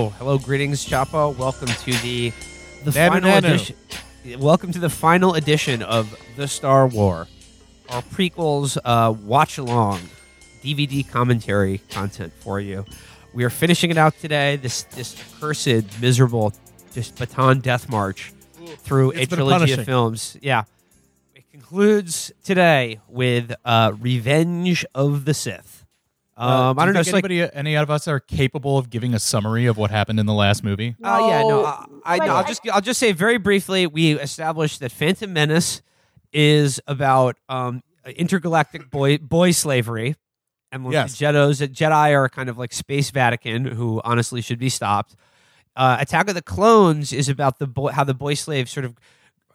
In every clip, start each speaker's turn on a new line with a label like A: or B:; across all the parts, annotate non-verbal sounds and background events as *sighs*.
A: Hello, hello, greetings, Chapo. Welcome to the *laughs* the final edition. Welcome to the final edition of the Star War, our prequels uh, watch along DVD commentary content for you. We are finishing it out today. This this cursed, miserable, just baton death march through
B: It's
A: a
B: been
A: trilogy
B: punishing.
A: of films. Yeah, it concludes today with uh, Revenge of the Sith. Um,
C: Uh,
A: I don't
C: do
A: know.
C: think
A: It's like
C: any of us are capable of giving a summary of what happened in the last movie?
A: Uh, yeah, no,
D: No,
A: I, I,
D: but
A: no, I'll
D: I-
A: just I'll just say very briefly. We established that Phantom Menace is about um, intergalactic boy boy slavery, and like
B: Yes.
A: the Jedis, the Jedi are kind of like space Vatican, who honestly should be stopped. Uh, Attack of the Clones is about the boy, how the boy slave sort of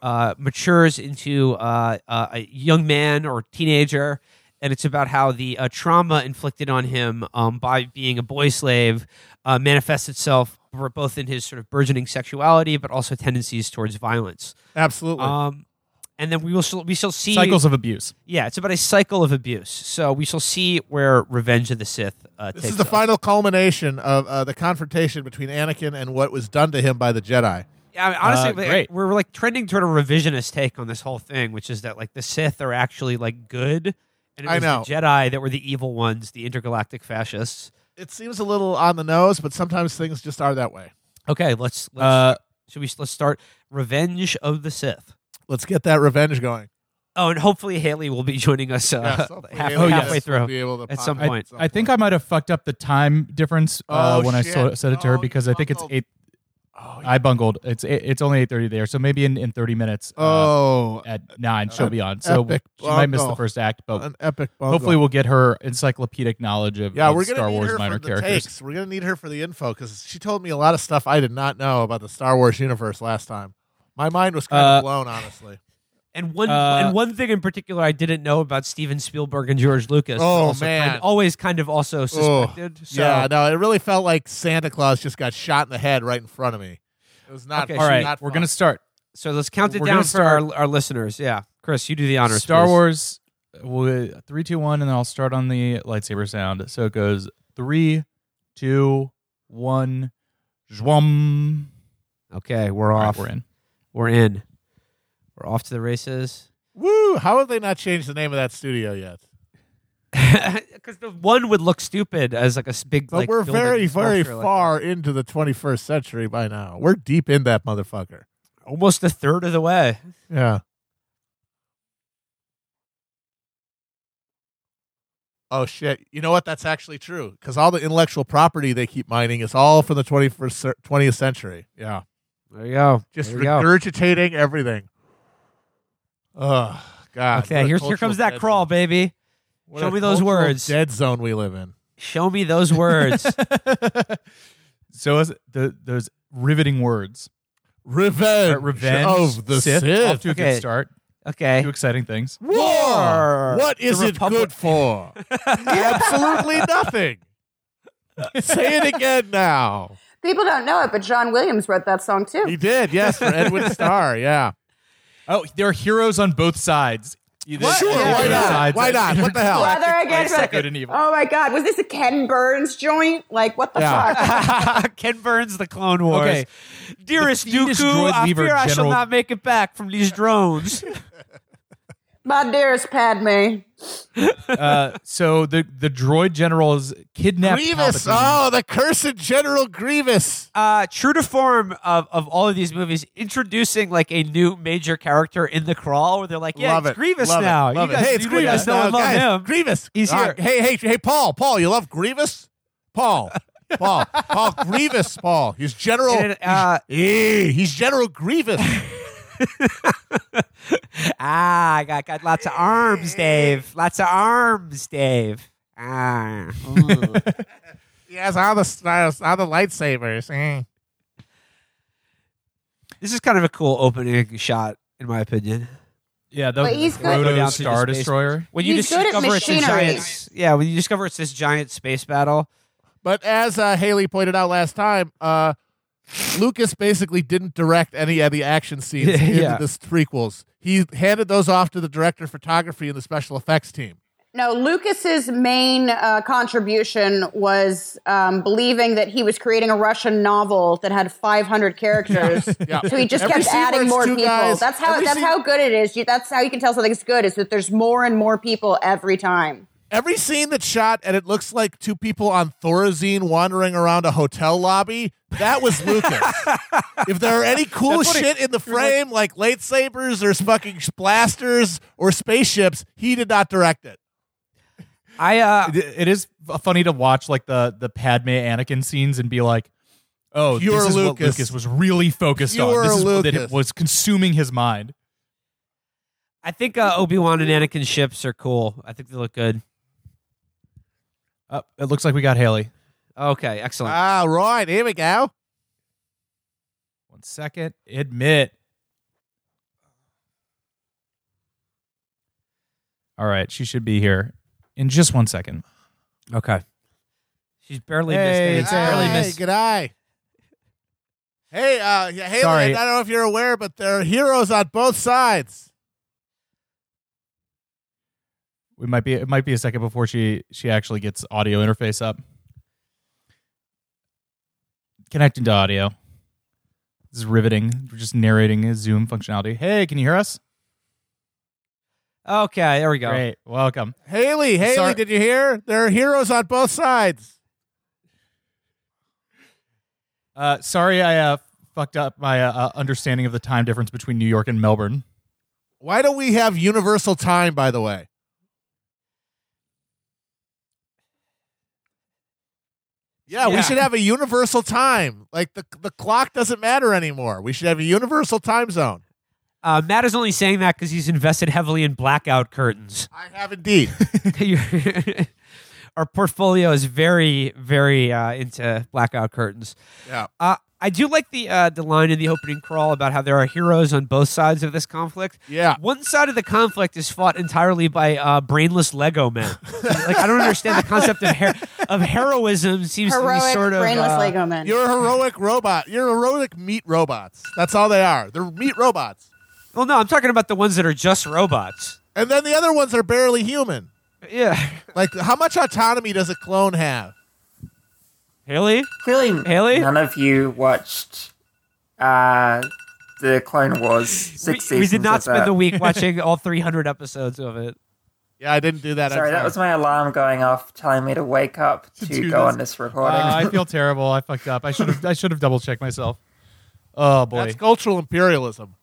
A: uh, matures into uh, uh, a young man or teenager, and it's about how the uh, trauma inflicted on him um, by being a boy slave uh, manifests itself both in his sort of burgeoning sexuality, but also tendencies towards violence.
B: Absolutely.
A: Um, and then we will we shall see
C: Cycles of abuse.
A: Yeah, it's about a cycle of abuse. So we shall see where Revenge of the Sith uh,
B: this is the
A: us.
B: final culmination of uh, the confrontation between Anakin and what was done to him by the Jedi.
A: Yeah, I mean, honestly,
C: Uh,
A: like, we're like trending toward a revisionist take on this whole thing, which is that like the Sith are actually like good, and it
B: I know.
A: the Jedi that were the evil ones, the intergalactic fascists.
B: It seems a little on the nose, but sometimes things just are that way.
A: Okay, let's let's
C: Uh,
A: should we let's start Revenge of the Sith.
B: Let's get that revenge going.
A: Oh, and hopefully Haley will be joining us uh,
B: Yes, hopefully
A: half,
B: Haley
A: halfway
B: will
A: through.
B: be able to
A: at
B: pop
A: some
B: in
A: point.
B: some
C: I think I might have fucked up the time difference uh,
B: Oh,
C: when I
B: shit.
C: saw, said it to her
B: Oh,
C: because
B: you
C: I think it's
B: bungled.
C: eight.
B: Oh,
C: I bungled. It's it, it's only eight thirty there, so maybe in, in thirty minutes. uh,
B: oh
C: at nine she'll be on. So she might miss the first act, but
B: an epic bungle.
C: hopefully we'll get her encyclopedic knowledge of,
B: Yeah,
C: of
B: we're gonna
C: Star
B: need
C: Wars
B: her
C: minor
B: for the
C: characters.
B: takes. We're gonna need her for the info because she told me a lot of stuff I did not know about the Star Wars universe last time. My mind was kind
C: Uh,
B: of blown, honestly.
A: And one
C: Uh,
A: and one thing in particular I didn't know about Steven Spielberg and George Lucas.
B: Oh, man.
A: kind- always kind of also suspected. so
B: yeah, no, it really felt like Santa Claus just got shot in the head right in front of me. It was not.
A: Okay,
C: All right,
B: not
C: we're gonna start.
A: so let's count it
C: We're
A: down for our, our listeners. Yeah, Chris, you do the honors.
C: Star
A: please.
C: Wars. We'll, three, two, one, and then I'll start on the lightsaber sound. So it goes three, two, one, zwum.
A: Okay, we're
C: All right,
A: off.
C: we're in.
A: We're in. We're off to the races.
B: Woo! How have they not changed the name of that studio yet? *laughs*
A: Because the one would look stupid as like a big.
B: But
A: like,
B: we're very, very
A: like
B: far into the 21st century by now. We're deep in that motherfucker.
A: almost a third of the way.
B: Yeah. Oh shit! You know what? That's actually true because all the intellectual property they keep mining is all from the 21st, 20th century. Yeah,
A: There you go.
B: just
A: there you go.
B: regurgitating everything. Oh God!
A: Okay,
B: what
A: here's here comes that crawl,
B: zone.
A: baby.
B: What
A: Show me those words.
B: Dead zone we live in.
A: Show me those words. *laughs*
C: so is the those riveting words.
B: Revenge,
C: revenge
B: of the
C: Sith.
B: Sith.
C: Off to a
A: Okay.
C: good start.
A: Okay.
C: Two exciting things.
A: War.
B: What
A: The
B: it
A: Republic-
B: good for? *laughs* Absolutely nothing. Say it again now.
D: People don't know it, but John Williams wrote that song too.
B: He did, yes, for Edwin Starr. Yeah.
C: Oh, there are heroes on both sides. You-
B: What?
C: there are
B: Sure, why
C: both
B: not?
C: sides
B: Why not? What the *laughs* hell?
D: Brother against
C: Place,
D: brother.
C: good and evil.
D: Oh my God, was this a Ken Burns joint? Like what the
B: Yeah.
D: fuck? *laughs*
A: Ken Burns, The Clone Wars.
C: Okay.
A: Dearest
C: The
A: Dooku, I fear I shall not make it back from these drones. *laughs*
D: My dearest Padme.
C: Uh, so the the droid generals kidnapped
B: Grievous.
C: Palpatine.
B: Oh, the cursed General Grievous.
A: uh, true to form of, of all of these movies, introducing like a new major character in the crawl where they're like, yeah,
B: love
A: it's
B: it.
A: Grievous
B: love
A: now.
B: It. Love
A: you
B: it.
A: guys,
B: Hey, it's
A: you
B: Grievous
A: guys know
B: now.
A: love
B: Guys,
A: him.
B: Grievous.
A: He's
B: Uh,
A: here.
B: hey, hey, hey, Paul. Paul, you love Grievous? Paul. Paul. Paul Grievous. Paul. He's General.
A: And, uh,
B: he's, eh, he's General Grievous. *laughs*
A: ah, I got, got lots of arms, Dave. Lots of arms, Dave. Ah. *laughs*
B: he has all the all the lightsabers. Eh.
A: this is kind of a cool opening shot, in my opinion.
C: Yeah, the
D: But he's good.
A: Go
C: Proto
A: down through
C: Star
A: space-
C: Destroyer.
A: When you
D: He's good at
A: discover it's a
D: machinery.
A: giant, yeah, when you discover it's this giant space battle,
B: But as uh, Haley pointed out last time, uh, Lucas basically didn't direct any of the action scenes in *laughs*
A: Yeah.
B: the prequels. He handed those off to the director of photography and the special effects team.
D: No, Lucas's main uh, contribution was um, believing that he was creating a Russian novel that had 500 *laughs* characters.
B: Yeah.
D: So he just
B: Every
D: kept adding more people.
B: guys-
D: that's how that's
B: scene-
D: how good it is. You, that's how you can tell something's good is that there's more and more people every time.
B: Every scene that's shot and it looks like two people on Thorazine wandering around a hotel lobby, that was Lucas. *laughs* if there are any cool
C: That's what
B: shit in the frame, like lightsabers or fucking blasters or spaceships, he did not direct it.
A: I uh,
C: It- it is funny to watch like the the Padme Anakin scenes and be like, oh,
B: Pure
C: this is what
B: Lucas.
C: Lucas was really focused
B: Pure
C: on. This is what that it was consuming his mind.
A: I think uh, Obi Wan and Anakin ships are cool. I think they look good.
C: Uh, it looks like we got Haley.
A: Okay, excellent.
B: Ah, right. Here we go.
C: One second. Admit. All right, she should be here in just one second.
A: okay. She's barely
C: Hey,
A: missed. It's barely
B: Hey,
A: missed.
B: good eye. Hey, uh, Haley,
C: Sorry.
B: I don't know if you're aware, but there are heroes on both sides.
C: We might be it might be a second before she she actually gets audio interface up. Connecting to audio. This is riveting. We're just narrating a Zoom functionality. Hey, can you hear us?
A: Okay, there we go.
C: Great. Welcome.
B: Haley, Haley,
C: Sorry.
B: did you hear? There are heroes on both sides.
C: Uh, sorry, I uh, fucked up my uh, uh, understanding of the time difference between New York and Melbourne.
B: Why don't we have universal time, by the way? Yeah, we should have a universal time. Like the the clock doesn't matter anymore. We should have a universal time zone.
A: Uh, Matt is only saying that because he's invested heavily in blackout curtains.
B: I have indeed. *laughs* *laughs*
A: Our portfolio is very, very uh, into blackout curtains.
B: yeah.
A: Uh, I do like the uh, the line in the opening crawl about how there are heroes on both sides of this conflict.
B: Yeah.
A: One side of the conflict is fought entirely by uh, brainless Lego men. *laughs* like I don't understand the concept of her- of heroism. Seems to be sort of
D: brainless
A: uh,
D: Lego men.
B: You're a heroic robot. You're heroic meat robots. That's all they are. They're meat robots.
A: Well, no, I'm talking about the ones that are just robots.
B: And then the other ones are barely human.
A: Yeah,
B: Like, how much autonomy does a clone have?
A: Haley.
E: Clearly,
A: Haley?
E: none of you watched uh, the Clone Wars six
A: We,
E: seasons.
A: we did not
E: of
A: spend
E: that.
A: the week *laughs* watching all 300 episodes of it.
B: Yeah, I didn't do that. I'm
E: Sorry, that was my alarm going off, telling me to wake up *laughs* to,
C: do
E: go
C: this.
E: on this
C: Uh,
E: recording.
C: I feel *laughs* terrible. I fucked up. I should have I should have double checked myself. Oh boy.
B: That's cultural imperialism.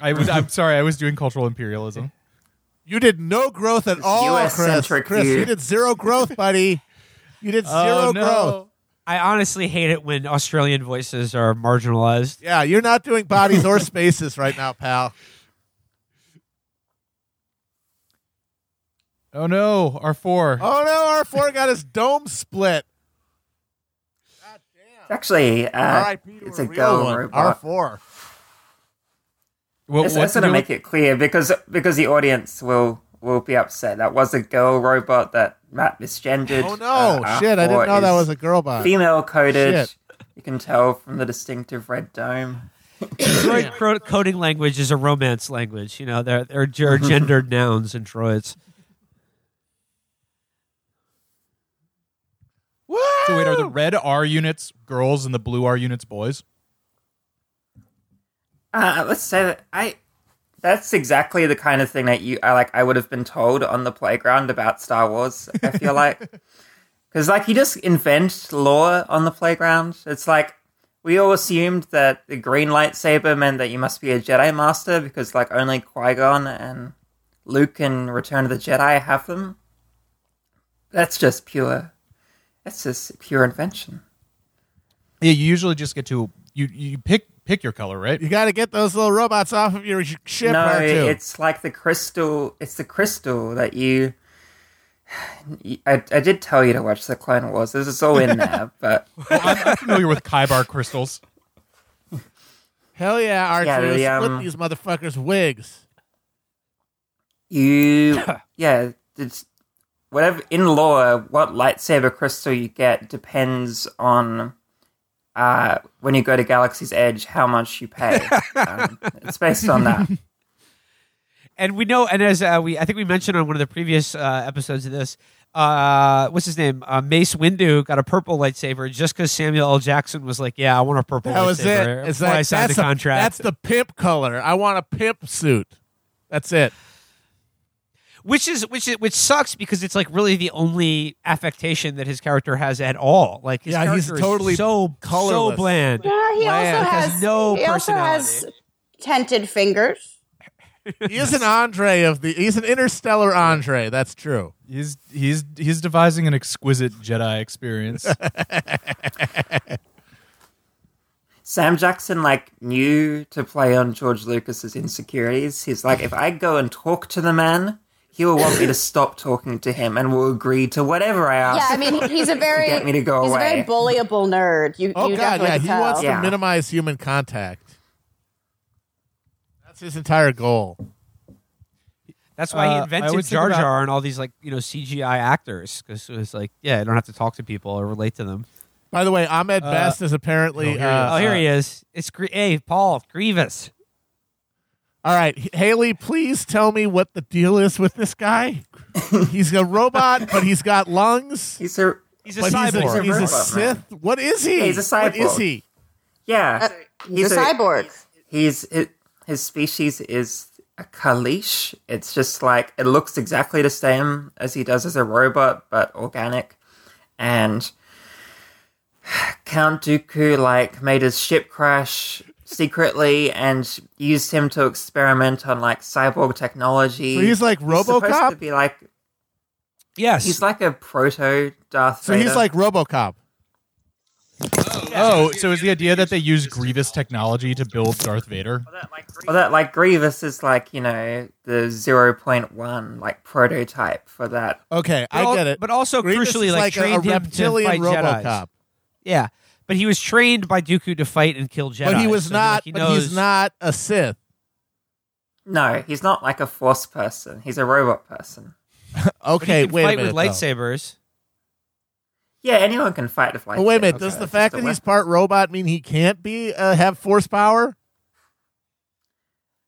C: I was I'm sorry. I was doing cultural imperialism.
B: You did no growth at all, Chris.
E: US-centric
B: Chris,
E: view.
B: you did zero growth, buddy. You did zero
C: oh
B: growth.
C: no.
A: I honestly hate it when Australian voices are marginalized.
B: Yeah, you're not doing bodies or *laughs* spaces right now, pal.
C: Oh no. R four.
B: Oh no, R4 got his dome split. God
E: It's actually, uh, it's
B: a
E: a
B: real
E: girl
B: one.
E: robot.
B: R4.
C: What,
E: That's,
C: what
E: that's
C: to
E: going to make it clear because because the audience will will be upset. That was a girl robot that Matt misgendered.
B: Oh no,
E: Uh,
B: shit! I didn't know that was a girl bot.
E: female coded.
B: Shit.
E: You can tell from the distinctive red dome.
A: Droid cro- coding language is a romance language. You know, they're, they're ger- *laughs* gendered nouns in droids.
C: So wait, are the red R units girls and the blue R units boys?
E: Uh, let's say that I. That's exactly the kind of thing that you I like. I would have been told on the playground about Star Wars. I feel *laughs* like because like you just invent lore on the playground. It's like we all assumed that the green lightsaber meant that you must be a Jedi Master because like only Qui Gon and Luke in Return of the Jedi have them. That's just pure. That's just pure invention.
C: Yeah, you usually just get to you you pick pick your color, right?
B: You got to get those little robots off of your sh- ship,
E: no,
B: R2.
E: it's like the crystal. It's the crystal that you. I, I did tell you to watch the Clone Wars. This is all in *laughs* there, but
C: I'm, I'm familiar with Kyber crystals.
B: Hell yeah, R2.
E: Yeah, the,
B: Split
E: um,
B: these motherfuckers' wigs.
E: you, *coughs* yeah, it's whatever in lore. What lightsaber crystal you get depends on uh, when you go to Galaxy's Edge how much you pay. *laughs* um, it's based on that.
A: and we know, and as uh, we, I think we mentioned on one of the previous uh, episodes of this, uh, what's his name? Uh, Mace Windu got a purple lightsaber just because Samuel L. Jackson was like, "Yeah, I want a purple
B: That was
A: lightsaber."
B: It's that,
A: I signed
B: that's
A: the
B: a- that's the pimp color. I want a pimp suit. That's it.
A: Which is which is which sucks because it's like really the only affectation that his character has at all. Like, his
B: Yeah, he's
A: character is
B: totally
A: so
B: colorless.
A: so bland.
D: Yeah, he
B: Bland.
D: also
A: Has
D: has
A: no
D: he also has
A: personality.
D: tented fingers.
B: He is an Andre of the. He's an interstellar Andre. That's true.
C: He's he's he's devising an exquisite Jedi experience. *laughs*
E: Sam Jackson like knew to play on George Lucas's insecurities. He's like, if I go and talk to the man, he will want me to stop talking to him and will agree to whatever I ask.
D: Yeah, I mean he's a *laughs* very
E: Get me to go
D: he's a very
E: away.
D: bullyable nerd. You,
B: Oh
D: you
B: God, yeah. He
D: tell.
B: wants
E: Yeah.
B: to minimize human contact. That's his entire goal.
A: That's why he
C: Uh,
A: invented
C: always think
A: Jar
C: about-
A: Jar and all these like you know CGI actors because it was like, yeah, I don't have to talk to people or relate to them.
B: By the way, Ahmed
C: Uh,
B: Best is apparently.
C: oh, here he
B: uh,
A: oh, here
B: uh,
A: he is. It's Gr- hey Paul Grievous.
B: All right, Haley, please tell me what the deal is with this guy. *laughs* he's a robot, but he's got lungs.
E: He's a
A: He's a
B: But he's
A: cyborg.
B: a, he's a
E: Robot
B: Sith. What is he?
E: Yeah, he's a
B: What is
E: cyborg.
B: he?
E: yeah.
D: Uh, he's, a, cyborg.
E: He's his, his species is a Kaleesh. It's just like it looks exactly the same as he does as a robot, but organic. And *sighs* Count Dooku like made his ship crash secretly and used him to experiment on like cyborg technology.
B: So he's like
E: supposed to
B: RoboCop.
E: be like
A: Yes,
E: he's like a proto Darth
B: So
E: Vader.
B: he's like RoboCop.
C: oh, oh so is the idea that they use Grievous technology to build Darth Vader?
E: Well, that like Grievous is like you know the zero point one like prototype for that.
B: Okay,
A: But
B: I
A: al-
B: get it.
A: But also
B: Grievous
A: crucially,
B: is
A: like,
B: like a, a
A: trained him to
B: reptilian
A: fight
B: RoboCop.
A: Jedis. Yeah, but he was trained by Dooku to fight and kill Jedi.
B: But he was
A: so
B: not.
A: like, he
B: but
A: knows,
B: he's not a Sith.
E: No, he's not like a force person. He's a robot person.
A: But
B: Okay,
A: he can
B: wait
A: fight
B: a minute.
A: with
B: though.
A: lightsabers.
E: Yeah, anyone can fight with lightsabers.
B: Oh, wait a minute. Does
E: uh,
B: the fact that
E: a
B: he's part robot mean he can't be uh, have force power?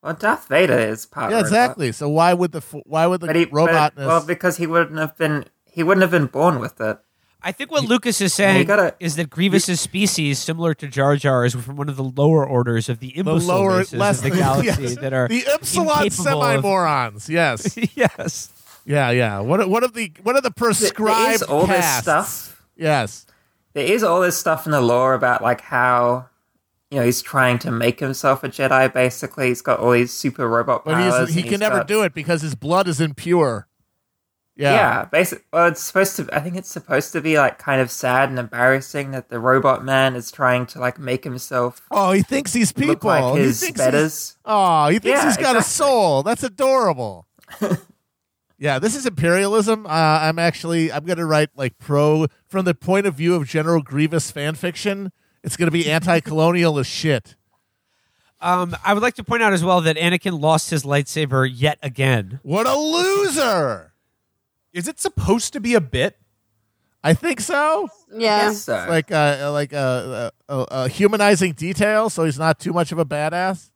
E: well, Darth Vader is part.
B: yeah,
E: robot.
B: exactly. So why would the f- why would the
E: But he,
B: robotness?
E: but, well, because he wouldn't have been. He wouldn't have been born with it.
A: I think what Lucas is saying
E: gotta-
A: is that Grievous's species, similar to Jar Jar, is from one of the lower orders of the
B: the lower
A: races
B: less
A: of the *laughs* galaxy
B: yes,
A: that are
B: the epsilon
A: incapable
B: semi morons. Yes, *laughs*
A: yes.
B: yeah, yeah. What what of the what are the
E: There-
B: prescribed
E: there is all this stuff.
B: Yes,
E: There is all this stuff in the lore about like how. You know, he's trying to make himself a Jedi. Basically, he's got all these super robot
B: but
E: powers.
B: he's, he can never
E: got-
B: do it because his blood is impure. Yeah.
E: Yeah, basically, well, it's supposed to. I think it's supposed to be like kind of sad and embarrassing that the robot man is trying to like make himself
B: Oh, he thinks he's people.
E: look like
B: he
E: his
B: thinks he's-
E: betters.
B: Oh, he thinks
E: Yeah,
B: he's got a soul. That's adorable. *laughs* yeah, this is imperialism. Uh, I'm actually I'm going to write like pro from the point of view of General Grievous fan fiction. It's going to be anti-colonial as shit.
A: Um, I would like to point out as well that Anakin lost his lightsaber yet again.
B: What a loser!
C: Is it supposed to be a bit?
B: I think so.
D: Yeah.
E: Yes, sir.
B: Like uh, like a, a, a, a humanizing detail, so he's not too much of a badass.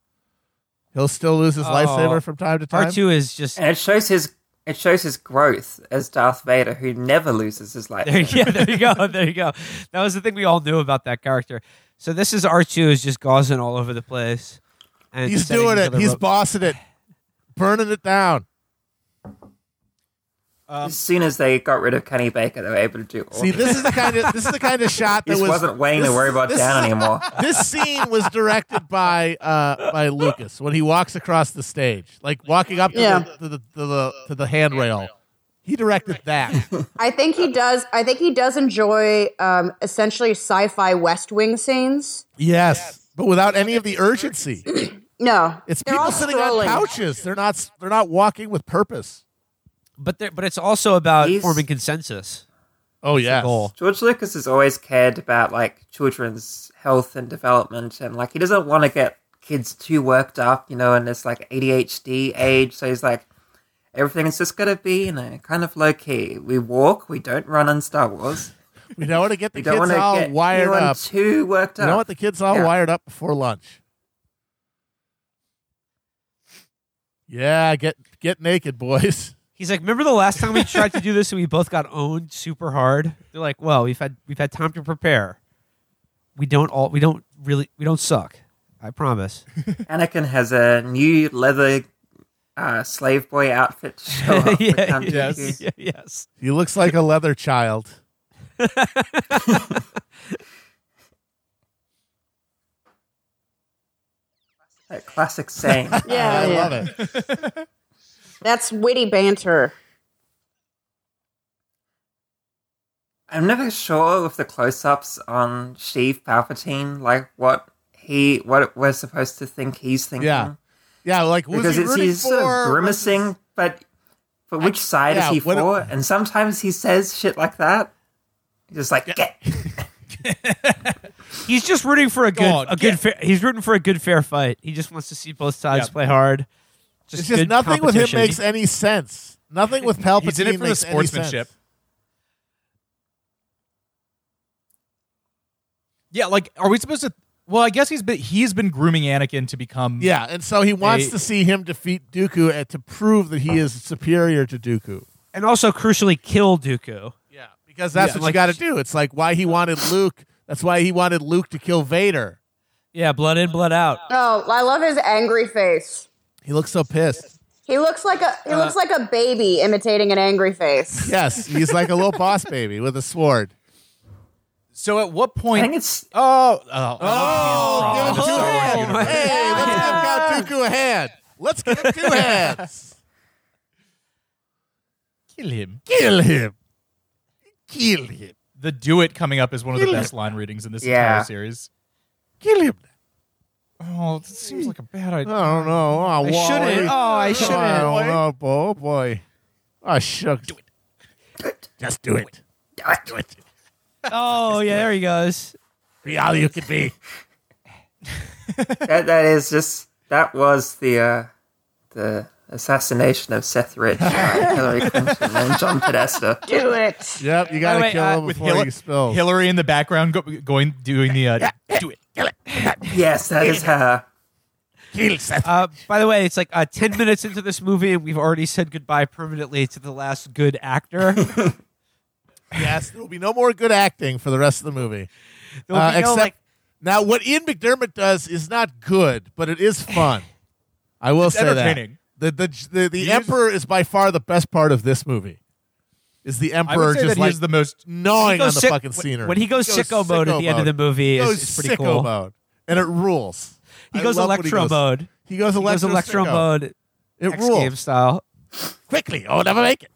B: He'll still lose his
A: Oh.
B: lightsaber from time to time.
A: R two is just
E: and it shows his it shows his growth as Darth Vader, who never loses his light. *laughs*
A: There, yeah, there you go. There you go. That was the thing we all knew about that character. So this is R two is just gauzing all over the place. And
B: He's doing it. He's
A: ro-
B: bossing it, burning it down.
E: As soon as they got rid of Kenny Baker, they were able to do all.
B: See, this is the kind of this is the kind of shot that
E: this
B: was
E: wasn't weighing
B: this-
E: the robot
B: this
E: down anymore. *laughs*
B: This scene was directed by uh, by Lucas when he walks across the stage, like walking up to,
D: Yeah.
B: the, to the to the to the handrail. He directed that.
D: I think he does. I think he does enjoy um, essentially sci-fi West Wing scenes.
B: yes, but without any of the urgency. *clears throat*
D: No,
B: It's
D: they're
B: people sitting
D: strolling.
B: on couches. They're not they're not walking with purpose.
A: But there, but it's also about
E: He's-
A: forming consensus.
B: Oh yeah.
E: George Lucas has always cared about like children's health and development, and like he doesn't want to get kids too worked up, you know, in this like ADHD age. So he's like, everything is just gonna be, you know, kind of low key. We walk, we don't run on Star Wars.
B: We don't want to get the
E: We don't
B: kids
E: want to
B: all
E: get
B: wired up.
E: too worked
B: You
E: up.
B: don't want the kids all
E: Yeah.
B: wired up before lunch. Yeah, get get naked, boys. *laughs*
A: He's like, remember the last time we tried to do this and we both got owned super hard? They're like, well, we've had we've had time to prepare. We don't all we don't really we don't suck. I promise. *laughs*
E: Anakin has a new leather uh, slave boy outfit to show *laughs* up. with
A: yeah,
E: Count
A: yes,
E: Dooku.
A: yeah, yes.
B: He looks like a leather child. *laughs*
E: That classic saying.
D: Yeah,
B: I
D: yeah.
B: love it.
D: That's witty banter.
E: I'm never sure with the close-ups on Sheev Palpatine, like what he, what we're supposed to think he's thinking.
B: Yeah. Yeah, like was
E: because
B: he
E: it's
B: rooting
E: he's sort of grimacing, but but which side
B: yeah,
E: is he
B: what-
E: for? and sometimes he says shit like that. He's just like, get. *laughs*
A: He's just rooting for a good
C: on,
A: a good fair, he's rooting for a good fair fight. He just wants to see both sides
C: Yeah.
A: play hard. Just
B: It's just
A: good
B: nothing with him makes any sense. Nothing with Palpatine *laughs*
C: He's in it for the
B: makes any
C: sportsmanship.
B: sense.
C: Yeah, like, are we supposed to? Well, I guess he's been he's been grooming Anakin to become.
B: Yeah, and so he wants
C: They-
B: to see him defeat Dooku and to prove that he is superior to Dooku.
A: and also crucially kill Dooku.
B: Yeah, because that's
A: Yeah,
B: what
A: like-
B: you got to do. It's like why he wanted *laughs* Luke. That's why he wanted Luke to kill Vader.
A: Yeah, blood in, blood out.
D: Oh, I love his angry face.
B: He looks so pissed.
D: He looks like a he looks uh, like a baby imitating an angry face. *laughs*
B: Yes, he's like a little boss baby with a sword.
C: So at what
E: I
C: point?
E: think it's
C: oh, oh,
B: Oh, oh give oh, oh, him two
A: Oh,
B: hands.
A: my
B: Hey, let's give Count Dooku a hand. Let's give him two *laughs* hands.
C: kill him.
B: Kill him. Kill him.
C: The do it coming up is one of the
B: Kill
C: best line readings in this
E: Yeah.
C: entire series.
B: Kill him.
C: Oh, this seems like a bad idea.
B: I
C: idea.
B: don't know. Oh,
A: I shouldn't. Oh, I shouldn't.
B: I don't know, boy. Oh, boy. I shucks. Do it. Just do it. Just do it.
A: Oh, yeah, there he goes.
B: Be all you can be. *laughs*
E: that. That is just that was the uh, the assassination of Seth Rich by *laughs* Hillary Clinton and John Podesta.
D: Do it.
B: Yep, you got
A: By the
B: to
A: way,
B: kill
A: uh,
B: him
C: With
B: before
C: Hil-
B: he spills.
C: Hillary in the background go, going doing the uh, do it.
E: Yes, that is her.
B: Kill Seth.
A: Uh, by the way, it's like uh, 10 minutes into this movie, and we've already said goodbye permanently to the last good actor. *laughs*
B: yes, there will be no more good acting for the rest of the movie. Uh,
A: no,
B: except
A: like,
B: now, what Ian McDiarmid does is not good, but it is fun. I will
C: It's
B: say that the the the, the Emperor is by far the best part of this movie. Is the Emperor
C: would say
B: just like
C: the most.
B: gnawing on the
A: sick-
B: fucking
A: when-
B: scenery?
A: When he goes, sicko mode at the end of the movie,
B: he
A: is, is pretty
B: sicko
A: cool.
B: mode, and it rules.
A: He
B: I
A: goes electro
B: he goes-
A: mode.
B: He goes
A: He goes
B: electro,
A: electro mode,
B: It
A: X Game
B: rules
A: style.
B: quickly. Oh, never make it.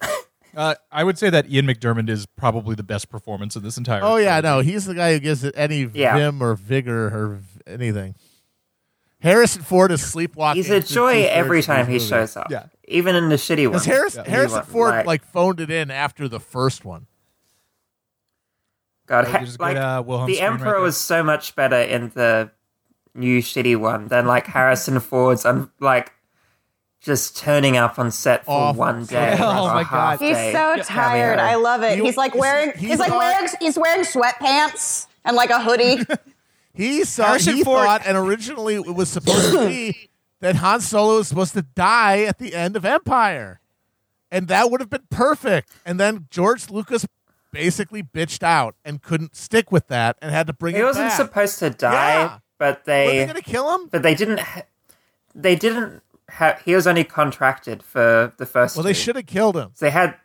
B: *laughs*
C: Uh, I would say that Ian McDiarmid is probably the best performance in this entire.
B: Oh yeah,
C: trilogy.
B: no, he's the guy who gives it any
E: Yeah.
B: vim or vigor or v- anything. Harrison Ford is sleepwalking.
E: He's a joy every time he
B: movie.
E: shows up.
C: Yeah.
E: Even in the shitty one.
B: Because Harris,
C: Yeah.
B: Harrison
E: He
B: Ford
E: like-
B: like phoned it in after the first one.
E: God,
C: Yeah,
E: ha-
C: there's good,
E: like,
C: uh,
E: the
C: scream right
E: Emperor was so much better in the new shitty one than like Harrison Ford's un- like just turning up on set for
B: Awful.
E: one day. *laughs*
A: Oh my God.
D: He's
E: day
D: so tired.
E: cameo.
D: I love it.
B: He-
D: he's like wearing
B: he
D: he's like
B: thought-
D: wearing he's wearing sweatpants and like a hoodie. *laughs*
B: He saw.
A: Harrison
B: he
A: Ford-
B: thought, and originally it was supposed to be *coughs* that Han Solo was supposed to die at the end of Empire, and that would have been perfect. And then George Lucas basically bitched out and couldn't stick with that, and had to bring it back.
E: He
B: it
E: wasn't
B: back.
E: supposed to die,
B: Yeah.
E: but
B: Were they
E: they
B: going to kill him?
E: but they didn't ha- they didn't have he was only contracted for the first
B: Well, they should have killed him.
E: they had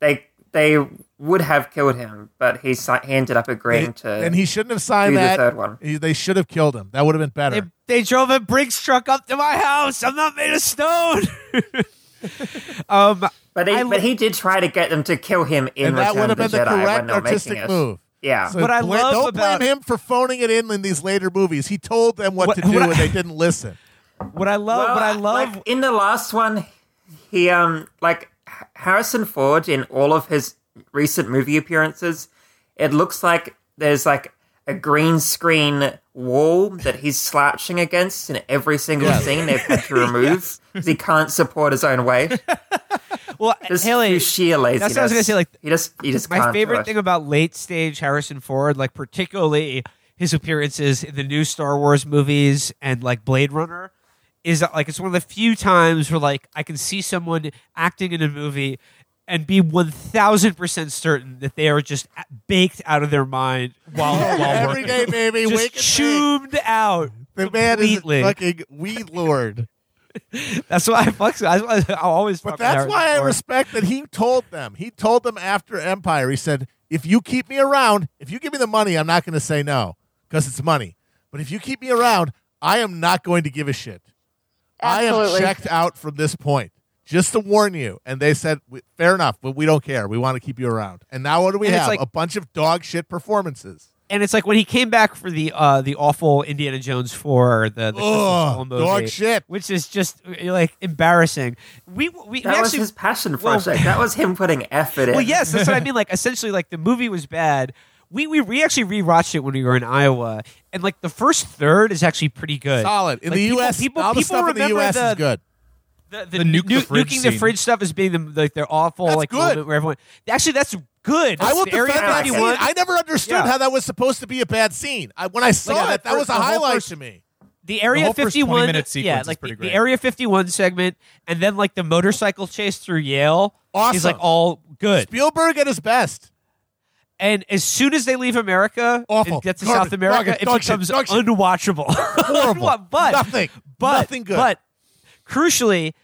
E: they they would have killed him, but he si- he ended up agreeing
B: They-
E: to
B: and he shouldn't have signed
E: do the
B: that.
E: third one.
B: He- They should have killed him. That would have been better.
A: They, they drove a Brinks truck up to my house. I'm not made of stone. *laughs* um,
E: But he,
A: I
E: but he did try to get them to kill him in
B: and that
E: Return
B: would have been the
E: Jedi
B: correct
E: they were making
B: artistic move.
E: Yeah,
B: So
A: What I
B: bla-
A: love
B: don't
A: about-
B: blame him for phoning it in in these later movies. He told them what,
A: What-
B: to do,
A: what I-
B: and they didn't listen. *laughs*
A: what I love, what I love,
E: like, in the last one, he um like H- Harrison Ford in all of his recent movie appearances, it looks like there's like a green screen wall that he's slouching against in every single scene they've had to *laughs* remove because he can't support his own weight. *laughs*
A: well,
E: Just
A: Haley,
E: sheer laziness.
A: that's what I was gonna say, like,
E: he just he just
A: my favorite thing about late stage Harrison Ford, like particularly his appearances in the new Star Wars movies and like Blade Runner, is that, like it's one of the few times where like I can see someone acting in a movie and be one thousand percent certain that they are just baked out of their mind while *laughs* while
B: Every day, baby,
A: just
B: wake bake.
A: out.
B: The man is
A: completely.
B: fucking weed lord. *laughs*
A: That's why I I always.
B: But that's why I respect that he told them. He told them after Empire. He said, "If you keep me around, if you give me the money, I'm not going to say no because it's money. But if you keep me around, I am not going to give a shit. I am checked out from this point." Just to warn you, and they said, "Fair enough, but we don't care. We want to keep you around." And now, what do we
A: And
B: have?
A: like-
B: a bunch of dog shit performances.
A: and it's like when he came back for the uh the awful Indiana Jones four the, the Crystal Skull
B: Ugh,
A: movie,
B: dog shit.
A: which is just like embarrassing. We we,
E: That
A: we
E: was
A: actually
E: his passion
A: well-
E: project. that was him putting effort *laughs* in.
A: well yes that's what I mean. *laughs* Like essentially like the movie was bad. We, we we actually rewatched it when we were in Iowa, and like the first third is actually pretty good.
B: Solid in
A: Like,
B: the
A: people-
B: U.S.
A: people-
B: all the
A: people
B: stuff in the U.S.
A: the-
B: is good.
A: The, the,
C: The nuke the
A: nu-
C: fridge
A: nuking the fridge stuff is being the like their awful
B: That's
A: like
B: good.
A: where everyone actually that's good.
B: I will
A: That's Area
B: defend that scene.
A: 51.
B: I never understood
A: Yeah.
B: how that was supposed to be a bad scene. I, when I saw
A: yeah,
B: it,
A: that
B: that was a
A: the
B: highlight
A: first-
B: to me.
A: the Area
C: whole
A: 51
C: 20-minute sequence
A: yeah,
C: is
A: like
C: pretty
A: the, the Area 51 segment, and then like the motorcycle chase through Yale is
B: Awesome.
A: like all good.
B: Spielberg at his best.
A: And as soon as they leave America
B: Awful.
A: and get to
B: Garbage.
A: South America,
B: Dog-
A: it becomes unwatchable. *laughs*
B: Horrible.
A: but
B: Nothing.
A: but
B: Nothing good.
A: But crucially,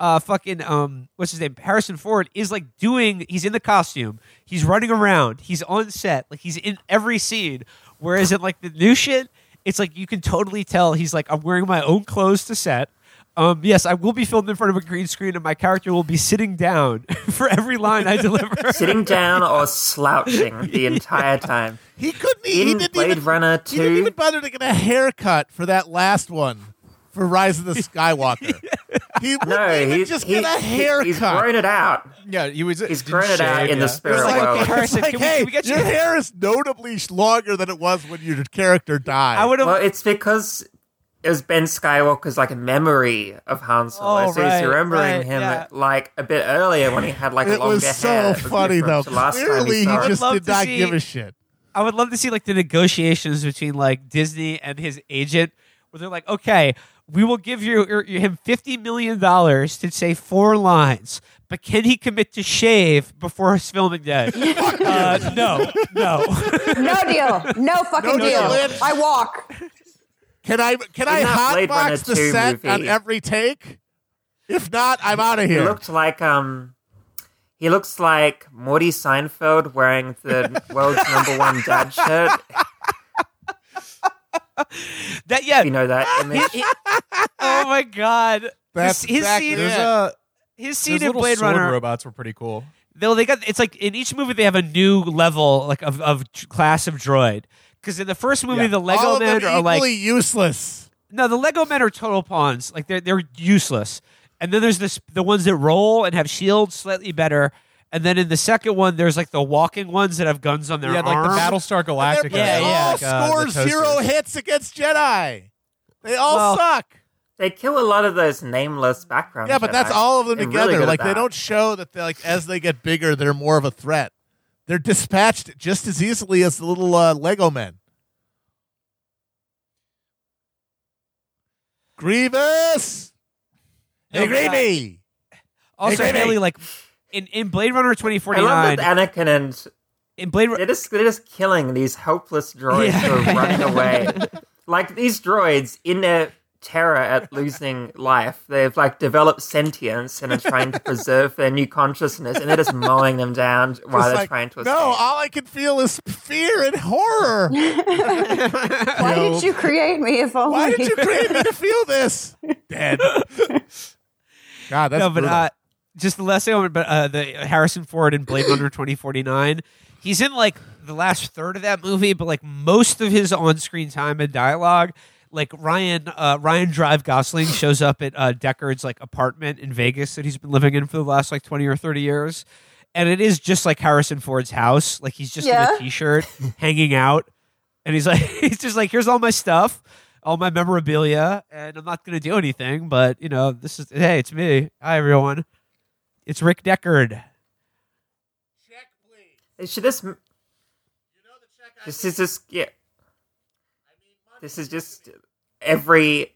A: uh, fucking um, what's his name? Harrison Ford is like doing. He's in the costume. He's running around. He's on set. Like he's in every scene. Whereas in like the new shit, it's like you can totally tell he's like I'm wearing my own clothes to set. Um, yes, I will be filmed in front of a green screen, and my character will be sitting down *laughs* for every line I deliver. *laughs*
E: Sitting down or slouching the *laughs* entire time.
B: He couldn't. He, he
E: In
B: didn't
E: Blade
B: even,
E: Runner
B: He didn't
E: 2,
B: even bother to get a haircut for that last one for Rise of the Skywalker. he wouldn't
E: no,
B: even
E: he's
B: just
E: he,
B: get a haircut.
E: he's grown it out.
C: Yeah, he was.
E: He's grown it out
C: shave,
E: in the
C: yeah.
E: spirit
A: It's like,
E: world.
A: okay, Harrison,
B: like,
A: can we-
B: hey,
A: can we get
B: your
A: you-
B: hair is notably longer than it was when your character died.
A: I would have.
E: Well, it's because it was Ben Skywalker's like a memory of Han Solo,
A: Oh,
E: so
A: right,
E: he's remembering
A: right,
E: him
A: yeah.
E: like a bit earlier when he had like
B: it
E: longer
B: was so
E: that
B: funny though.
E: to Last time
B: Clearly,
E: we
B: he
E: saw
B: just
A: love
B: did not
A: see-
B: give a shit.
A: I would love to see like the negotiations between like Disney and his agent, where they're like, "Okay, we will give you er, him fifty million dollars to say four lines, but can he commit to shave before his filming day?" *laughs* uh, no, no.
D: No deal. No fucking
B: No
D: deal.
B: deal,
D: I walk.
B: Can I can I
E: In that
B: hotbox the set
E: movie-
B: on every take? If not, I'm out of here.
E: He
B: here.
E: looked like um, he looks like Morty Seinfeld wearing the *laughs* world's number one dad shirt.
A: that yeah.
E: You know that *gasps* image.
A: oh my god.
B: That's
A: his, his
B: exactly
A: scene,
B: it.
C: A
A: his scene in Blade Runner.
C: robots were pretty cool.
A: Though they got it's like in each movie they have a new level like of of class of droid. Because in the first movie,
C: Yeah.
A: the Lego
B: All
A: men are like
B: useless.
A: No, the Lego men are total pawns. Like they're they're useless. And then there's this the ones that roll and have shields slightly better. And then in the second one, there's like the walking ones that have guns on their
C: yeah, like the Battlestar
B: They're-
C: Galactica.
B: they
A: Yeah, yeah.
B: all
C: like, uh,
B: score
C: the
B: zero hits against Jedi. They all
A: Well-
B: suck.
E: They kill a lot of those nameless background.
B: Yeah, but that's all of them
E: They're
B: together.
E: really
B: like they don't show that they like as they get bigger, they're more of a threat. They're dispatched just as easily as the little uh, Lego men. Grievous, hey
A: No, but,
B: Grievy.
A: also,
B: Hey,
A: Haley, like in, in Blade Runner
E: I love Anakin and
A: in Blade Runner,
E: they're just they're just killing these helpless droids
A: Yeah.
E: who are running *laughs* away. like these droids in their terror at losing life, they've like developed sentience and are trying to preserve their new consciousness, and they're just mowing them down while
B: Just
E: they're
B: like,
E: trying to escape.
B: no, all I can feel is fear and horror. *laughs* *laughs*
D: Why
B: Yo.
D: did you create me if only?
B: Why did you create me to feel this? *laughs* Dead. God, that's
A: no, but uh, just the last thing, but uh, the Harrison Ford in Blade Runner *clears throat* twenty forty nine. He's in like the last third of that movie, but like most of his on screen time and dialogue. Like Ryan, uh, Ryan Drive Gosling shows up at uh, Deckard's like apartment in Vegas that he's been living in for the last like twenty or thirty years, and it is just like Harrison Ford's house. Like he's just in a t-shirt, *laughs* hanging out, and he's like, *laughs* he's just like, here's all my stuff, all my memorabilia, and I'm not gonna do anything, but you know, this is hey, it's me. Hi everyone, it's Rick Deckard.
E: They should just. This is just yeah. This is just every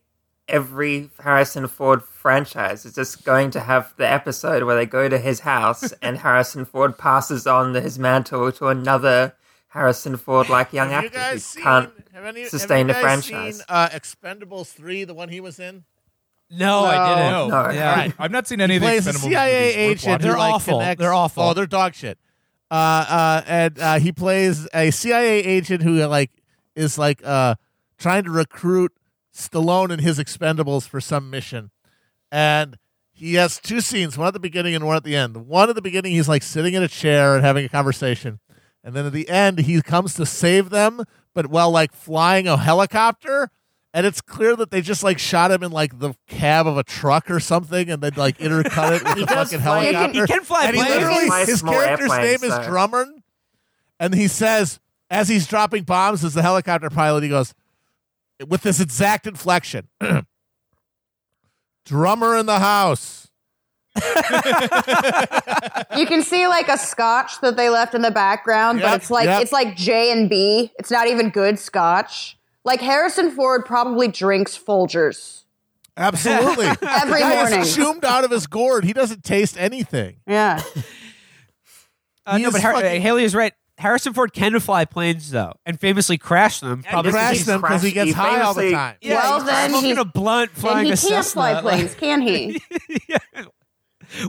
E: every Harrison Ford franchise is just going to have the episode where they go to his house *laughs* and Harrison Ford passes on his mantle to another Harrison Ford like young
B: Have you
E: actor
B: guys
E: who
B: seen,
E: can't
B: have any,
E: sustain
B: have
E: the
B: you guys
E: franchise.
B: Seen, uh, Expendables three, the one he was in.
A: No, I didn't.
C: No,
E: No.
A: Yeah.
C: All right. I've not seen any of the
B: plays
C: Expendables
B: CIA
C: movies
B: agent.
A: They're
B: like,
A: awful.
B: connects-
A: They're awful.
B: Oh, they're dog shit. Uh, uh, and uh, he plays a CIA agent who like is like uh trying to recruit Stallone and his Expendables for some mission, and he has two scenes, one at the beginning and one at the end. The one at the beginning, he's like sitting in a chair and having a conversation, and then at the end, he comes to save them, but while like flying a helicopter. And it's clear that they just like shot him in like the cab of a truck or something, and then like intercut it with
E: He
B: the
E: does
B: fucking
E: fly-
B: helicopter.
A: He can fly
B: and he literally
E: Fly
B: his character's name
E: airplanes,
B: is
E: so-
B: Drummer, and he says as he's dropping bombs as the helicopter pilot, he goes with this exact inflection. *clears throat* Drummer in the house.
D: You can see like a scotch that they left in the background,
B: Yep,
D: but it's like
B: yep.
D: it's like J and B. It's not even good scotch. Like Harrison Ford probably drinks Folgers.
B: Absolutely. *laughs*
D: Every
B: The guy
D: morning.
B: is zoomed out of his gourd. He doesn't taste anything.
D: Yeah.
A: Uh,
B: He
A: no, but Har-
B: fucking-
A: Haley is right. Harrison Ford can fly planes though, and famously crash them. Probably
B: crash them because he gets
E: he
B: high all the time.
A: Yeah,
D: Well,
A: he's
D: then
A: smoking
D: he-
A: a blunt,
D: Then
A: flying
D: he
A: a
D: can't
A: Cessna.
D: fly
A: like-
D: planes, can he? *laughs*
A: Yeah.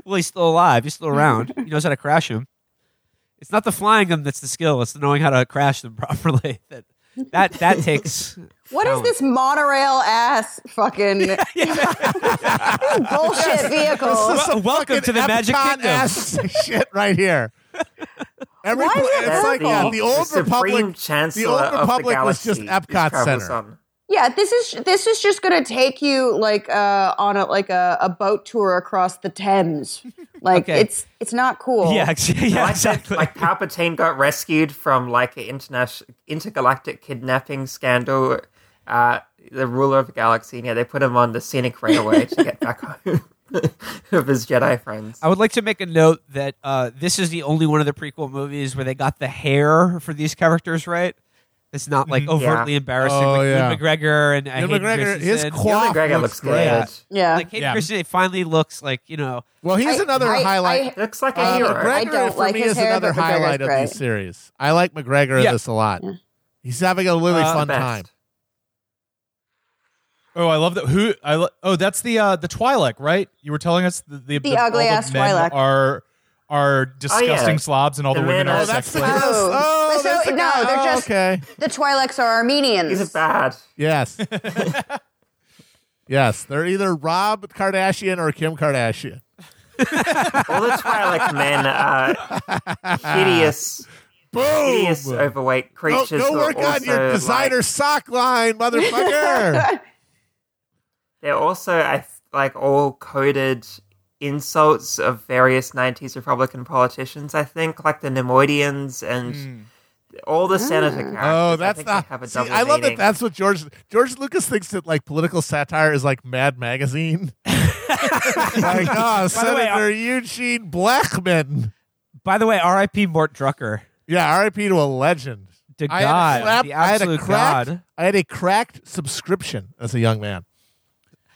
A: Well, he's still alive. He's still around. he knows how to crash them. It's not the flying them that's the skill. It's the knowing how to crash them *laughs* properly. That that that takes. *laughs*
D: What is
A: talent.
D: this monorail ass fucking bullshit vehicle?
B: This is some
A: welcome to the
B: fucking
A: Magic Kingdom.
B: ass shit right here. Every
D: Why
B: pla-
D: is it
B: it's like
D: purple?
B: yeah, the old
E: Supreme
B: Republic.
E: Chancellor
B: The Old
E: of the
B: Republic was just
E: Galaxy
B: Epcot
E: he
B: Center.
E: on.
D: Yeah, this is this is just gonna take you like uh, on a like a, a boat tour across the Thames. *laughs* Like
A: Okay.
D: it's it's not cool.
A: Yeah, *laughs* yeah,
E: like,
A: exactly.
E: that, like Palpatine got rescued from like an international intergalactic kidnapping scandal. Uh, the ruler of the galaxy, and yeah, they put him on the scenic railway to get back *laughs* home *laughs* of his Jedi friends.
A: I would like to make a note that uh, this is the only one of the prequel movies where they got the hair for these characters right. It's not like overtly embarrassing.
B: Oh,
A: like
B: yeah.
A: Ewan McGregor and uh,
B: Ewan
A: Hayden
B: McGregor, his
A: Christensen.
B: quaff
E: McGregor
B: looks
E: looks
B: great.
E: good.
D: yeah.
A: like Hayden
C: Yeah.
A: Christensen, it finally looks like you know.
B: Well, he's
D: I-
B: another
D: I-
B: highlight.
D: I-
E: Looks like a
B: Uh,
E: hero.
B: McGregor
D: I don't
B: for
D: like
B: me
D: his
B: is
D: hair,
B: another
D: but McGregor's
B: highlight of
D: great.
B: these series. I like McGregor
A: Yeah.
B: in this a lot. He's having a really
A: Uh,
B: fun time.
C: Oh, I love that. Who? I lo- oh, that's the uh the Twi'lek, right? You were telling us the the,
D: The
C: all
D: ugly-ass
C: men
D: Twi'lek.
C: are are disgusting slobs, and all the,
E: The
C: women are
B: Oh,
E: is-
B: that's the
C: sex.
D: Oh.
B: Oh,
D: So,
B: the
D: no,
B: guy.
D: they're
B: Oh,
D: just-
B: okay.
D: The Twi'leks are Armenians.
E: He's bad.
B: Yes. *laughs* yes, they're either Rob Kardashian or Kim Kardashian. *laughs*
E: All the Twi'lek men are hideous,
B: Boom.
E: hideous, overweight creatures.
B: go
E: who are
B: work on your designer
E: Like,
B: sock line, motherfucker. *laughs*
E: they're also, I th- like, all coded insults of various '90s Republican politicians. I think, like the Neimoidians and hmm. all the senator ah. characters.
B: oh,
E: I
B: that's
E: think
B: not.
E: They have a
B: See, I love that. That's what George George Lucas thinks that like political satire is like Mad Magazine. *laughs* like, oh,
A: By the way,
B: Senator Eugene Blackman.
A: By the way, R.I.P. Mort Drucker.
B: Yeah, R.I.P. to a legend.
A: To
B: I had a
A: God,
B: crap-
A: the
B: I had a cracked,
A: God.
B: I had a cracked subscription as a young man.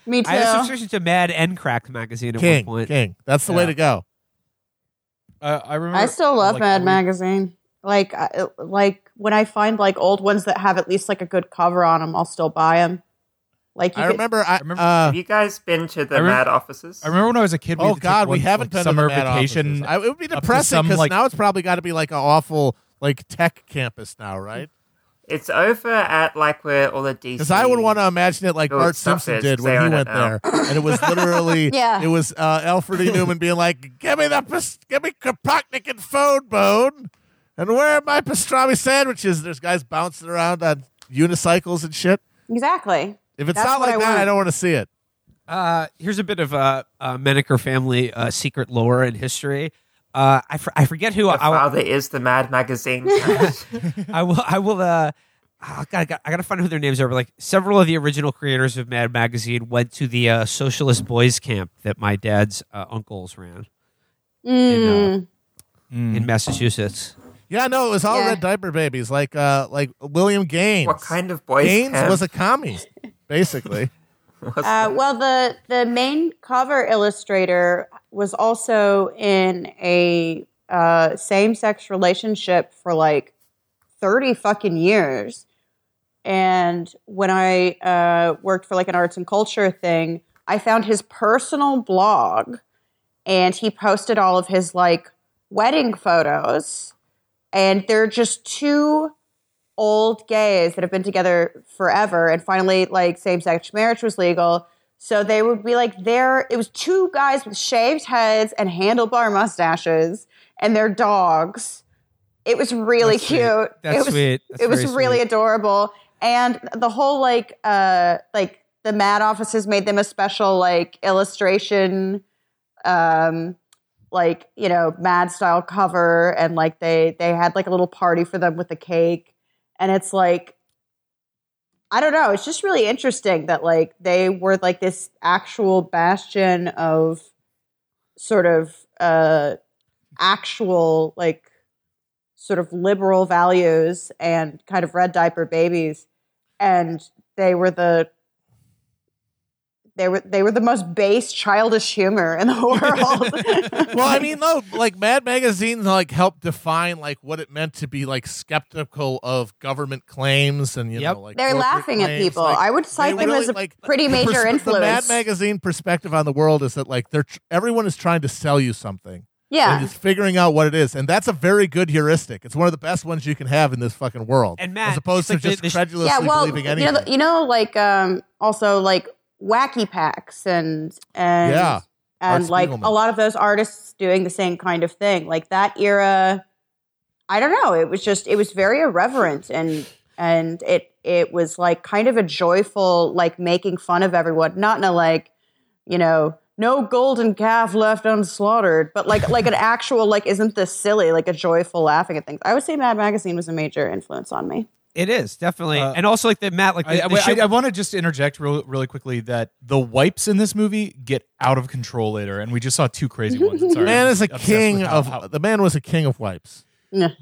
D: Me too.
A: I had a subscription to Mad and Crack magazine at
B: King,
A: one point.
B: King. That's the way to go.
C: Uh, I remember.
D: I still love
C: like,
D: Mad Magazine. Like, I, like when I find like old ones that have at least like a good cover on them, I'll still buy them. Like, you
B: I
D: could-
B: remember. I,
C: remember-
B: uh,
E: Have you guys been to the
C: I rem-
E: Mad offices?
C: I remember when I was a kid. We
B: oh
C: had to take
B: God, we
C: one,
B: haven't
C: like,
B: been
C: summer
B: to Mad
C: vacation.
B: offices. I, it would be depressing because
C: like-
B: now it's probably got to be like an awful like tech campus now, right?
E: It's over at like where all the DC.
B: Because I would want to imagine it like
E: Good
B: Bart Simpson
E: is,
B: did
E: 'cause
B: when he went
E: now.
B: there, and it was literally *laughs*
D: Yeah.
B: it was uh, Alfred E. Neuman being like, "Give me the give me Kropotnik and phone bone, and where are my pastrami sandwiches?" There's guys bouncing around on unicycles and shit.
D: exactly.
B: If it's
D: That's
B: not like
D: I
B: that,
D: want.
B: I don't want to see it.
A: Uh, here's a bit of uh, uh, Menaker family uh, secret lore and history. Uh, I, for, I forget who
E: The
A: I, I,
E: father is the Mad magazine. *laughs*
A: I will. I will. Uh, I gotta, I gotta find out who their names are. But like several of the original creators of Mad Magazine went to the uh, socialist boys camp that my dad's uh, uncles ran in, uh, in Massachusetts.
B: Yeah, no, it was all
D: Yeah.
B: red diaper babies, like uh, like William Gaines.
E: what kind of boys
B: Gaines
E: camp?
B: was a commie, basically. *laughs*
D: Uh, well, the the main cover illustrator was also in a uh, same sex relationship for like thirty fucking years. And when I uh, worked for like an arts and culture thing, I found his personal blog, and he posted all of his like wedding photos, and they're just two old gays that have been together forever and finally like same-sex marriage was legal. So they would be like there it was two guys with shaved heads and handlebar mustaches and their dogs. It was really
A: That's
D: cute.
A: That's
D: it was,
A: sweet. That's
D: it was really
A: sweet.
D: adorable. And the whole like uh like the mad offices made them a special like illustration um like you know mad style cover and like they they had like a little party for them with a cake and it's like i don't know it's just really interesting that like they were like this actual bastion of sort of uh actual like sort of liberal values and kind of red diaper babies. And they were the they were they were the most base childish humor in the *laughs* world *laughs*
B: well, I mean, no, like Mad Magazine, like helped define like what it meant to be like skeptical of government claims and you
A: Yep.
B: know like
D: They're
B: corporate
D: laughing at people.
B: Like,
D: I would cite them
B: really,
D: as a
B: like,
D: pretty
B: the
D: major
B: pers- The Mad. Magazine perspective on the world is that like they're tr- everyone is trying to sell you something.
D: yeah.
B: And it's figuring out what it is, and that's a very good heuristic. It's one of the best ones you can have in this fucking world.
A: And Matt,
B: as opposed to
A: like
B: just
A: the- the-
B: credulously
D: yeah, well,
B: believing
D: you
B: anything.
D: know, you know, like um, also like wacky packs and and
B: Yeah.
D: and
B: Art
D: like
B: Spiegelman.
D: a lot of those artists doing the same kind of thing. Like that era, I don't know. It was just it was very irreverent and and it it was like kind of a joyful like making fun of everyone, not in a like you know no golden calf left unslaughtered, but like like an *laughs* actual like isn't this silly like a joyful laughing at things. I would say Mad Magazine was a major influence on me.
A: It is definitely,
C: Uh,
A: and also like the Matt, like
C: I,
A: the, the shit-
C: I, want to just interject real, really quickly that the wipes in this movie get out of control later, and we just saw two crazy ones. *laughs* Sorry,
B: the man is a king
C: how-
B: of
C: how-
B: the man was a king of wipes.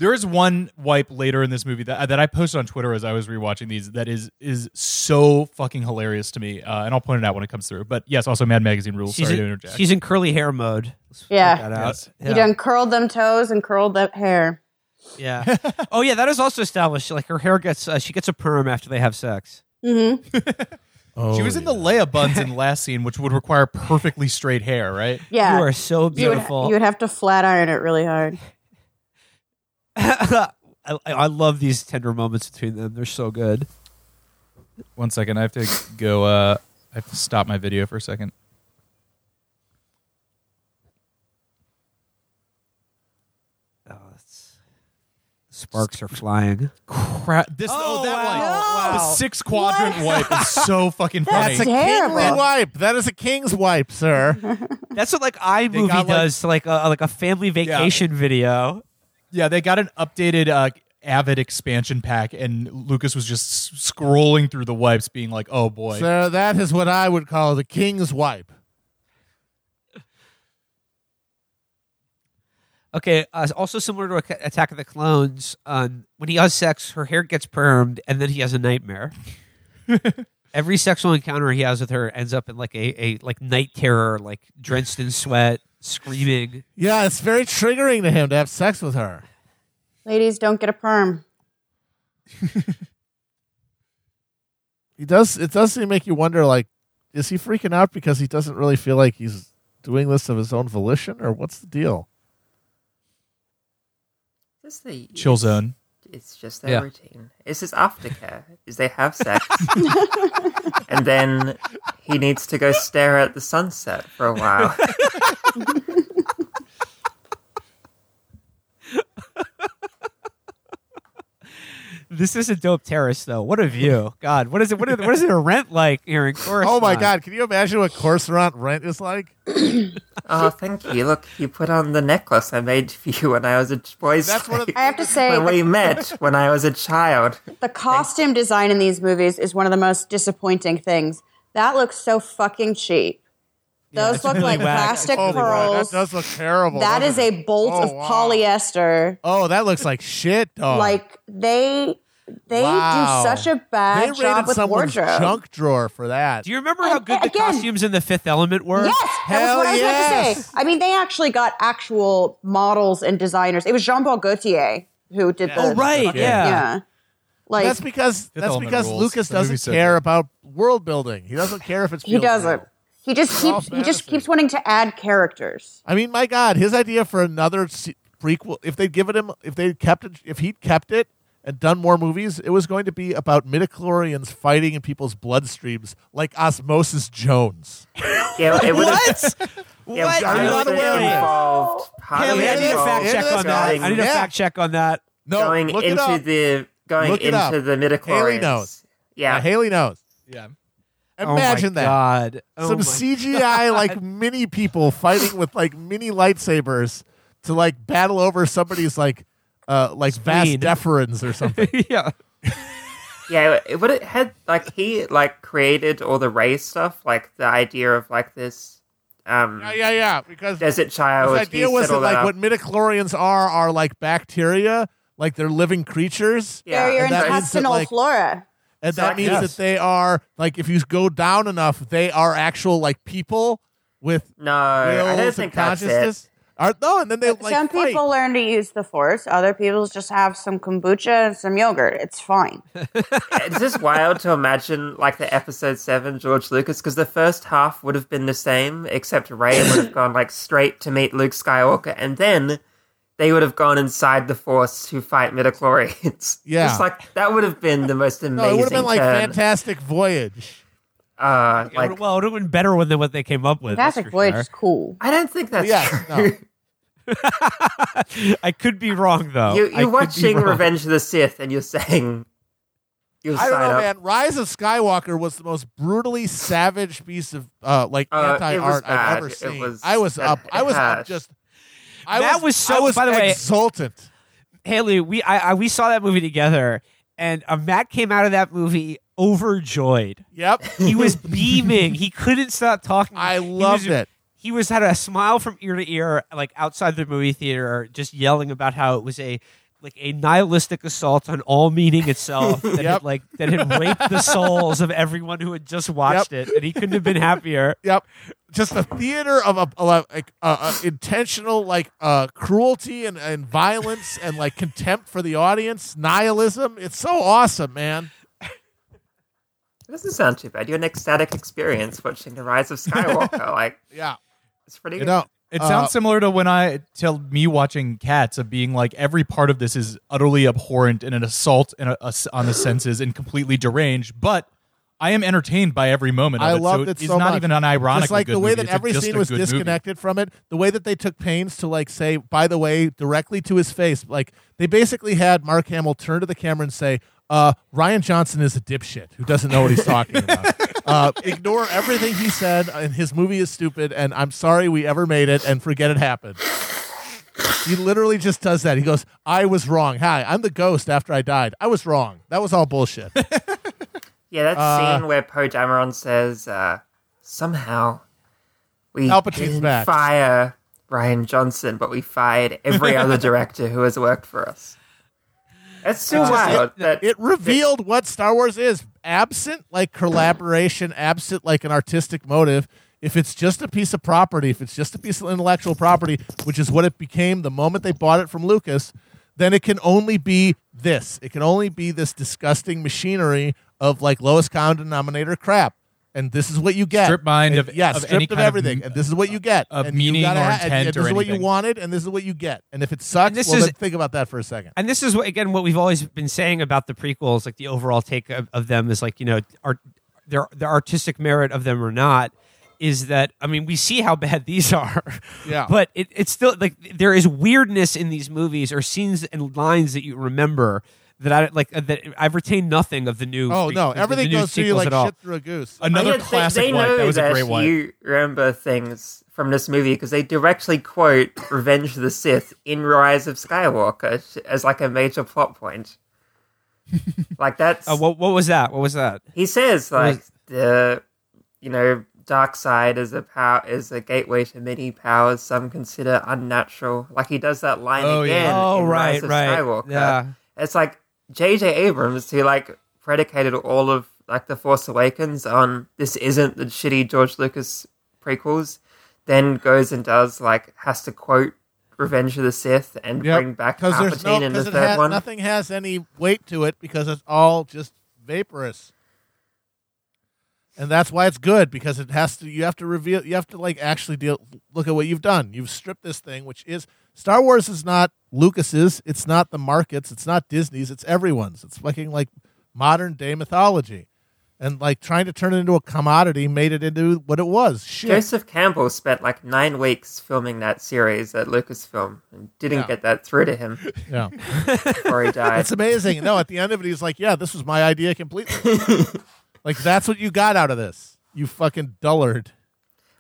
C: There is one wipe later in this movie that that I posted on Twitter as I was rewatching these that is is so fucking hilarious to me, uh, and I'll point it out when it comes through. But yes, also Mad Magazine rules.
A: she's
C: Sorry
A: in,
C: to interject.
A: she's in curly hair mode. Let's
D: Yeah.
A: that out.
D: He done curled them toes and curled that hair.
A: Yeah. *laughs* oh yeah, that is also established. Like her hair gets, uh, she gets a perm after they have sex.
D: Mm-hmm. *laughs*
B: Oh,
C: she was in the Leia buns in *laughs* last scene, which would require perfectly straight hair, right?
D: Yeah.
A: You are so
D: You would,
A: beautiful.
D: you would have to flat iron it really hard.
A: I, I love these tender moments between them. They're so good.
C: One second, I have to go. Uh, I have to stop my video for a second.
A: Oh, it's, sparks are flying.
C: Crap! This
A: Oh,
C: oh, that
A: wow.
C: wipe,
A: Wow.
C: the six quadrant wipe is so *laughs* fucking funny.
B: That's a
D: Terrible.
B: kingly wipe. That is a king's wipe, sir. *laughs*
A: That's what like iMovie
C: got, like-
A: does to like a like a family vacation video.
C: Yeah, they got an updated uh, Avid expansion pack, and Lucas was just scrolling through the wipes, being like, "Oh boy."
B: sir, that is what I would call the king's wipe.
A: Okay, uh, also similar to Attack of the Clones, um, when he has sex, her hair gets permed, and then he has a nightmare. *laughs* Every sexual encounter he has with her ends up in like a, a like night terror, like drenched in sweat, screaming.
B: Yeah, it's very triggering to him to have sex with her.
D: Ladies, don't get a perm. *laughs*
B: He does. It does seem to make you wonder. Like, is he freaking out because he doesn't really feel like he's doing this of his own volition, or what's the deal?
E: Just the
C: Chill
E: it's-
C: zone.
E: It's just their
A: Yeah.
E: routine. It's his aftercare. Is they have sex, *laughs* and then he needs to go stare at the sunset for a while. *laughs*
A: This is a dope terrace, though. What a view! God, what is it? What is, what is it a rent like here in Coruscant? *laughs*
B: Oh my God! Can you imagine what Coruscant rent is like? *coughs*
E: oh, thank you. Look, you put on the necklace I made for you when I was a ch- boy.
B: That's one of the-
D: I have to say,
E: when we met when I was a child.
D: the costume design in these movies is one of the most disappointing things. That looks so fucking cheap. Those
A: it's
D: look
A: really
D: like
A: whack.
D: plastic
B: Oh,
D: pearls.
B: that does look terrible.
D: that is
B: doesn't
D: a bolt
B: Oh,
D: of
B: wow.
D: polyester.
B: Oh, that looks like shit, dog.
D: Like they They
B: Wow.
D: do such a bad
B: they
D: job with
B: someone's
D: wardrobe.
B: junk drawer for that.
A: Do you remember how
D: And-
A: good the
D: again-
A: costumes in the Fifth Element were?
D: Yes, that
B: Hell
D: was what I was about to say. I mean, they actually got actual models and designers. It was Jean Paul Gaultier who did the.
A: Oh right,
B: Yeah.
A: yeah.
D: yeah. Like
B: that's because that's
C: Element
B: because
C: rules.
B: Lucas
C: The
B: doesn't care
C: that.
B: about world building. He doesn't care if it's
D: he doesn't.
B: real.
D: He just keeps. He just keeps wanting to add characters.
B: I mean, my God, his idea for another se- prequel, if they'd given him, if they'd kept it, if he'd kept it and done more movies, it was going to be about midichlorians fighting in people's bloodstreams like Osmosis Jones.
E: Yeah, it *laughs* would.
A: What? *laughs*
E: Yeah,
A: what?
B: Are you not
E: Jonathan
B: aware of that?
E: involved.
A: Haley, I need a fact check on that. I need a
B: Yeah.
A: fact check on that.
B: No,
E: going
B: look it
E: into
B: up.
E: the going
B: Look
E: into the midichlorians.
B: Haley knows.
E: Yeah.
B: Yeah, Haley knows.
C: Yeah.
B: Imagine
A: oh my
B: that.
A: God. Oh
B: Some
A: my
B: CGI *laughs* like mini people fighting with like mini lightsabers to like battle over somebody's like uh like vas
A: Spleen.
B: deferens or something. *laughs*
A: yeah.
E: Yeah, it would it had like he like created all the Rey stuff, like the idea of like this um
B: yeah, yeah, yeah. Because
E: desert child.
B: his idea was that
E: that
B: like
E: up.
B: what midichlorians are are like bacteria, like they're living creatures.
E: yeah,
D: They're your
B: and that that,
D: intestinal
B: like-
D: flora.
B: And that
E: Exactly.
B: means
C: Yes.
B: that they are like if you go down enough, they are actual like people with
E: no, I
B: wills
E: don't
B: and
E: think
B: consciousness. Are no, and then they like
D: Some
B: fight.
D: people learn to use the force. Other people just have some kombucha and some yogurt. It's fine. *laughs* *laughs*
E: it's just wild to imagine like the episode seven George Lucas because the first half would have been the same except Rey would have *coughs* gone like straight to meet Luke Skywalker and then they would have gone inside the Force to fight midichlorians. *laughs*
B: Yeah.
E: just like that would have been the most amazing. *laughs*
B: no, it would have been like
E: turn.
B: Fantastic Voyage.
E: Uh,
A: It
E: like
A: well, it would have been better than what they came up with. that's
D: Fantastic Voyage
A: sure.
D: is cool.
E: I don't think that's
B: Yes,
E: true.
B: no. *laughs*
A: I could be wrong though.
E: You, you're
A: be
E: watching. Revenge of the Sith and you're saying you'll
B: I don't know,
E: up.
B: man. Rise of Skywalker was the most brutally savage piece of uh, like
E: Uh,
B: anti art I've ever seen.
E: was-
B: I was
E: it-
B: up. I was up just. I
A: That
B: was,
A: was so-
B: I was
A: by the way-
B: exultant.
A: Haley, we I, I we saw that movie together, and uh, Matt came out of that movie overjoyed.
B: Yep,
A: He was beaming. He couldn't stop talking.
B: I loved
A: was-
B: it.
A: He was had a smile from ear to ear, like outside the movie theater, just yelling about how it was a like a nihilistic assault on all meaning itself. *laughs* That
B: Yep.
A: had, like that had raped the souls of everyone who had just watched it, and he couldn't have been happier.
B: Yep, just a theater of a, of a like uh, uh, intentional like uh, cruelty and, and violence and like contempt for the audience, nihilism. It's so awesome, man.
E: It doesn't sound too bad. you had an ecstatic experience watching The Rise of *laughs* Skywalker. like,
B: Yeah,
E: it's pretty
B: you
E: good.
B: know.
C: It
B: Uh,
C: sounds similar to when I tell me watching Cats of being like every part of this is utterly abhorrent and an assault and a, a- on the senses and completely deranged, but I am entertained by every moment. Of
B: I
C: it,
B: loved
C: so
B: it
C: it's
B: so
C: not
B: much.
C: even an ironic.
B: Just like
C: good
B: the way
C: movie,
B: that
C: it's
B: every scene was
C: good movie.
B: disconnected from it, the way that they took pains to like say, by the way, directly to his face, like they basically had Mark Hamill turn to the camera and say, uh, "Rian Johnson is a dipshit who doesn't know what he's talking *laughs* about. uh, ignore everything he said, and his movie is stupid. And I'm sorry we ever made it, and forget it happened." He literally just does that. He goes, "I was wrong. Hi, I'm the ghost after I died. I was wrong. That was all bullshit." *laughs*
E: Yeah, that
B: Uh,
E: scene where Poe Dameron says, uh, somehow we
B: Palpatine's
E: didn't
B: back.
E: fire Rian Johnson, but we fired every other *laughs* director who has worked for us. That's too wild. that,
B: it revealed what Star Wars is. Absent like collaboration, absent like an artistic motive. If it's just a piece of property, if it's just a piece of intellectual property, which is what it became the moment they bought it from Lucas, then it can only be this. It can only be this disgusting machinery of like lowest common denominator crap. And this is what you get.
C: Strip mind
B: And-
C: of-
B: yeah,
C: of
B: stripped of
C: of
B: everything.
C: m-
B: and this is what you get.
C: of
B: and you
C: meaning
B: gotta
C: or
B: and-
C: intent
B: and
C: or
B: this is what you wanted, and this is what you get. And if it sucks,
A: this
B: well,
A: is-
B: think about that for a second.
A: And this is what again what we've always been saying about the prequels, like the overall take of, of them is like you know art, their the artistic merit of them or not is that I mean we see how bad *laughs* these are,
B: Yeah.
A: but it, it's still like there is weirdness in these movies or scenes and lines that you remember that I like uh, that I've retained nothing of the new.
B: Oh no,
A: the-
B: everything
A: the new
B: goes through you like shit through a goose.
C: Another
E: Yeah, they-
C: classic
E: they,
C: wipe.
E: know
C: That was a great wipe.
E: You remember things from this movie because they directly quote *coughs* Revenge of the Sith in Rise of Skywalker as like a major plot point. *laughs* like that's
A: Uh, what what was that? What was that?
E: he says like
A: was-
E: the you know dark side is a power is a gateway to many powers some consider unnatural. Like he does that line
C: Oh, yeah.
E: again.
A: oh
E: in
A: right,
E: Rise of
A: right,
E: Skywalker.
A: yeah.
E: It's like J.J. Abrams, who like predicated all of like the Force Awakens on this isn't the shitty George Lucas prequels, then goes and does like has to quote Revenge of the Sith and bring back Palpatine
B: no
E: in the
B: it
E: third one.
B: nothing has any weight to it because it's all just vaporous. And that's why it's good because it has to. You have to reveal. You have to like actually deal. Look at what you've done. You've stripped this thing, which is Star Wars is not Lucas's. It's not the markets. It's not Disney's. It's everyone's. It's fucking like modern day mythology, and like trying to turn it into a commodity made it into what it was. Shit.
E: Joseph Campbell spent like nine weeks filming that series at Lucasfilm and didn't
B: Yeah.
E: get that through to him *laughs*
B: Yeah.
E: before he *laughs* died.
B: It's amazing. No, at the end of it, he's like, "Yeah, this was my idea completely." *laughs* like that's what you got out of this. You fucking dullard.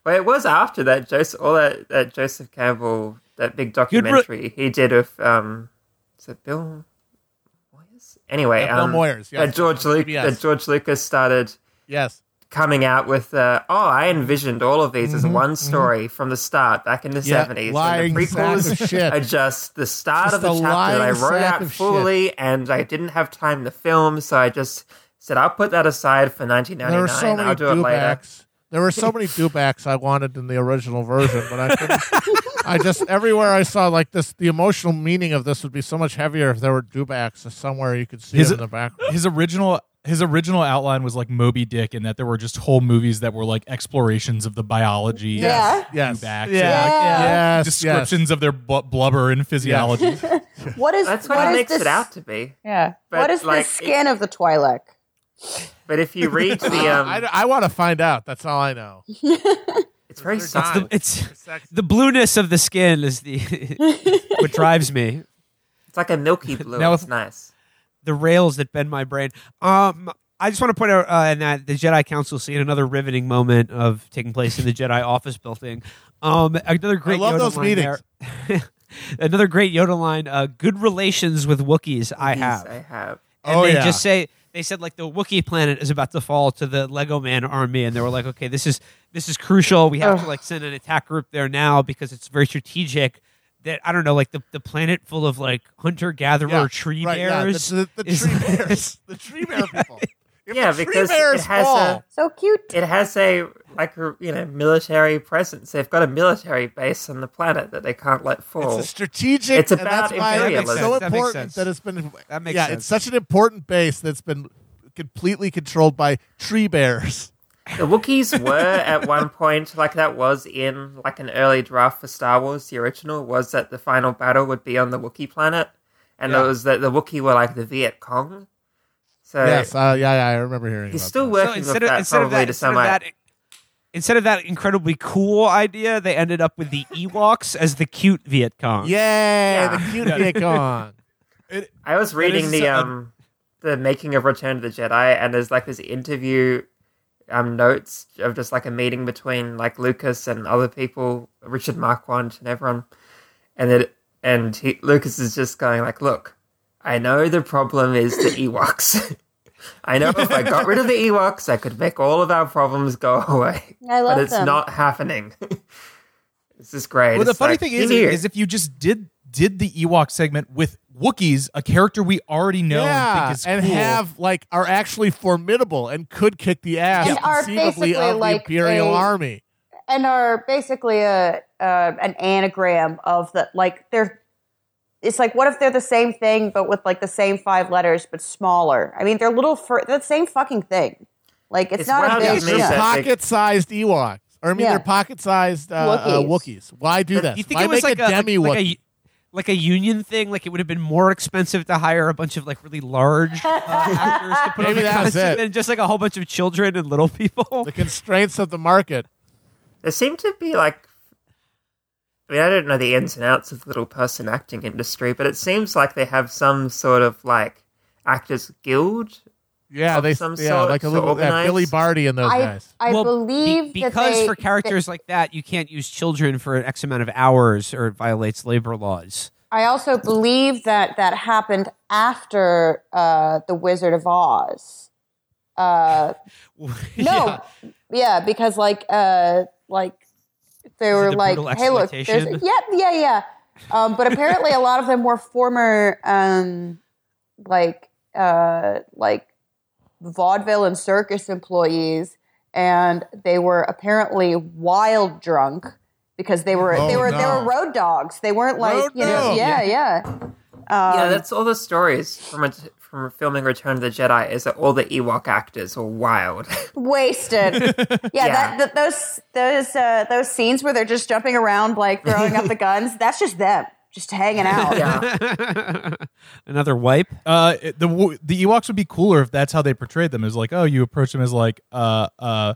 E: Well, it was after that Joseph, all that, that Joseph Campbell, that big documentary he did with um, is it Bill Moyers? Anyway,
B: Yeah, Bill
E: um,
B: Moyers, yeah.
E: that George Lucas, that George Lucas started
B: Yes.
E: coming out with. Uh, oh, I envisioned all of these as one story from the start back in the
B: Mm-hmm, Yeah,
E: seventies.
B: lying
E: and the prequels
B: of shit. *laughs*
E: are just the start
B: Just
E: of the chapter that I wrote out
B: of shit.
E: fully, and I didn't have time to film, so I just said I'll put that aside for nineteen ninety nine.
B: There were so many
E: I'll do it later.
B: There were so many dewbacks I wanted in the original version, but I couldn't. *laughs* I just everywhere I saw like this, the emotional meaning of this would be so much heavier if there were dewbacks somewhere you could see
C: His-
B: it in the background.
C: his original his original outline was like Moby Dick, in that there were just whole movies that were like explorations of the biology.
D: Yeah.
B: Yes.
C: Dewbacks and,
A: Yeah.
C: like,
D: Yeah.
B: Yes.
C: descriptions of their bu- blubber and physiology. *laughs*
D: What is
E: That's
D: what
E: what he makes
D: this,
E: it out to be.
D: Yeah.
E: But,
D: what is
E: like,
D: the skin of the Twi'lek?
E: But if you read the, *laughs* um,
B: I, I want to find out. That's all I know. *laughs*
E: it's very
B: They're
E: soft.
B: dying.
A: It's
B: They're
A: the blueness of the skin is the *laughs* what drives me.
E: It's like a milky *laughs* blue.
C: Now
E: it's nice.
A: The rails that bend my brain. Um, I just want to point out uh, in that the Jedi Council scene, another riveting moment of taking place in the Jedi *laughs* office building. Um, another great.
B: love
A: Yoda
B: those
A: line
B: meetings.
A: there. another great Yoda line. Uh, good relations with Wookiees. I have.
E: I have.
A: and
B: Oh,
A: they
B: yeah.
A: just say they said like the Wookiee planet is about to fall to the Lego Man army, and they were like, okay, this is this is crucial. We have to like send an attack group there now because it's very strategic. That I don't know, like the, the planet full of like hunter gatherer
B: Yeah,
A: tree
B: right, yeah. The, the, the
A: is-
B: tree *laughs* bears. The tree bear people. *laughs* If
E: Yeah,
B: the
E: because
B: bears
E: it has
B: fall,
E: a-
D: So cute.
E: It has a like a you know military presence. They've got a military base on the planet that they can't let fall.
B: It's a strategic.
E: It's
B: and
E: about
B: that's why it's
E: imperialism.
B: so
A: That makes
B: important
A: sense.
B: that it's been.
A: That makes
B: yeah,
A: sense.
B: it's such an important base that's been completely controlled by tree bears.
E: The Wookiees were *laughs* at one point like that was in like an early draft for Star Wars. The original was that the final battle would be on the Wookiee planet, and
B: Yeah.
E: it was that the Wookiee were like the Viet Cong. So
B: yes, uh, yeah, yeah, I remember hearing.
E: he's
B: about
E: still
B: that.
E: working
A: so
E: with
A: of
E: that
A: instead of
E: probably
A: that,
E: to some
A: of that instead of that incredibly cool idea, they ended up with the *laughs* Ewoks as the cute Viet Cong.
B: Yay,
E: Yeah.
B: the cute Viet Cong. *laughs*
E: I was reading the
C: so-
E: um the making of Return of the Jedi, and there's like this interview um notes of just like a meeting between like Lucas and other people, Richard Marquand and everyone, and it and he, Lucas is just going like, "Look, I know the problem is the *laughs* Ewoks." I know if I got rid of the *laughs* Ewoks, I could make all of our problems go away.
D: I love
E: but it's
D: them.
E: not happening. *laughs* this is great.
C: Well, the
E: It's
C: funny
E: like,
C: thing is,
E: here.
C: is if you just did did the Ewok segment with Wookiees, a character we already know and
B: yeah,
C: think is
B: and
C: cool.
B: have like are actually formidable and could kick the ass
D: And are
B: conceivably
D: basically
B: of
D: like
B: the Imperial
D: a-
B: Army.
D: and are basically a uh, an anagram of the like they're it's like what if they're the same thing but with like the same five letters but smaller i mean they're little fur they're the same fucking thing like it's,
E: It's
D: not a big
E: to
B: They're
E: that
D: shift.
E: they-
B: pocket-sized Ewoks, or I mean,
D: Yeah.
B: they're pocket-sized uh, uh,
D: Wookiees.
B: Wookiees. Why do that?
A: You think
B: Why
A: it was
B: make
A: like
B: a demi
A: like
B: Wookiee?
A: a like a union thing? Like it would have been more expensive to hire a bunch of like really large uh, *laughs* actors to put
B: Maybe
A: on the
B: that was
A: costume than just like a whole bunch of children and little people.
B: the constraints of the market.
E: There seem to be like, I mean, I don't know the ins and outs of the little person acting industry, but it seems like they have some sort of like actors guild.
B: Yeah,
E: Of
B: they
E: some
B: yeah,
E: sort
B: like a little yeah. Billy Barty and those
D: I,
B: guys.
D: I
A: Well, be-
D: believe
A: because
D: that they,
A: for characters like that, you can't use children for an X amount of hours, or it violates labor laws.
D: I also believe that that happened after uh, the Wizard of Oz. Uh, *laughs* no,
A: Yeah.
D: yeah. because like, uh, like they were
A: the
D: like, "Hey, look, there's
A: exploitation?
D: yeah, yeah, yeah." Um, but apparently, a lot of them were former, um, like uh, like vaudeville and circus employees, and they were apparently wild drunk because they were
B: Oh,
D: they were they were road dogs. They weren't like
B: Road
D: you know
B: dogs.
D: yeah yeah.
E: yeah,
D: Um,
E: that's all the stories from a, from filming Return of the Jedi is that all the Ewok actors were wild. *laughs*
D: wasted. Yeah, *laughs*
E: Yeah.
D: That, that those those uh, those scenes where they're just jumping around like throwing up the *laughs* guns. That's just them, just hanging out.
E: yeah,
A: Another wipe.
C: Uh, the the Ewoks would be cooler if that's how they portrayed them. Is like, oh, you approach them as like, uh, uh,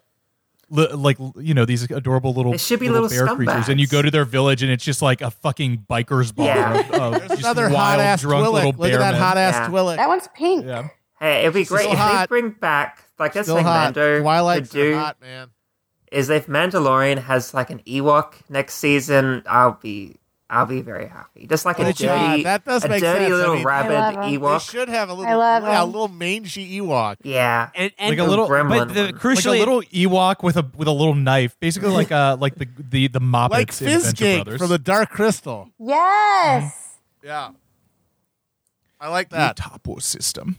C: li- like you know these adorable little
E: They should be
C: little,
E: little
C: bear creatures, and you go to their village and it's just like a fucking biker's bar
E: Yeah.
C: of, of just
B: another
C: wild,
B: hot ass
C: drunk little
B: Twi'lek. Look
C: bear
B: at that hot ass
E: Yeah.
B: Twi'lek.
D: That one's pink.
C: Yeah.
E: hey, it'd be great
B: Still
E: if
B: hot.
E: they bring back like that's
B: Still
E: like
B: hot.
E: Mando
B: Twilight's
E: could do
B: hot, man.
E: is if Mandalorian has like an Ewok next season, I'll be I'll be very happy. Just like a
B: Oh,
E: dirty,
B: God, that does
E: a
B: make
E: dirty
B: sense. I
E: little
B: mean-
E: rabid
D: I love 'em.
B: They
E: Ewok.
B: should have a little,
D: I love
B: yeah, a little mangy Ewok.
E: Yeah,
A: And, and
C: Like a little-
A: but the,
E: one. Like a
A: crucially,
C: like a little Ewok with a with a little knife, basically like uh *laughs* like the the the Moppets
B: Like
C: in
B: Fizzgig
C: Brothers.
B: from the Dark Crystal.
D: Yes.
B: Yeah. I like that
C: the
B: that.
C: Utapau system.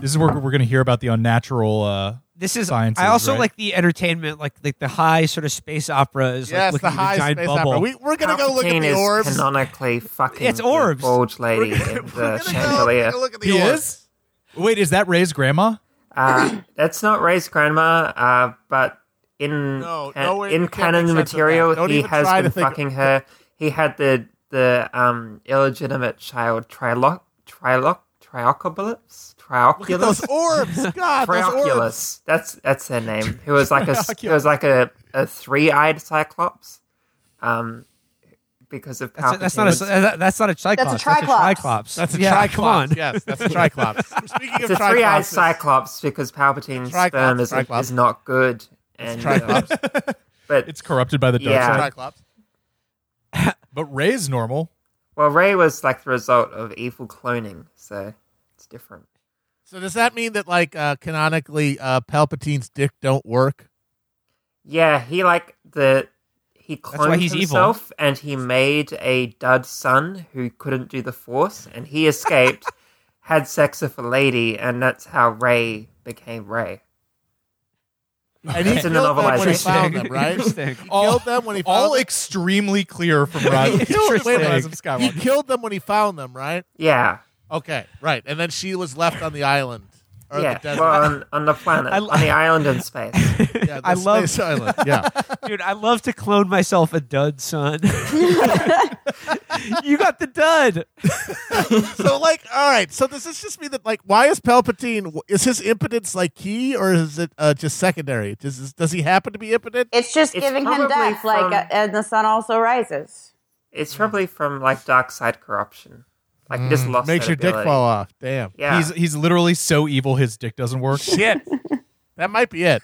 C: This is where we're going to hear about the unnatural. Uh,
A: this is.
C: sciences,
A: I also
C: right?
A: like the entertainment, like like the high sort of space opera is
B: Yes,
A: like
B: the
A: looking at
B: high
A: giant
B: space
A: bubble.
B: opera. We, we're gonna go look at
E: Palpatine
B: the
E: is
B: orbs.
E: Canonically fucking
A: It's
E: the
A: orbs.
E: bulge lady
B: We're
E: in
B: gonna
E: the chandelier.
B: take a look at the
C: he
B: orbs.
C: is. Wait, is that Rey's grandma?
E: Uh, that's not Rey's grandma, uh, but in
B: No,
E: ca-
B: no way-
E: in canon
B: make sense of
E: material, he has been
B: to think-
E: fucking her. He had the the um illegitimate child Triloc Triloc Trioculus
B: Look at those *laughs* orbs. God, those orbs.
E: Trioculus. That's that's their name. Who was like a it was like a, a three eyed cyclops. Um, because of
A: That's, that's not a. That- That's not a cyclops. That's a
D: triclops.
A: triclops.
B: That's a
A: yeah,
B: triclops.
A: Come on.
B: Yes, that's a triclops. *laughs* Speaking
E: It's
B: of
E: a three-eyed
B: triclops,
E: cyclops because Palpatine's
B: Triclops,
E: sperm is,
B: Triclops.
E: is not good, and uh,
B: triclops. *laughs*
E: but
C: It's corrupted by the dark
E: Yeah.
C: side.
B: triclops.
C: But Rey's normal.
E: well, Rey was like the result of evil cloning, so it's different.
B: So does that mean that like uh, canonically uh, Palpatine's dick don't work?
E: Yeah, he like the he cloned
A: why he's evil.
E: himself and he made a dud son who couldn't do the Force, and he escaped, *laughs* had sex with a lady, and that's how Rey became Rey.
B: And he
E: in
B: killed
E: the
B: them when he found them, right? He
C: All-
B: killed them when he found
C: All
B: them.
C: extremely clear from Rise, *laughs*
B: He killed- wait a minute.
C: Rise of
B: He killed them when he found them, right?
E: Yeah,
B: Okay, right. And then she was left on the island or
E: yeah.
B: the.
E: Well, on, on the planet,
A: I-
E: on the island in space. *laughs*
B: yeah, the
A: I love-
B: space island. Yeah. *laughs*
A: Dude, I love to clone myself a dud son. *laughs* you got the dud.
B: so like, all right. So does this just mean that like, why is Palpatine? Is his impotence like key or is it uh, just secondary? Does does he happen to be impotent?
D: It's just
E: It's
D: giving him
E: probably
D: death,
E: from-
D: like, uh, and the sun also rises.
E: It's probably from like dark side corruption. Like he just lost
B: Mm, Makes
E: that
B: your dick fall off. Damn.
E: Yeah,
C: He's he's literally so evil his dick doesn't work. *laughs*
A: Shit.
B: That might be it.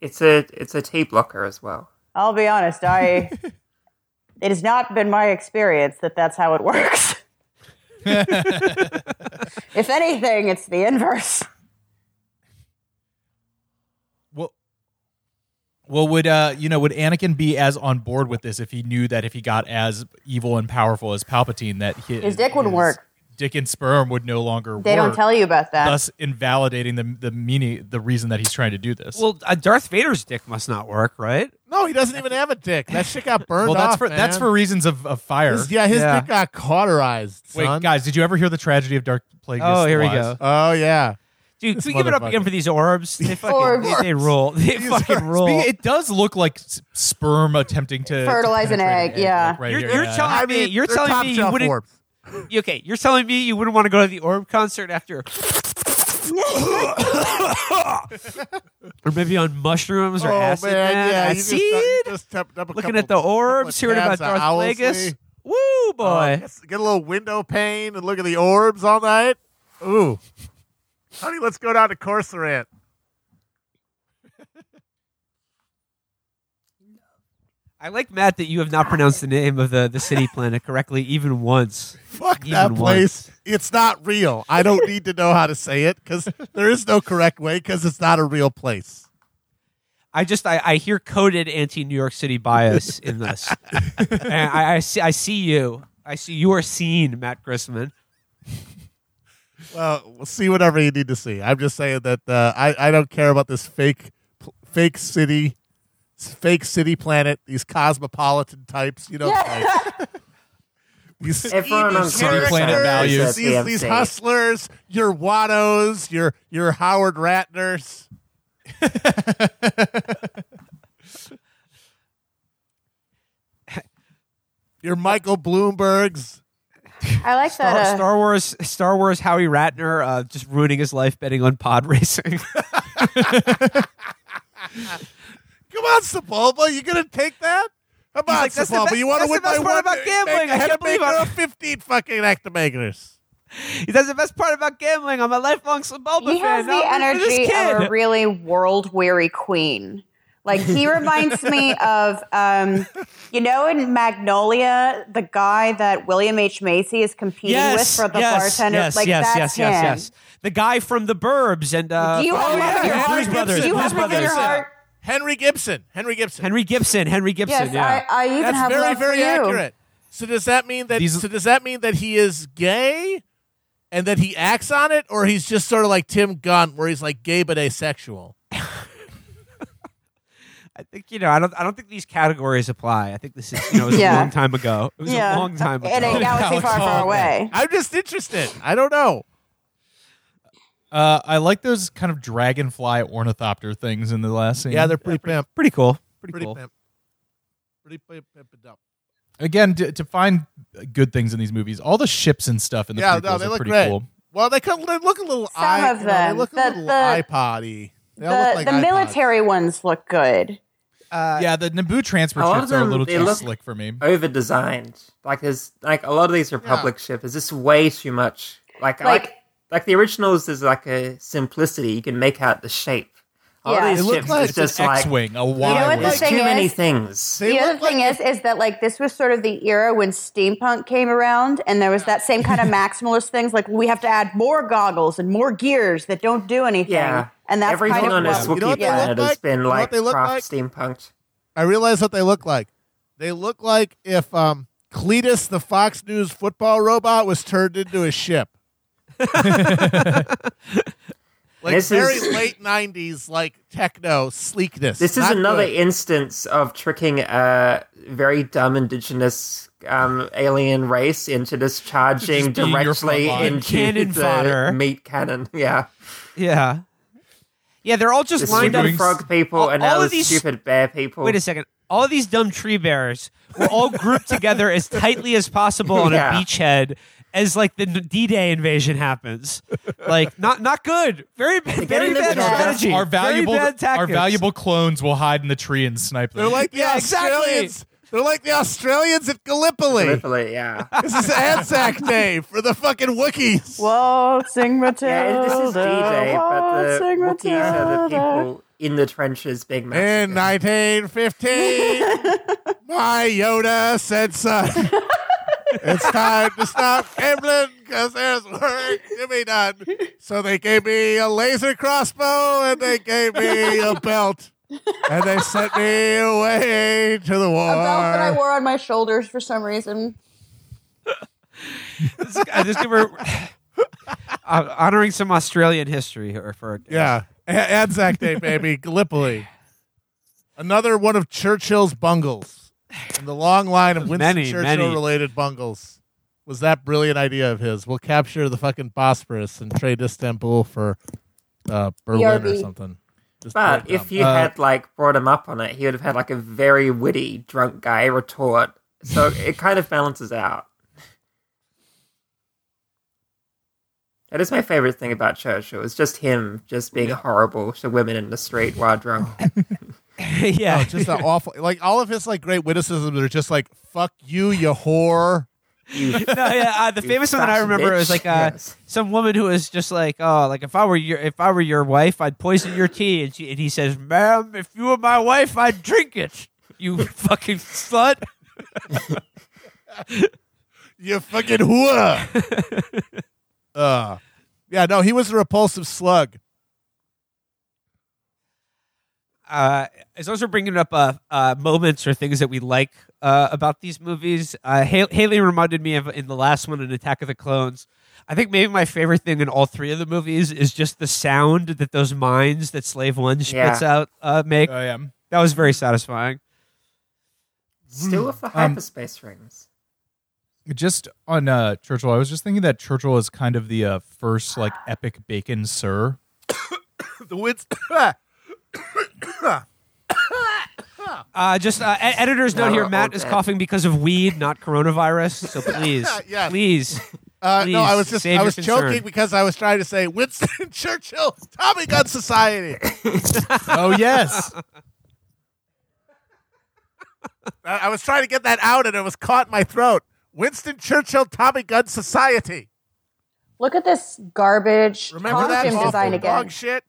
E: it's a it's a T blocker as well.
D: I'll be honest, I. *laughs* it has not been my experience that that's how it works. *laughs* if anything, it's the inverse.
C: Well, well, would uh, you know, would Anakin be as on board with this if he knew that if he got as evil and powerful as Palpatine, that his,
D: His dick wouldn't
C: his
D: work.
C: Dick and sperm would no longer work.
D: They
C: work,
D: don't tell you about that.
C: thus invalidating the the meaning, the reason that he's trying to do this.
A: Well, uh, Darth Vader's dick must not work, right?
B: No, he doesn't even have a dick. That shit got burned
C: Well, that's
B: off.
C: for that's for reasons of, of fire.
B: His, yeah, his
A: Yeah.
B: dick got cauterized.
C: Wait, guys, did you ever hear the tragedy of Darth Plagueis?
A: Oh, here we go.
B: Oh yeah.
A: Dude,
B: This
A: can we give it up again for these orbs? They *laughs* fucking
D: Orbs.
A: They, they rule. *laughs* They
B: These
A: fucking
B: orbs.
A: rule.
C: It does look like sperm attempting to to
D: Fertilize an egg, yeah.
C: like right
A: You're-
C: here,
A: you're
C: yeah.
A: telling-
B: I
A: I mean,
B: mean,
A: you're telling me you wouldn't-
B: orbs. *laughs*
A: okay, you're telling me you wouldn't want to go to the Orb concert after, *coughs* *coughs* or maybe on mushrooms or
B: oh
A: acid,
B: man,
A: man,
B: yeah. you
A: acid.
B: just, you just tapped up a
A: Looking
B: couple-
A: at the orbs,
B: of
A: hearing about
B: tabs of
A: Darth
B: Owsley.
A: Plagueis. Woo,
B: Oh,
A: boy!
B: get, get a little window pane and look at the orbs all night. Ooh, honey, let's go down to Corsorant.
A: I like Matt that you have not pronounced the name of the, the city planet correctly even once.
B: Fuck
A: Even
B: that place.
A: once.
B: It's not real. I don't need to know how to say it because there is no correct way because it's not a real place.
A: I just I, I hear coded anti New York City bias in this. *laughs* and I, I see I see you. I see you are seen, Matt Chrisman.
B: Well, we'll see whatever you need to see. I'm just saying that uh, I I don't care about this fake fake city, fake city planet. These cosmopolitan types, you know. like, *laughs* these
E: Everyone on
C: City Planet values.
B: These, these hustlers, your Wattos, your your Howard Ratners. *laughs* your Michael Bloombergs.
D: I like
A: Star,
D: that. Uh,
A: Star Wars, Star Wars, Howie Ratner, uh, just ruining his life betting on pod *laughs* racing.
B: Come on, Sebulba, you gonna take that? Come on,
A: like, "That's the
B: Sebulba,
A: be-
B: you want to
A: that's
B: win
A: the best part
B: one?
A: about gambling.
B: Make,
A: I can't
B: make
A: believe I'm-
B: a fifteen fucking actimakers.
A: That's the best part about gambling. I'm a lifelong Sebulba
D: he has
A: fan. Now
D: the
A: I'm rooting for this
D: energy of a really world weary queen. Like he reminds me *laughs* of, um, you know, in Magnolia, the guy that William H Macy is competing with for the
A: yes,
D: bartender.
A: Yes,
D: like
A: yes,
D: that's
A: yes,
D: him.
A: yes, yes. The guy from the Burbs and uh,
D: Do you have
B: Oh, yeah,
D: your
B: Henry
D: heart? Do you have love in your
A: Brothers.
D: heart?
B: Henry Gibson. Henry Gibson.
A: Henry Gibson. Henry Gibson.
D: Yes,
A: yeah.
D: I, I even
B: That's
D: have
B: very, very
D: you.
B: accurate. So does that mean that?
C: These-
B: so does that mean that he is gay, and that he acts on it, or he's just sort of like Tim Gunn, where he's like gay but asexual?
A: I think you know. I don't. I don't think these categories apply. I think this is. You know, it was *laughs*
D: Yeah.
A: a long time ago. It was
D: yeah,
A: a long time ago.
D: in a galaxy far, far away.
B: I'm just interested. I don't know.
C: Uh, I like those kind of dragonfly ornithopter things in the last scene.
B: Yeah, they're pretty pimp.
A: Pretty cool. Pretty,
B: Pretty
A: cool.
B: pimp. Pretty pimp. pimped up.
C: again to, to find good things in these movies. All the ships and stuff in the
B: Yeah,
C: prequels
B: no, they
C: are
B: look
C: pretty
B: great.
C: cool.
B: Well, they, come, they look a little
D: Some
B: i-
D: of
B: you know, they
D: them.
B: look a
D: The-
B: little
D: the-
B: iPod-y. They all
D: The,
B: look like
D: the
B: iPods.
D: military ones look good.
A: Uh,
C: yeah, the Naboo transfer
E: A lot of
C: ships are a little
E: they
C: too
E: look-
C: slick for me.
E: over designed. Like there's like a lot of these Republic ships is just way too much. Like
D: Like-
E: like like the originals is like a simplicity. You can make out the shape. All
D: Yeah.
E: these
B: look
E: ships
B: like
E: is
C: It's an
E: just like
C: X-wing, a
D: know what
C: Y
D: the
C: wing.
E: there's
D: thing
E: too many things.
B: They
D: the other
B: look like
D: thing is, is that like this was sort of the era when steampunk came around, and there was that same kind of *laughs* maximalist things. Like we have to add more goggles and more gears that don't do anything.
E: Yeah,
D: and that's
E: everything
D: kind
E: on
D: of
E: this
D: what,
B: You know what
E: Wookiee
B: they look
E: planet
B: like?
E: has been
B: You know what
E: like
B: they look
E: craft
B: like?
E: steampunked.
B: I realize what they look like. They look like if um, Cletus, the Fox News football robot, was turned into a ship. *laughs* like
E: This
B: very
E: is-
B: late '90s, like techno sleekness.
E: This is
B: Not
E: another
B: good.
E: instance of tricking a very dumb indigenous um, alien race into just charging
C: Just being your
E: directly into
A: Cannon
E: the
A: fodder.
E: meat cannon. *laughs* Yeah,
A: Yeah. Yeah, they're all just
E: the
A: lined up.
E: stupid frog people
A: all-
E: and
A: all
E: now
A: of these-
E: stupid bear people.
A: Wait a second. All of these dumb tree bears were all grouped *laughs* together as tightly as possible on
E: Yeah.
A: a beachhead as like the D-Day invasion happens. Like not not good. Very bad, very bad strategy.
C: Our valuable,
A: very bad
C: our valuable clones will hide in the tree and snipe them.
B: They're like the
A: Yeah, exactly.
B: Australians. They're like the Australians at Gallipoli.
E: Gallipoli, yeah. *laughs*
B: this is Anzac Day for the fucking Wookiees.
D: Waltzing Matilda.
E: Yeah, this is DJ, but the
D: waltzing
E: Wookiees are the people in the trenches being
B: In *laughs* 1915, my Yoda said, son, it's time to stop gambling because there's work to be done. So they gave me a laser crossbow and they gave me a belt. And they sent me away to the war.
D: A belt that I wore on my shoulders for some reason. *laughs*
A: I just give her uh, honoring some Australian history here for
B: Yeah. A- Anzac Day, *laughs* baby. Gallipoli. Another one of Churchill's bungles. In the long line of Winston
A: Many,
B: Churchill
A: many.
B: related bungles. Was that brilliant idea of his? We'll capture the fucking Bosphorus and trade Istanbul for uh, Berlin or something. Just
E: But if you
C: Uh,
E: had like brought him up on it, he would have had like a very witty drunk guy retort. So it kind of balances out. That is my favorite thing about Churchill. It's just him just being horrible to women in the street while drunk. *laughs*
A: yeah.
B: Oh, just an awful like all of his like great witticisms are just like fuck you, you whore.
E: You *laughs*
A: no, yeah, uh, the famous one that I remember was like uh,
E: Yes.
A: some woman who was just like, "Oh, like if I were your if I were your wife, I'd poison your tea." And, she, and he says, "Ma'am, if you were my wife, I'd drink it." You *laughs* fucking slut. *laughs*
B: You fucking whore. uh yeah, no, he was a repulsive slug.
A: Uh, as long as we're bringing up uh, uh, moments or things that we like uh, about these movies, uh, Hal- Haley reminded me of in the last one, in Attack of the Clones, I think maybe my favorite thing in all three of the movies is just the sound that those mines that Slave One spits
E: Yeah.
A: out uh, make.
C: Oh yeah.
A: that was very satisfying.
E: Still with the
C: Um,
E: hyperspace rings.
C: Just on uh, Churchill, I was just thinking that Churchill is kind of the uh, first like epic bacon sir. *coughs*
B: the wits. *coughs*
A: Uh, just uh, e- editor's note
E: No,
A: here: Matt
E: all
A: is coughing because of weed, not coronavirus. So *laughs* please,
B: Yes.
A: please,
B: Uh, no, I was just
A: save
B: I
A: your
B: was
A: concern.
B: choking because I was trying to say Winston *laughs* Churchill, Tommy Gun Society. *laughs*
C: oh yes.
B: I, I was trying to get that out, and it was caught in my throat. Winston Churchill, Tommy Gun Society.
D: Look at this garbage
B: Remember that
D: costume
B: awful
D: design again.
B: dog shit?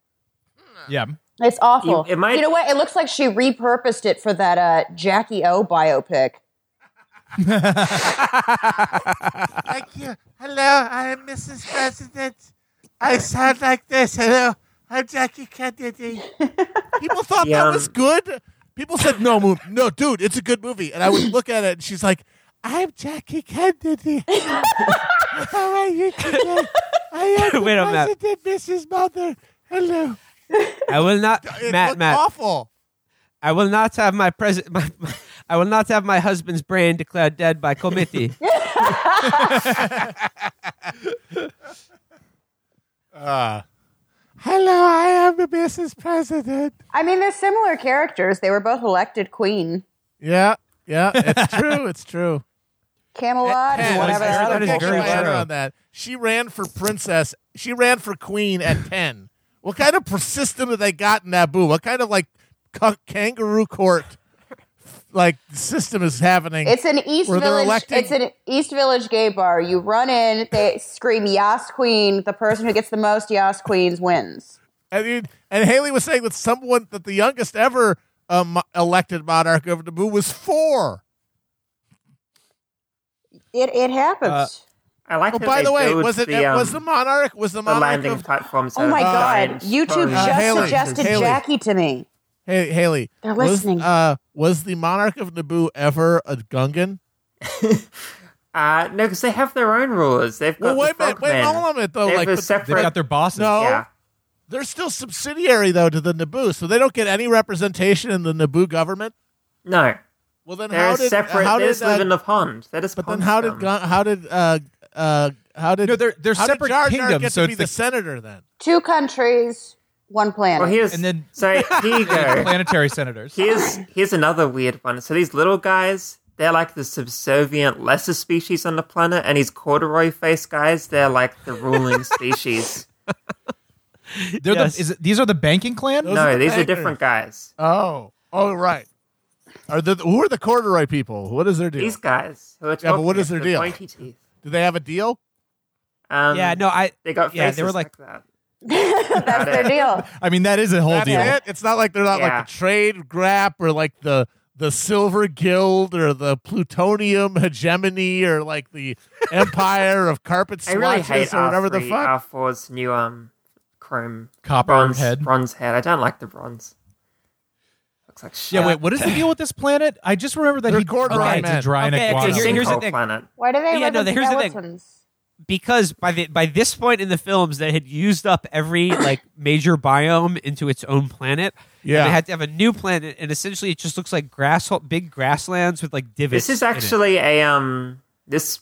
C: Yeah.
D: It's awful.
E: You- it might-
D: you know what? It looks like she repurposed it for that uh, Jackie O biopic. *laughs*
B: Thank you. Hello, I am Mrs. President. I sound like this. Hello, I'm Jackie Kennedy. People thought
E: Yeah.
B: that was good. People said, no, mo- no, dude, it's a good movie. And I would look at it, and she's like, I'm Jackie Kennedy. *laughs* How are you today? I am the *laughs*
A: Wait a minute.
B: President, Mrs. Mother. Hello.
A: I will not, *laughs*
B: It
A: Matt, Matt.
B: awful.
A: I will not have my president. My, *laughs* my- I will not have my husband's brain declared dead by committee.
B: Uh, *laughs* hello, I am the Mrs. President.
D: I mean, they're similar characters. They were both elected queen.
B: Yeah, yeah, it's true. It's true.
D: Camelot
B: Ten.
D: and whatever
A: that
D: that
A: is
D: other
A: very
B: Kick
D: bullshit
B: my head
A: true.
B: on that. She ran for princess. She ran for queen at ten. What kind of system have they got in Naboo? What kind of like ca- kangaroo court like system is happening?
D: It's an East Village.
B: electing-
D: It's an East Village gay bar. You run in, they scream "Yas Queen." The person who gets the most Yas Queens wins.
B: I mean, and Haley was saying that someone that the youngest ever um, elected monarch of Naboo was four.
D: It it happens.
A: Uh,
E: I like
B: Oh,
E: that
B: by the way, was it
E: the, um,
B: was the monarch was the
E: the
B: monarch
E: landing
B: of
E: platforms?
D: oh my god! YouTube
B: Uh,
D: just
B: Haley,
D: suggested
B: Haley.
D: Jackie to me.
B: Hey, Haley.
D: They're
B: was,
D: listening.
B: uh, was the monarch of Naboo ever a Gungan? *laughs*
E: Uh, no, because they have their own rulers. They've got
B: Well, wait a
E: the
B: minute. Wait,
E: frogmen.
B: hold on a minute, though.
E: They have
B: Like,
E: a
B: but
C: They've
E: separate.
C: got their bosses.
B: No.
E: yeah.
B: they're still subsidiary though to the Naboo, so they don't get any representation in the Naboo government.
E: No,
B: Well, then
E: they're
B: how did
E: separate.
B: how
E: they
B: did
E: just live
B: uh,
E: in the pond. They're just
B: but then
E: pond
B: how did
E: scum.
B: Gun- how did uh uh how did
C: No, they're- they're
B: how
C: separate
B: Jar Jar
C: kingdoms,
B: get
C: so
B: to be
C: it's
B: the,
C: the-
B: senator then?
D: Two countries, one planet.
E: Well, here's
C: And then-
E: so *laughs* here you go.
C: Planetary senators.
E: Here's here's another weird one. So these little guys, they're like the subservient lesser species on the planet, and these corduroy face guys, they're like the ruling *laughs* species.
C: They're
A: Yes.
C: the, is it, these are the banking clan.
B: Those
E: no,
B: are the
E: these are different guys.
B: Oh, oh right. Are the who are the corduroy people? What is their deal?
E: These guys who are
B: Yeah, but what
E: talking
B: is their
E: the
B: deal?
E: Pointy teeth.
B: Do they have a deal?
E: Um,
A: yeah, no, I.
E: they got
A: yeah, they were
E: like,
A: like-
E: that. *laughs*
D: That's their deal.
C: I mean, that is a whole
B: That's
C: deal.
B: it. It's not like they're not
E: Yeah.
B: like the trade grap or like the the silver guild or the plutonium hegemony or like the *laughs* empire of carpet
E: I really
B: swatches
E: hate
B: or whatever the
E: R3,
B: fuck.
E: R4's new um chrome
C: Copper
E: bronze
C: head.
E: Bronze head. I don't like the bronze. Looks like shit.
C: Yeah, wait. What is the deal with this planet? I just remember that
B: They're
C: he
B: corduroy
C: tried
B: men.
C: to dry an
A: Okay, okay,
C: iguana.
E: It's a
A: here- here's the thing.
E: planet.
D: Why do they
A: Yeah,
D: live
A: no,
D: in
A: the- here's the thing.
D: skeletons?
A: because by the by this point in the films they had used up every *coughs* like major biome into its own planet.
B: Yeah.
A: and they had to have a new planet, and essentially it just looks like grass, big grasslands with like divots.
E: This is
A: in it.
E: actually a um. This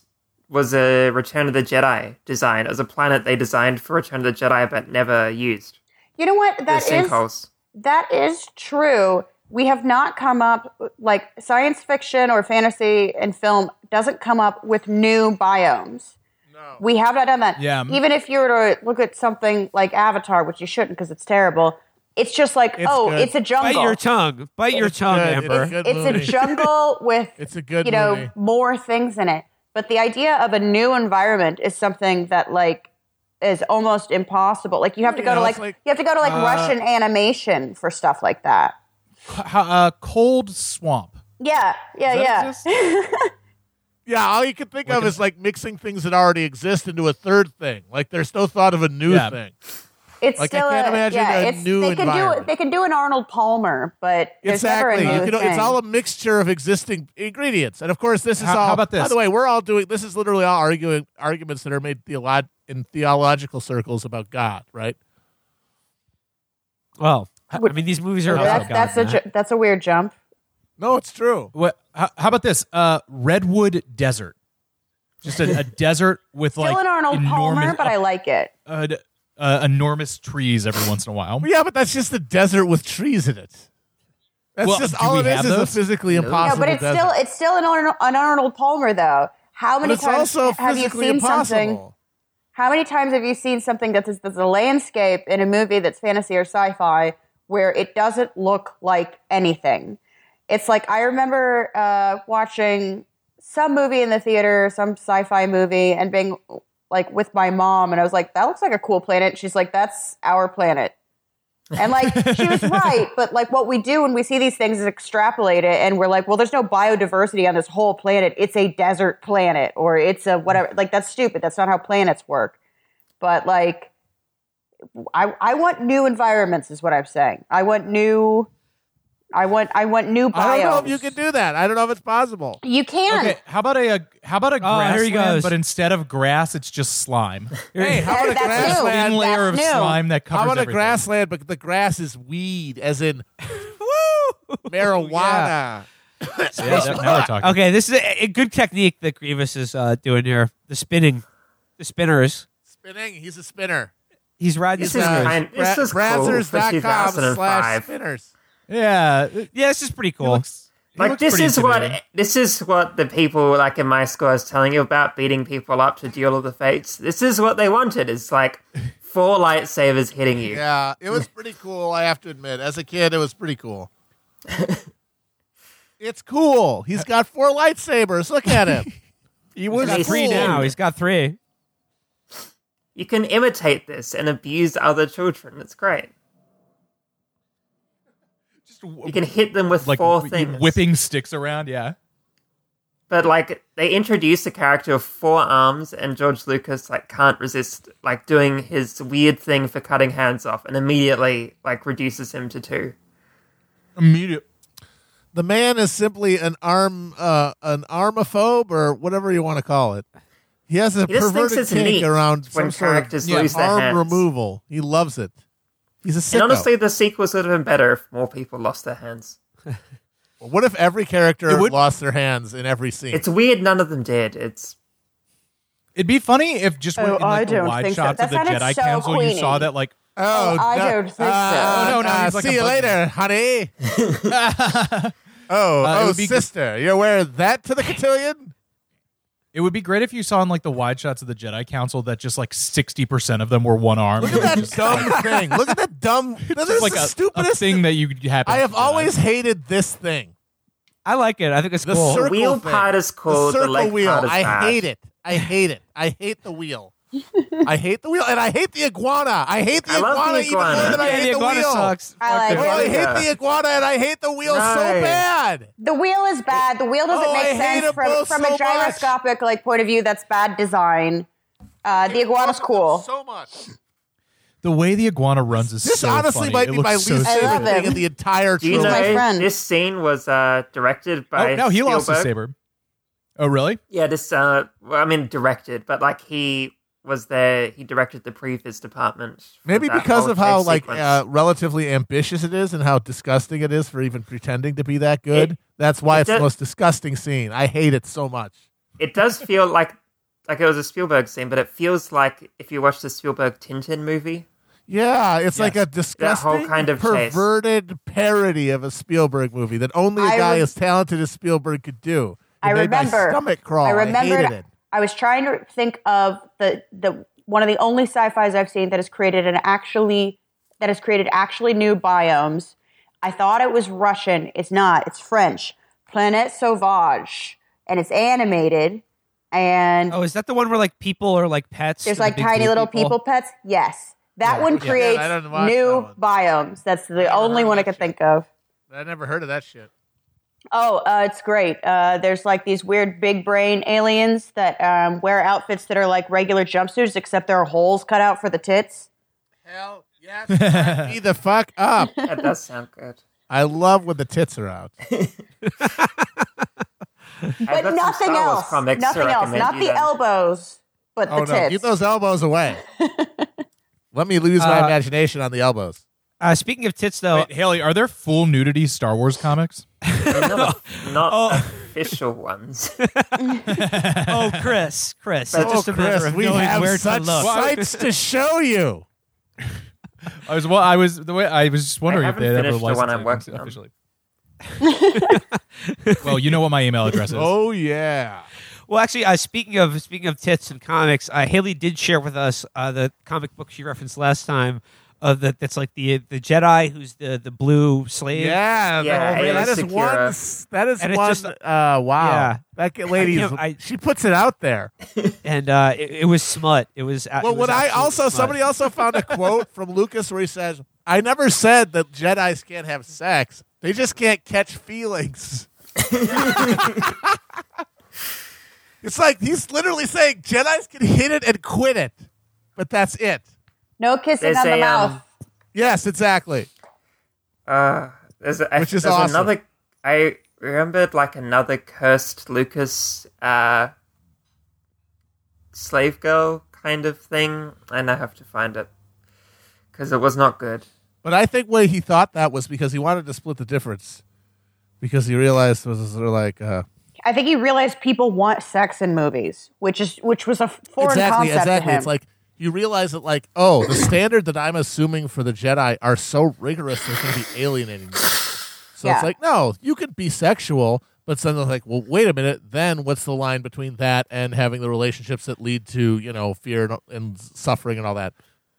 E: was a Return of the Jedi design. It was a planet they designed for Return of the Jedi, but never used.
D: You know what?
E: The
D: That is
E: sinkholes.
D: that is true. We have not come up like science fiction or fantasy and film doesn't come up with new biomes. No. We have not done that.
C: Yeah.
D: Even if you were to look at something like Avatar, which you shouldn't because it's terrible, it's just like,
B: It's
D: oh,
B: good.
D: it's a jungle.
A: Bite your tongue. Bite your tongue,
B: good.
A: Amber.
B: It's good
D: it's a jungle *laughs* with
B: It's a good
D: you know
B: movie.
D: more things in it but the idea of a new environment is something that like is almost impossible like you have to
B: You
D: go to like,
B: like,
D: you have to go to like
B: uh,
D: russian animation for stuff like that
C: How- uh, cold swamp.
D: yeah yeah
C: Does
D: yeah
C: exist? *laughs*
B: Yeah, all you can think of is like mixing things that already exist into a third thing. Like there's no thought of a new
C: Yeah.
B: thing.
D: It's
B: Like, I
D: still
B: can't
D: a,
B: imagine
D: yeah,
B: a
D: it's,
B: new
D: they can do
B: environment.
D: it. They can do an Arnold Palmer, but
B: Exactly.
D: never a new
B: You can,
D: thing.
B: it's all a mixture of existing ingredients, and of course, this is
C: How-
B: all.
C: how about this?
B: By the way, we're all doing. This is literally all arguing arguments that are made theolo- in theological circles about God, right?
A: Well, I mean, these movies are
D: that's
A: about
D: that's
A: God,
D: a
A: Matt.
D: that's a weird jump.
B: No, it's true.
C: What? How, how about this? Uh, Redwood Desert. Just a, a desert with
D: Still
C: like
D: an Arnold
C: enormous,
D: Palmer, but I like it.
C: uh, uh, enormous trees every once in a while.
B: Yeah, but that's just a desert with trees in it. That's
C: Well,
B: just all
C: we
B: it is
C: have
B: is a
C: those?
B: physically
E: No.
D: No,
B: impossible
D: but it's
B: desert.
D: still it's still an Arnold, an Arnold Palmer though. How many times
B: also
D: have you
B: physically
D: seen something? How many times have you seen something that's, that's a landscape in a movie that's fantasy or sci-fi where it doesn't look like anything? It's like I remember uh, watching some movie in the theater, some sci-fi movie, and being like with my mom, and I was like, "That looks like a cool planet." She's like, "That's our planet." And like she was *laughs* right, but like what we do when we see these things is extrapolate it, and we're like, well, there's no biodiversity on this whole planet. It's a desert planet, or it's a whatever. Like that's stupid. That's not how planets work. But like, I I want new environments, is what I'm saying. I want new. I want I want new biomes.
B: I don't know if you can do that. I don't know if it's possible.
D: You can.
C: Okay, how about a, uh how about a
A: Oh, here he
C: grassland,
A: goes.
C: but instead of grass, it's just slime. *laughs*
B: Hey, how about a
D: That's new.
B: Grassland?
C: layer
D: That's
C: of
D: new.
C: slime that covers
B: How about a grassland, but the grass is weed, as in *laughs* woo marijuana?
C: Yeah, *laughs* that- now we're talking.
A: Okay, this is a, a good technique that Grievous is uh, doing here. The spinning, the spinners.
B: Spinning. He's a spinner.
A: He's riding
E: This
A: the
E: is
A: spinners.
E: kind- this is cool for
B: Brazzers.com slash
E: 2005.
B: spinners.
C: Yeah,
A: yeah, this is pretty cool.
C: looks-
E: Like this is what this is what the people like in my school I was telling you about beating people up to Duel of the Fates. This is what they wanted. It's like four lightsabers hitting you.
B: Yeah, it was pretty cool. I have to admit, as a kid, it was pretty cool. *laughs* it's cool. He's got four lightsabers. Look at him. *laughs*
A: He was
E: He's
A: three
E: cool.
A: now. He's got three.
E: You can imitate this and abuse other children. It's great.
C: Just
E: You can hit them with
C: like
E: four
C: wh-
E: things.
C: whipping sticks around. Yeah,
E: But like they introduce a character of four arms, and George Lucas like can't resist like doing his weird thing for cutting hands off, and immediately like reduces him to two.
C: immediate.
B: the man is simply an arm, uh, an armophobe, or whatever you want to call it. He has a
E: He just thinks
B: perverted kink around
E: when
B: some sort of
E: characters
B: yeah,
E: lose their
B: arm
E: hands.
B: removal. He loves it. He's a sicko.
E: And honestly, the sequels would have been better if more people lost their hands. *laughs*
B: what if every character
C: would-
B: lost their hands in every scene?
E: It's weird none of them did. It's
C: It'd be funny if just
D: Oh,
C: in like,
D: I
C: the
D: don't
C: wide
D: think so.
C: shots
D: That
C: of the Jedi
D: so
C: Council, you saw that like
D: Oh, I
B: no-
D: don't think so.
B: uh,
C: Oh, no, no,
B: uh,
C: like
B: see you later, honey. *laughs* *laughs* oh,
C: Uh,
B: oh,
C: would be-
B: sister, you're wearing that to the cotillion?
C: It would be great if you saw in like the wide shots of the Jedi Council that just like sixty percent of them were one arm.
B: Look at that *laughs* dumb thing. Look at that dumb. *laughs* This is
C: like
B: the
C: a, a
B: stupidest
C: thing that you happen.
B: I
C: to
B: have
C: Jedi.
B: always hated this thing.
A: I like it. I think it's
B: The
A: cool.
B: circle
E: wheel
B: thing.
E: part is cool,
B: The
E: the
B: circle
E: leg
B: wheel.
E: part is
B: I
E: bad.
B: hate it. I hate it. I hate the wheel. I hate the wheel, and I hate the iguana. I hate the
E: I love the
B: iguana even more than I hate
A: the
B: the, wheel.
A: sucks.
D: I like
A: it.
B: Oh, I
E: Yeah.
B: hate the iguana, and I hate the wheel so bad.
D: The wheel is bad. The wheel doesn't
B: Oh,
D: make sense from, from
B: so
D: a
B: much.
D: gyroscopic like point of view. That's bad design. Uh, the iguana's cool.
B: So much.
C: The way the iguana runs is
B: This
C: so
B: honestly
C: funny.
B: might
C: It
B: be my
C: looks
B: least
C: so
B: favorite thing in the entire
E: Do you
D: my
E: know
D: friend.
E: this scene was uh, directed by
C: Oh no, he lost his saber. Oh really?
E: Yeah, this. Uh, well, I mean, directed, but like he was there. He directed the previs department.
B: Maybe because of how like uh, relatively ambitious it is, and how disgusting it is for even pretending to be that good.
E: It-
B: That's why
E: it
B: it's the most disgusting scene. I hate it so much.
E: it does feel like like it was a Spielberg scene, but it feels like if you watch the Spielberg Tintin movie.
B: Yeah, it's like a disgusting
E: whole
B: disgusting,
E: kind of chase.
B: perverted parody of a Spielberg movie that only a
D: I
B: guy
D: re-
B: as talented as Spielberg could do. It
D: I
B: made my
D: remember.
B: stomach crawl.
D: I
B: I
D: remembered.
B: hated it.
D: I was trying to think of the the one of the only sci-fi's I've seen that has created an actually that has created actually new biomes. I thought it was Russian. It's not. It's French. Planète Sauvage, and it's animated. And
A: Oh, is that the one where like people are like pets?
D: there's like tiny little people. pets. Yes, that one creates
B: I
D: new
B: that one.
D: biomes. That's the only one I could
B: shit.
D: think of.
B: I never heard of that shit.
D: Oh, uh, it's great. Uh, there's like these weird big brain aliens that um, wear outfits that are like regular jumpsuits, except there are holes cut out for the tits.
B: Hell Yes, *laughs* be the fuck up. *laughs*
E: That does sound good.
B: I love when the tits are out. *laughs*
D: But nothing else. Nothing else. Not the
E: then.
D: elbows, but the
B: Oh no,
D: tits.
B: keep those elbows away. Let me lose my
A: Uh,
B: imagination on the elbows.
A: Uh, speaking of tits, though,
C: Wait, Haley, are there full nudity Star Wars comics?
E: They're not, *laughs* not
A: Oh.
E: official ones. *laughs*
A: oh, Chris, Chris,
E: But
A: it's just
B: oh,
A: a matter
B: Chris,
A: of
B: we
A: knowing
B: have
A: where
B: such
A: to look.
B: sights to show you.
C: I was well, I was the way I was just wondering if they had ever
E: finished the one I'm
C: it
E: working on.
C: officially. *laughs* well, you know what my email address is.
B: Oh yeah.
A: Well, actually, uh, speaking of speaking of tits and comics, uh, Haley did share with us uh, the comic book she referenced last time. Of the that's like the the Jedi who's the the blue slave.
B: Yeah,
E: Yeah,
B: no, man, that one. That is
A: And
B: one.
A: just-
B: uh, wow.
A: Yeah.
B: That lady, *laughs*
A: I
B: is,
A: I-
B: she puts it out there.
A: and uh, it, it was smut. It was.
B: Well,
A: it was
B: when I also
A: smut.
B: somebody also found a quote from Lucas where he says, "I never said that Jedi's can't have sex; they just can't catch feelings." *laughs* it's like he's literally saying Jedi's can hit it and quit it, but that's it.
D: No kissing
E: There's
D: on the
E: a,
D: mouth.
E: um,
B: Yes, exactly.
E: Uh, there's a, I-
B: Which is
E: there's
B: awesome.
E: another. I remembered like another cursed Lucas uh, slave girl kind of thing, and I have to find it because it was not good.
B: But I think what he thought that was because he wanted to split the difference, because he realized it was sort of like. Uh,
D: I think he realized people want sex in movies, which is which was a foreign
B: exactly,
D: concept
B: exactly.
D: to him.
B: It's like you realize that, like, oh, the standard that I'm assuming for the Jedi are so rigorous they're going to be alienating me. So
D: Yeah.
B: it's like, no, you can be sexual, but then they're like, well, wait a minute. Then what's the line between that and having the relationships that lead to you know fear and, and suffering and all that?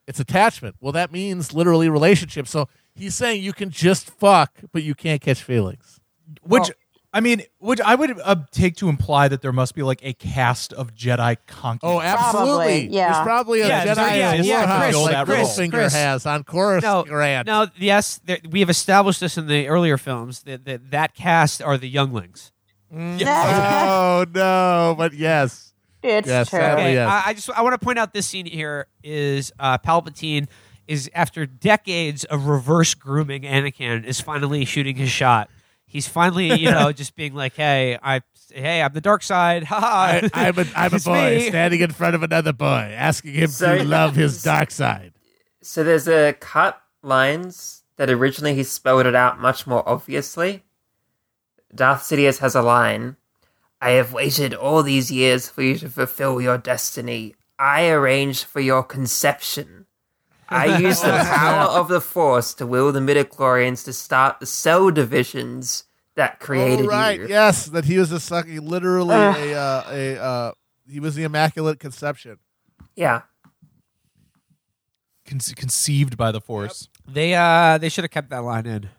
B: It's attachment. Well, that means literally relationships. So he's saying you can just fuck, but you can't catch feelings.
C: Which I mean, which I would uh, take to imply that there must be like a cast of Jedi concubines.
B: Oh, absolutely.
D: yeah.
B: There's probably a
A: Yeah,
B: Jedi
A: so- yeah,
B: in
A: yeah,
B: Warhouse
A: Chris,
B: like
C: Chris,
B: Littlefinger
A: Chris.
B: has on Chorus
A: no,
B: Grant.
A: no, yes, there, we have established this in the earlier films that that, that cast are the younglings. *laughs*
B: oh no, but yes.
D: it's
B: Yes,
D: true.
B: sadly.
A: Okay,
B: yes.
A: I, I just I want to point out this scene here is uh, Palpatine is after decades of reverse grooming Anakin is finally shooting his shot. He's finally you know *laughs* just being like, hey, I hey I'm the dark side, *laughs* haha.
B: I, I'm a, I'm a boy
A: me.
B: standing in front of another boy, asking him
E: So-
B: to love his *laughs* dark side.
E: So there's a cut lines that originally he spelled it out much more obviously. Darth Sidious has a line. I have waited all these years for you to fulfill your destiny. I arranged for your conception. I *laughs* used the power of the Force to will the midichlorians to start the cell divisions that created
B: oh, right,
E: you.
B: yes, that he was a sucking, literally a, uh, a, uh, he was the immaculate conception.
E: Yeah.
C: Con- conceived by the Force.
A: they uh they should have kept that line in.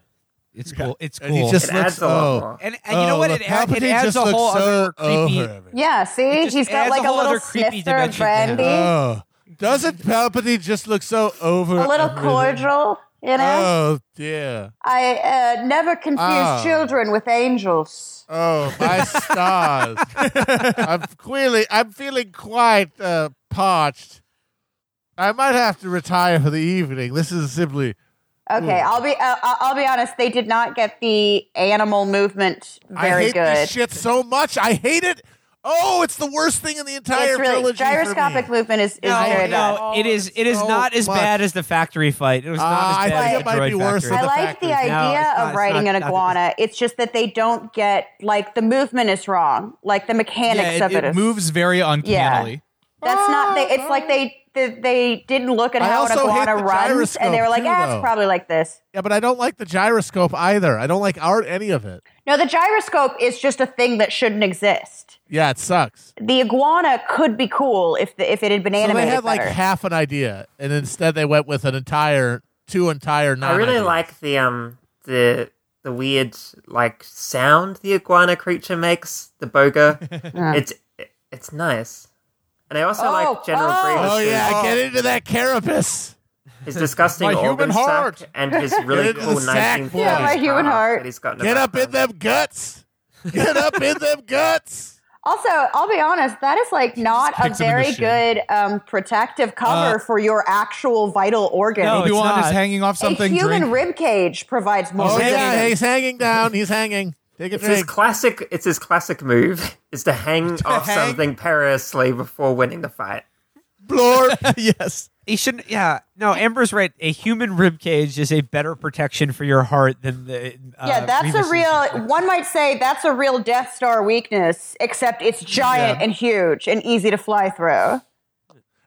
A: It's cool. It's
B: And he
A: cool.
B: just
E: It
B: looks,
E: adds a lot
B: oh,
E: more.
A: and, and you know
B: oh,
A: what? It, add, it adds
B: just
A: a
B: looks
A: whole
B: so
A: other creepy.
D: Yeah, see, he's got like
A: a
D: a, little
A: other creepy
D: of
A: dimension
D: brandy,
B: Oh, doesn't Palpatine just look so over?
D: a little cordial. You know,
B: Oh dear.
D: I uh, never confuse
B: Oh.
D: children with angels.
B: Oh my *laughs* stars! I'm clearly I'm feeling quite uh, parched. I might have to retire for the evening. This is simply
D: Okay, I'll be uh, I'll be honest. They did not get the animal movement very I
B: hate
D: good.
B: this shit so much. I hate it. Oh, it's the worst thing in the entire
D: It's really
B: trilogy. for
D: gyroscopic
B: me.
D: movement is, is
A: No,
D: very bad.
A: no, it is. It is
B: so
A: not as
B: much.
A: bad as the factory fight. It was
B: Uh,
A: not
B: I
A: as bad
B: think
A: as
B: it
A: the
B: might
A: droid
B: be worse
A: factory.
B: than
D: I like the
B: factory.
A: No,
D: idea
A: it's not-
D: of
A: it's
D: riding
A: not-
D: an iguana. It's just that they don't get like the movement is wrong, like the mechanics
C: Yeah,
D: of
C: it,
D: it.
C: it
D: is-
C: moves very uncannily.
D: That's not. They, it's like they, they they didn't look at
B: I
D: how an iguana
B: the
D: runs, and they were like,
B: gyroscope,
D: "Ah,
B: too,
D: it's probably like this."
B: Yeah, but I don't like the gyroscope either. I don't like art any of it.
D: No, the gyroscope is just a thing that shouldn't exist.
B: Yeah, it sucks.
D: The iguana could be cool if the, if it had been animated.
B: So they had like
D: better.
B: half an idea, and instead they went with an entire, two entire.
E: I really
B: non-ideas.
E: like the um the the weird like sound the iguana creature makes, the boga. *laughs* it's it's nice. And I also
D: Oh,
E: like General
D: oh.
E: Grievous.
B: Oh yeah,
E: his-
B: get into that carapace.
E: his disgusting *laughs*
B: My
E: organ
B: human heart.
E: sack and his *laughs* really cool
B: the
E: 1940s
B: Yeah,
D: my human heart.
E: he's got in the
B: Get up in them guts. Get up in them guts.
D: Also, I'll be honest, that is like not a
C: kicks him in the
D: very good um, protective cover
C: Uh,
D: for your actual vital organ.
A: No,
D: A
A: it's
C: Obi Wan is hanging off something.
D: human
C: drink.
D: rib cage provides more
B: Oh yeah, he's hanging down. He's hanging. Take a
E: It's his classic. It's his classic move is to hang *laughs* off
B: hang?
E: something perilously before winning the fight.
B: Blorp. *laughs*
C: yes.
A: He shouldn't. Yeah, no. Amber's right. A human rib cage is a better protection for your heart than the. Uh,
D: Yeah, that's a real. One might say that's a real Death Star weakness, except it's giant
C: Yeah.
D: and huge and easy to fly through.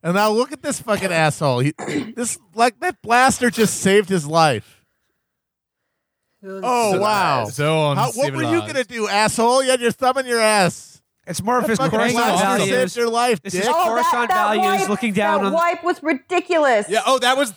B: And now look at this fucking asshole. He, *clears throat* this like that blaster just saved his life. Oh wow!
C: So
B: How, what were you gonna do, asshole? You had your thumb in your ass.
A: It's more of his
B: Fucking
C: Coruscant
B: saved
A: values.
B: your life,
A: This
B: dick.
A: is- Coruscant values,
D: wipe,
A: looking down
D: that
A: on-
D: wipe was ridiculous.
C: Yeah. Oh, that was.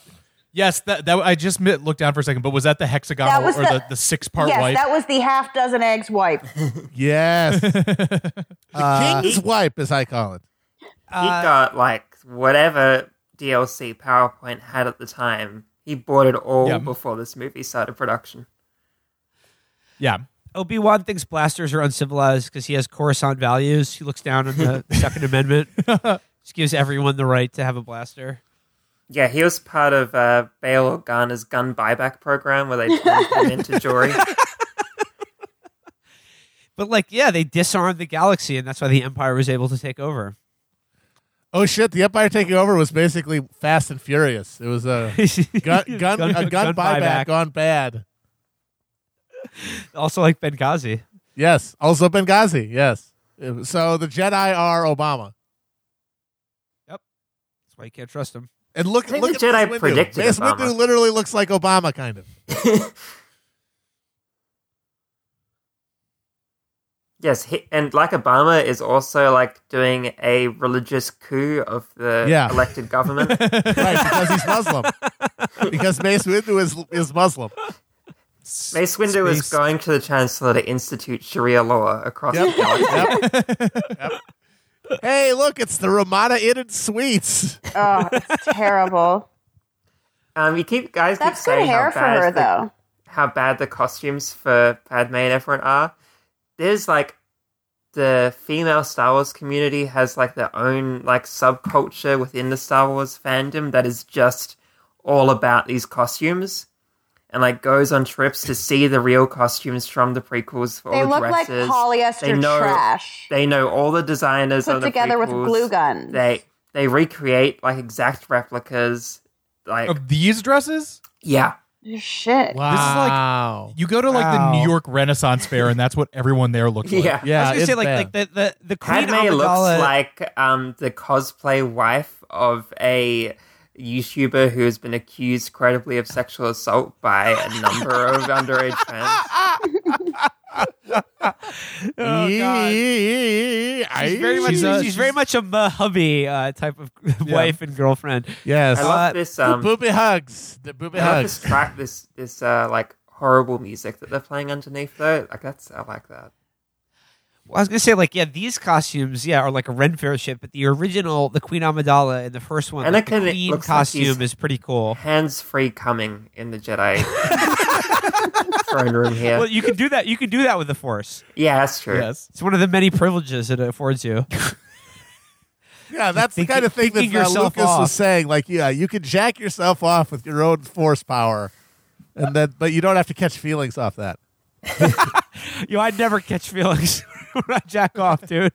C: Yes, that, that I just looked down for a second, but was that the hexagonal
D: That
C: or
D: the-
C: the, the six part
D: yes,
C: wipe?
D: that was the half dozen eggs wipe. *laughs*
B: Yes, *laughs* the
A: Uh,
B: king's wipe, as I call it.
E: He
A: Uh,
E: got like whatever DLC PowerPoint had at the time. He bought it all
C: Yeah.
E: before this movie started production.
C: yeah.
A: Obi Wan thinks blasters are uncivilized because he has Coruscant values. He looks down on the *laughs* Second Amendment. *laughs* Just gives everyone the right to have a blaster.
E: Yeah, he was part of uh, Bail Organa's gun buyback program where they turned him *laughs* into Jory.
A: But like, yeah, they disarmed the galaxy, and that's why the Empire was able to take over.
B: Oh shit! The Empire taking over was basically Fast and Furious. It was a gun, gun, a gun, buyback, gone bad. *laughs*
A: Also, like Benghazi.
B: Yes. Also Benghazi. Yes. So the Jedi are Obama. Yep.
A: That's why you can't trust him.
B: And look,
E: I think
B: look
E: the
B: at
E: Jedi
B: Mace Windu.
E: predicted
B: Mace
E: Obama.
B: Windu literally looks like Obama, kind of. *laughs*
E: yes, he, and like Obama is also like doing a religious coup of the
B: Yeah.
E: elected government. *laughs*
B: right, because he's Muslim. because Mace Windu is is Muslim.
E: Mace Windu is going to the Chancellor to institute Sharia law across
B: Yep.
E: the galaxy.
B: yep. Yep. Hey, look, it's the Ramada Inn and Suites.
D: Oh, it's terrible.
E: Um, you keep guys
D: That's
E: keep
D: good
E: saying
D: hair
E: how
D: for
E: bad
D: her,
E: the,
D: though.
E: how bad the costumes for Padme and everyone are. There's like the female Star Wars community has like their own like subculture within the Star Wars fandom that is just all about these costumes. And like goes on trips to see the real costumes from the prequels for
D: They
E: all the dresses.
D: They look like
E: dresses.
D: polyester
E: They know-
D: trash
E: They know all the designers
D: put
E: of the
D: together with glue guns.
E: They they recreate like exact replicas. Like
C: Of these dresses?
E: yeah,
D: Shit.
B: Wow.
C: You go to like
A: Wow.
C: the New York Renaissance Fair, and that's what everyone there looks like.
E: yeah.
B: yeah,
A: I was gonna say like like the the the Queen
E: Padme looks like um, the cosplay wife of a YouTuber who has been accused credibly of sexual assault by a number of *laughs* underage fans. *laughs*
A: Oh, God. She's very much
C: She's
A: she's,
C: a-
A: very much a ma- hubby uh, type of *laughs* wife and girlfriend.
B: yes.
E: I love
A: Uh,
E: this. Um,
B: booby hugs. The booby
E: I love this
B: hugs.
E: track. This this uh, like horrible music that they're playing underneath though. Like that's I like that.
A: Well, I was gonna say like yeah, these costumes yeah are like a Ren Fair shit, but the original the Queen Amidala in the first one, like, the
E: Anakin
A: Queen
E: looks like
A: costume is pretty cool.
E: Hands free coming in the Jedi *laughs* *laughs* throne room here.
A: Well, you can do that. You can do that with the Force.
E: yeah, that's true.
C: Yes.
A: It's one of the many privileges it affords you. *laughs*
B: Yeah, that's the kind of thing that
A: thinking
B: uh, Lucas
A: off.
B: was saying. Like, yeah, you can jack yourself off with your own force power, and then, but you don't have to catch feelings off that.
A: Yo, I'd never catch feelings *laughs* when I jack off, dude.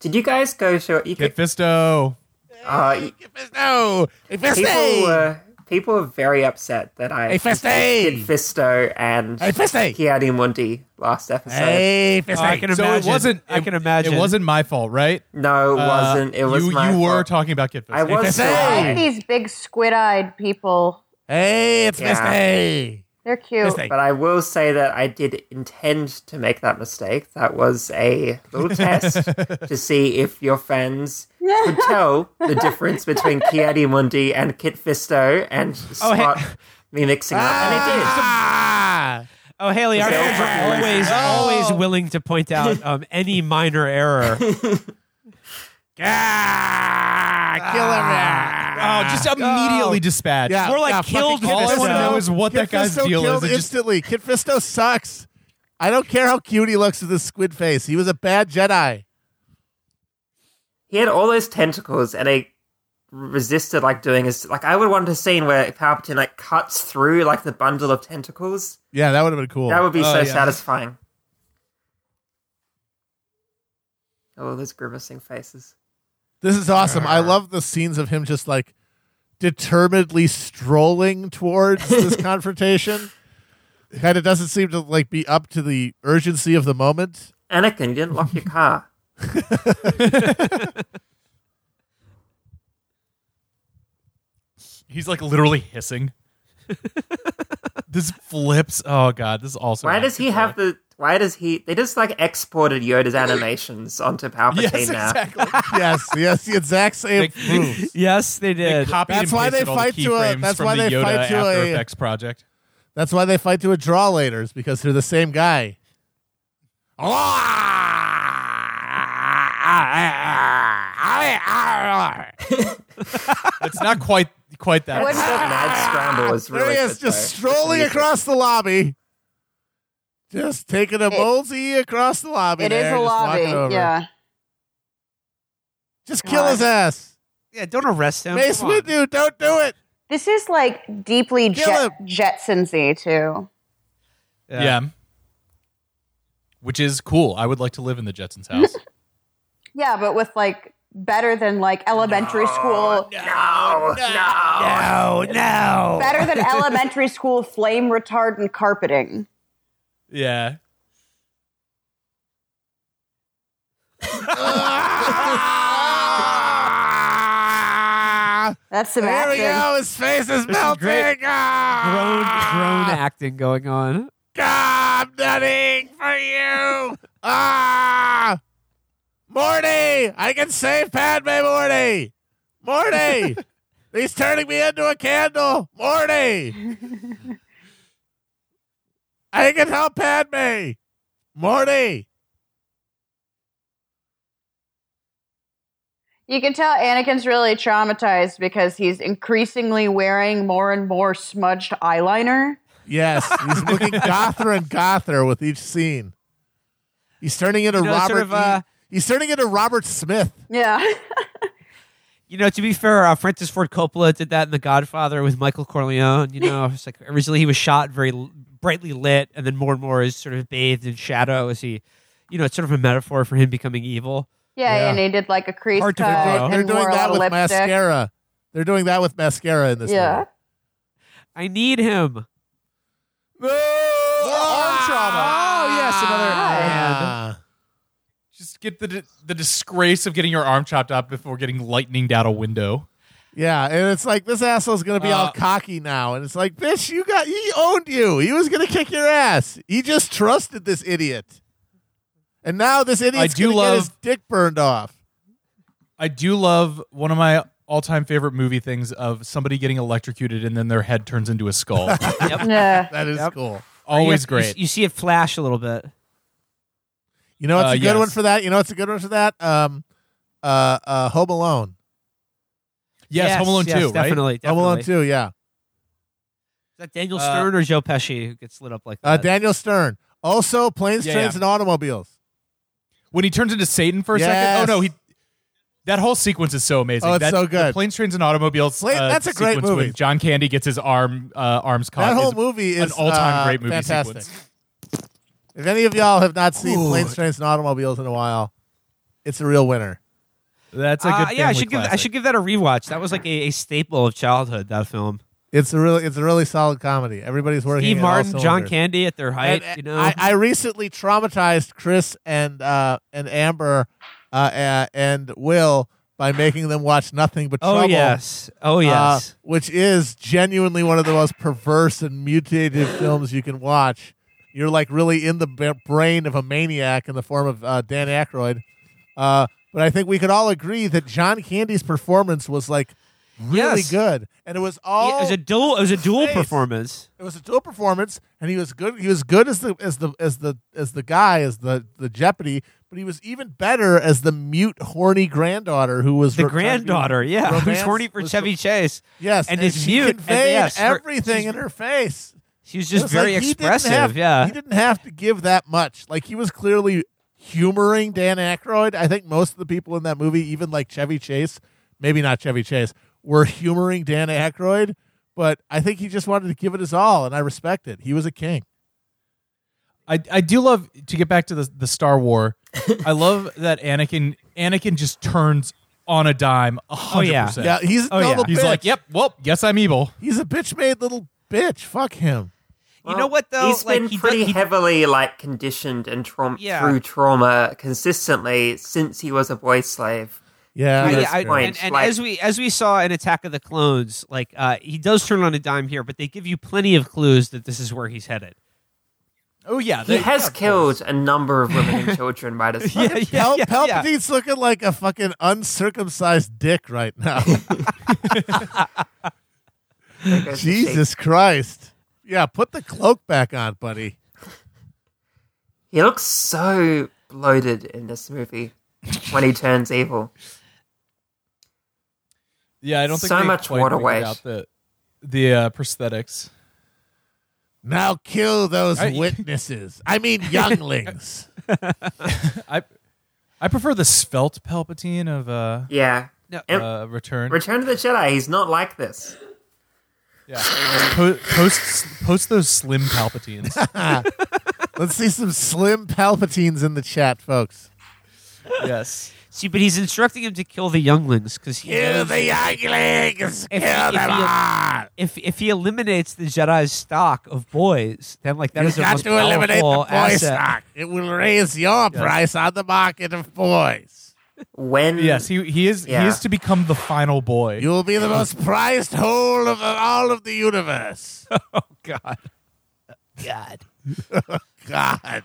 E: Did you guys go to you
C: Kit
E: could,
C: Fisto.
E: uh, y-
B: No, hey,
E: people
B: Fisty!
E: were people were very upset that I
B: Hey, Fisty!
E: did Fisto and
B: Hey, Fisty!
E: Ki-Adi-Mundi last episode.
B: Hey, Fisty!
A: I can
C: So
A: imagine.
C: it wasn't.
A: I can imagine.
C: It wasn't my fault, right?
E: No, it
C: Uh,
E: wasn't. It was
C: you.
E: my
C: you were
E: fault.
C: talking about Kit Fisto.
E: I was
B: Fisty!
D: I
E: so
D: like these big squid-eyed people.
B: Hey, it's
E: Yeah.
B: Fisty!
D: They're cute.
B: Fisty.
E: But I will say that I did intend to make that mistake. That was a little *laughs* test to see if your fans could tell the difference between *laughs* Ki-Adi-Mundi and Kit Fisto and
A: Oh, hey-
E: spot me mixing up. And it did.
B: Ah!
A: Oh, Haley, our
E: Okay.
A: fans are always, always willing to point out um, any minor error. *laughs*
B: Ah, kill him!
C: Oh, just immediately dispatched.
B: Yeah,
A: We're like
B: yeah,
A: killed
B: fucking
C: All I want to know is what
B: Kid
C: that guy's
B: Fisto
C: deal
B: killed
C: is. It just
B: instantly. Kit Fisto sucks. I don't care how cute he looks with his squid face. He was a bad Jedi.
E: He had all those tentacles, and he resisted like doing his like. I would want a scene where Palpatine like cuts through like the bundle of tentacles.
B: Yeah, that would have been cool.
E: That would be
C: Oh,
E: so
C: yeah.
E: satisfying. Oh, those grimacing faces.
B: This is awesome. I love the scenes of him just like determinedly strolling towards this *laughs* confrontation. Kind of doesn't seem to like be up to the urgency of the moment.
E: Anakin, you didn't lock your car. *laughs*
C: He's like literally hissing. *laughs* this flips. Oh god, this is also.
E: Why does he
C: control.
E: have the? Why does he? They just like exported Yoda's animations onto Palpatine
C: Yes,
E: now.
C: exactly. *laughs*
B: yes, yes, the exact same
C: They-
B: move. *laughs*
A: Yes, they
C: They
A: did.
C: copied
B: That's why they
C: pasted all the
B: fight to a- that's why
C: the
B: they
C: Yoda
B: fight to
C: After
B: a-
C: Effects project.
B: That's why they fight to a draw later, is because they're the same guy. *laughs*
C: It's not quite quite that.
D: What-
E: Mad Scramble was
B: There
E: really
B: he is,
E: good,
B: just
E: though.
B: strolling
E: Music.
B: across the lobby. Just taking a
D: It-
B: mosey across the lobby.
D: It is
B: there,
D: a lobby. Yeah.
B: Just kill his ass.
A: Yeah, don't arrest him.
B: Mace
A: Come on.
B: Windu, don't do it.
D: This is like deeply
B: Kill
D: jet- Jetsonsy too.
C: yeah. Which is cool. I would like to live in the Jetsons house. *laughs*
D: Yeah, but with like better than like elementary school.
E: No, no.
A: No, no.
D: Better than *laughs* elementary school flame retardant carpeting.
C: yeah.
B: Ah! *laughs*
D: That's some
B: there we go. His face is melting.
A: great
B: Ah!
A: Grown, grown acting going on.
B: Ah, I'm nutting for you. Ah, Morty, I can save Padme, Morty. Morty, *laughs* he's turning me into a candle. Morty, *laughs* I can help Padme. Morty.
D: You can tell Anakin's really traumatized because he's increasingly wearing more and more smudged eyeliner.
B: Yes, he's looking *laughs* gother and gother with each scene. He's turning into
A: You know,
B: Robert.
A: sort of, uh,
B: he- he's turning into Robert Smith.
D: Yeah. *laughs*
A: You know, to be fair, uh, Francis Ford Coppola did that in The Godfather with Michael Corleone. You know, it's like originally he was shot very l- brightly lit, and then more and more is sort of bathed in shadow as he, you know, it's sort of a metaphor for him becoming evil.
D: yeah,
B: Yeah.
D: and he did like a crease
A: Hard to
D: cut
A: figure.
B: They're doing that with
D: lipstick.
B: mascara. They're doing that with mascara in this
D: Yeah.
B: movie.
A: I need him.
C: arm trauma. Oh yes, another hand.
B: Ah.
C: Just get the the disgrace of getting your arm chopped off before getting lightninged out a window.
B: Yeah, and it's like this asshole's gonna be all
C: Uh,
B: cocky now, and it's like, bitch, you got he owned you. He was gonna kick your ass. He just trusted this idiot, and now this idiot's
C: do
B: gonna get his dick burned off.
C: I do love one of my all-time favorite movie things of somebody getting electrocuted and then their head turns into a skull. *laughs*
D: Yeah. *laughs*
B: That is
A: Yep.
B: cool.
C: Always
A: You-
C: great.
A: You, you see it flash a little bit.
B: You know what's
C: Uh,
B: a good
C: yes.
B: one for that? You know what's a good one for that? Um, uh, uh, Home Alone.
C: yes, Home Alone
A: yes,
C: 2, right?
A: definitely,
B: Home Alone
A: definitely.
B: Two. Yeah.
A: Is that Daniel
C: Uh,
A: Stern or Joe Pesci who gets lit up like
B: Uh,
A: that?
B: Daniel Stern. Also, planes,
C: Yeah,
B: trains,
C: yeah.
B: and automobiles.
C: When he turns into Satan for a
B: Yes.
C: second. Oh no, he that whole sequence is so amazing.
B: Oh, it's
C: That-
B: so good.
C: The planes, trains, and automobies.
B: Plane-
C: uh,
B: that's a great
C: sequence
B: movie.
C: John Candy gets his arm uh, arms caught.
B: that whole
C: is
B: movie is
C: an all-time
B: uh,
C: great movie
B: fantastic.
C: sequence.
B: If any of y'all have not seen
C: Ooh.
B: planes, trains, and automobiles in a while, it's a real winner.
C: That's a
A: Uh,
C: good.
A: yeah, I
C: family
A: should give I should give that a rewatch. That was like a, a staple of childhood. That film.
B: It's a really, it's a really solid comedy. Everybody's working.
A: Steve
B: at all
A: Martin, John. Candy at their height.
B: And,
A: you know,
B: I, I recently traumatized Chris and uh, and Amber uh, uh, and Will by making them watch nothing but
A: oh yes, oh
B: uh,
A: yes.
B: which is genuinely one of the most perverse and mutated films you can watch. You're like really in the brain of a maniac in the form of uh, Dan Aykroyd. Uh, but I think we could all agree that John Candy's performance was like really
A: Yes.
B: good, and it was all
A: it was a dual. It was a dual
B: face.
A: performance.
B: it was a dual performance, and he was good. He was good as the as the as the as the guy as the the Jeopardy, but he was even better as the mute, horny granddaughter who was
A: The
B: ro- trying to be
A: granddaughter, yeah, *laughs* who's horny for Chevy Chase.
B: Yes,
A: and
B: and
A: is mute, and
B: conveyed
A: yes, her-
B: everything in her face.
A: He was just
B: was
A: very
B: like he
A: expressive.
B: have-
A: yeah.
B: he didn't have to give that much. Like he was clearly humoring Dan Aykroyd. I think most of the people in that movie, even like Chevy Chase, maybe not Chevy Chase, were *laughs* humoring Dan Aykroyd. But I think he just wanted to give it his all, and I respect it. He was a king.
C: I, I do love to get back to the the Star War. *laughs* I love that Anakin Anakin just turns on a dime a oh, hundred
A: yeah.
C: percent.
B: Yeah, he's oh, a
A: Oh, yeah.
B: little
C: He's
B: bitch.
C: like, yep, well, guess I'm evil.
B: He's a bitch made little bitch. Fuck him.
A: You know what though?
E: He's
A: like
E: been
A: he
E: pretty
A: does, he-
E: heavily like conditioned and trauma
A: Yeah.
E: through trauma consistently since he was a boy slave.
B: Yeah,
A: I-
B: that's
A: I- and, and
E: Like-
A: as we as we saw in Attack of the Clones, like uh, he does turn on a dime here, but they give you plenty of clues that this is where he's headed.
C: Oh yeah,
E: He has killed a number of women and *laughs* children by this time.
A: Yeah, yeah,
B: Pal-
A: yeah, yeah.
B: Palpatine's looking like a fucking uncircumcised dick right now. *laughs*
E: There goes the sheep. *laughs*
B: Jesus Christ. Yeah, put the cloak back on, buddy.
E: He looks so bloated in this movie when he turns evil.
C: Yeah, I don't think
E: So much
C: quite
E: water
C: figured
E: waste.
C: out the the uh, prosthetics.
B: Now kill those
C: I-
B: witnesses. I mean, *laughs* younglings.
C: I I prefer the svelte Palpatine of uh,
E: Yeah.
A: No,
E: And
C: uh Return.
E: Return to the Jedi, he's not like this.
C: Yeah, po- *laughs* post post those slim Palpatines. *laughs*
B: Let's see some slim Palpatines in the chat, folks.
C: yes.
A: See, but he's instructing him to kill the younglings because he
B: Kill
A: knows
B: the younglings.
A: If-
B: Kill
A: if
B: them
A: you-
B: all.
A: if if he eliminates the Jedi's stock of boys, then like that
B: You've
A: is a
B: got
A: most
B: to eliminate the
A: powerful
B: boy
A: asset.
B: stock. It will raise your price on the market of boys.
E: When
C: Yes, he he is he is to become the final boy.
B: You will be the most prized whole of all of the universe. *laughs*
A: Oh God, God. *laughs*
B: God.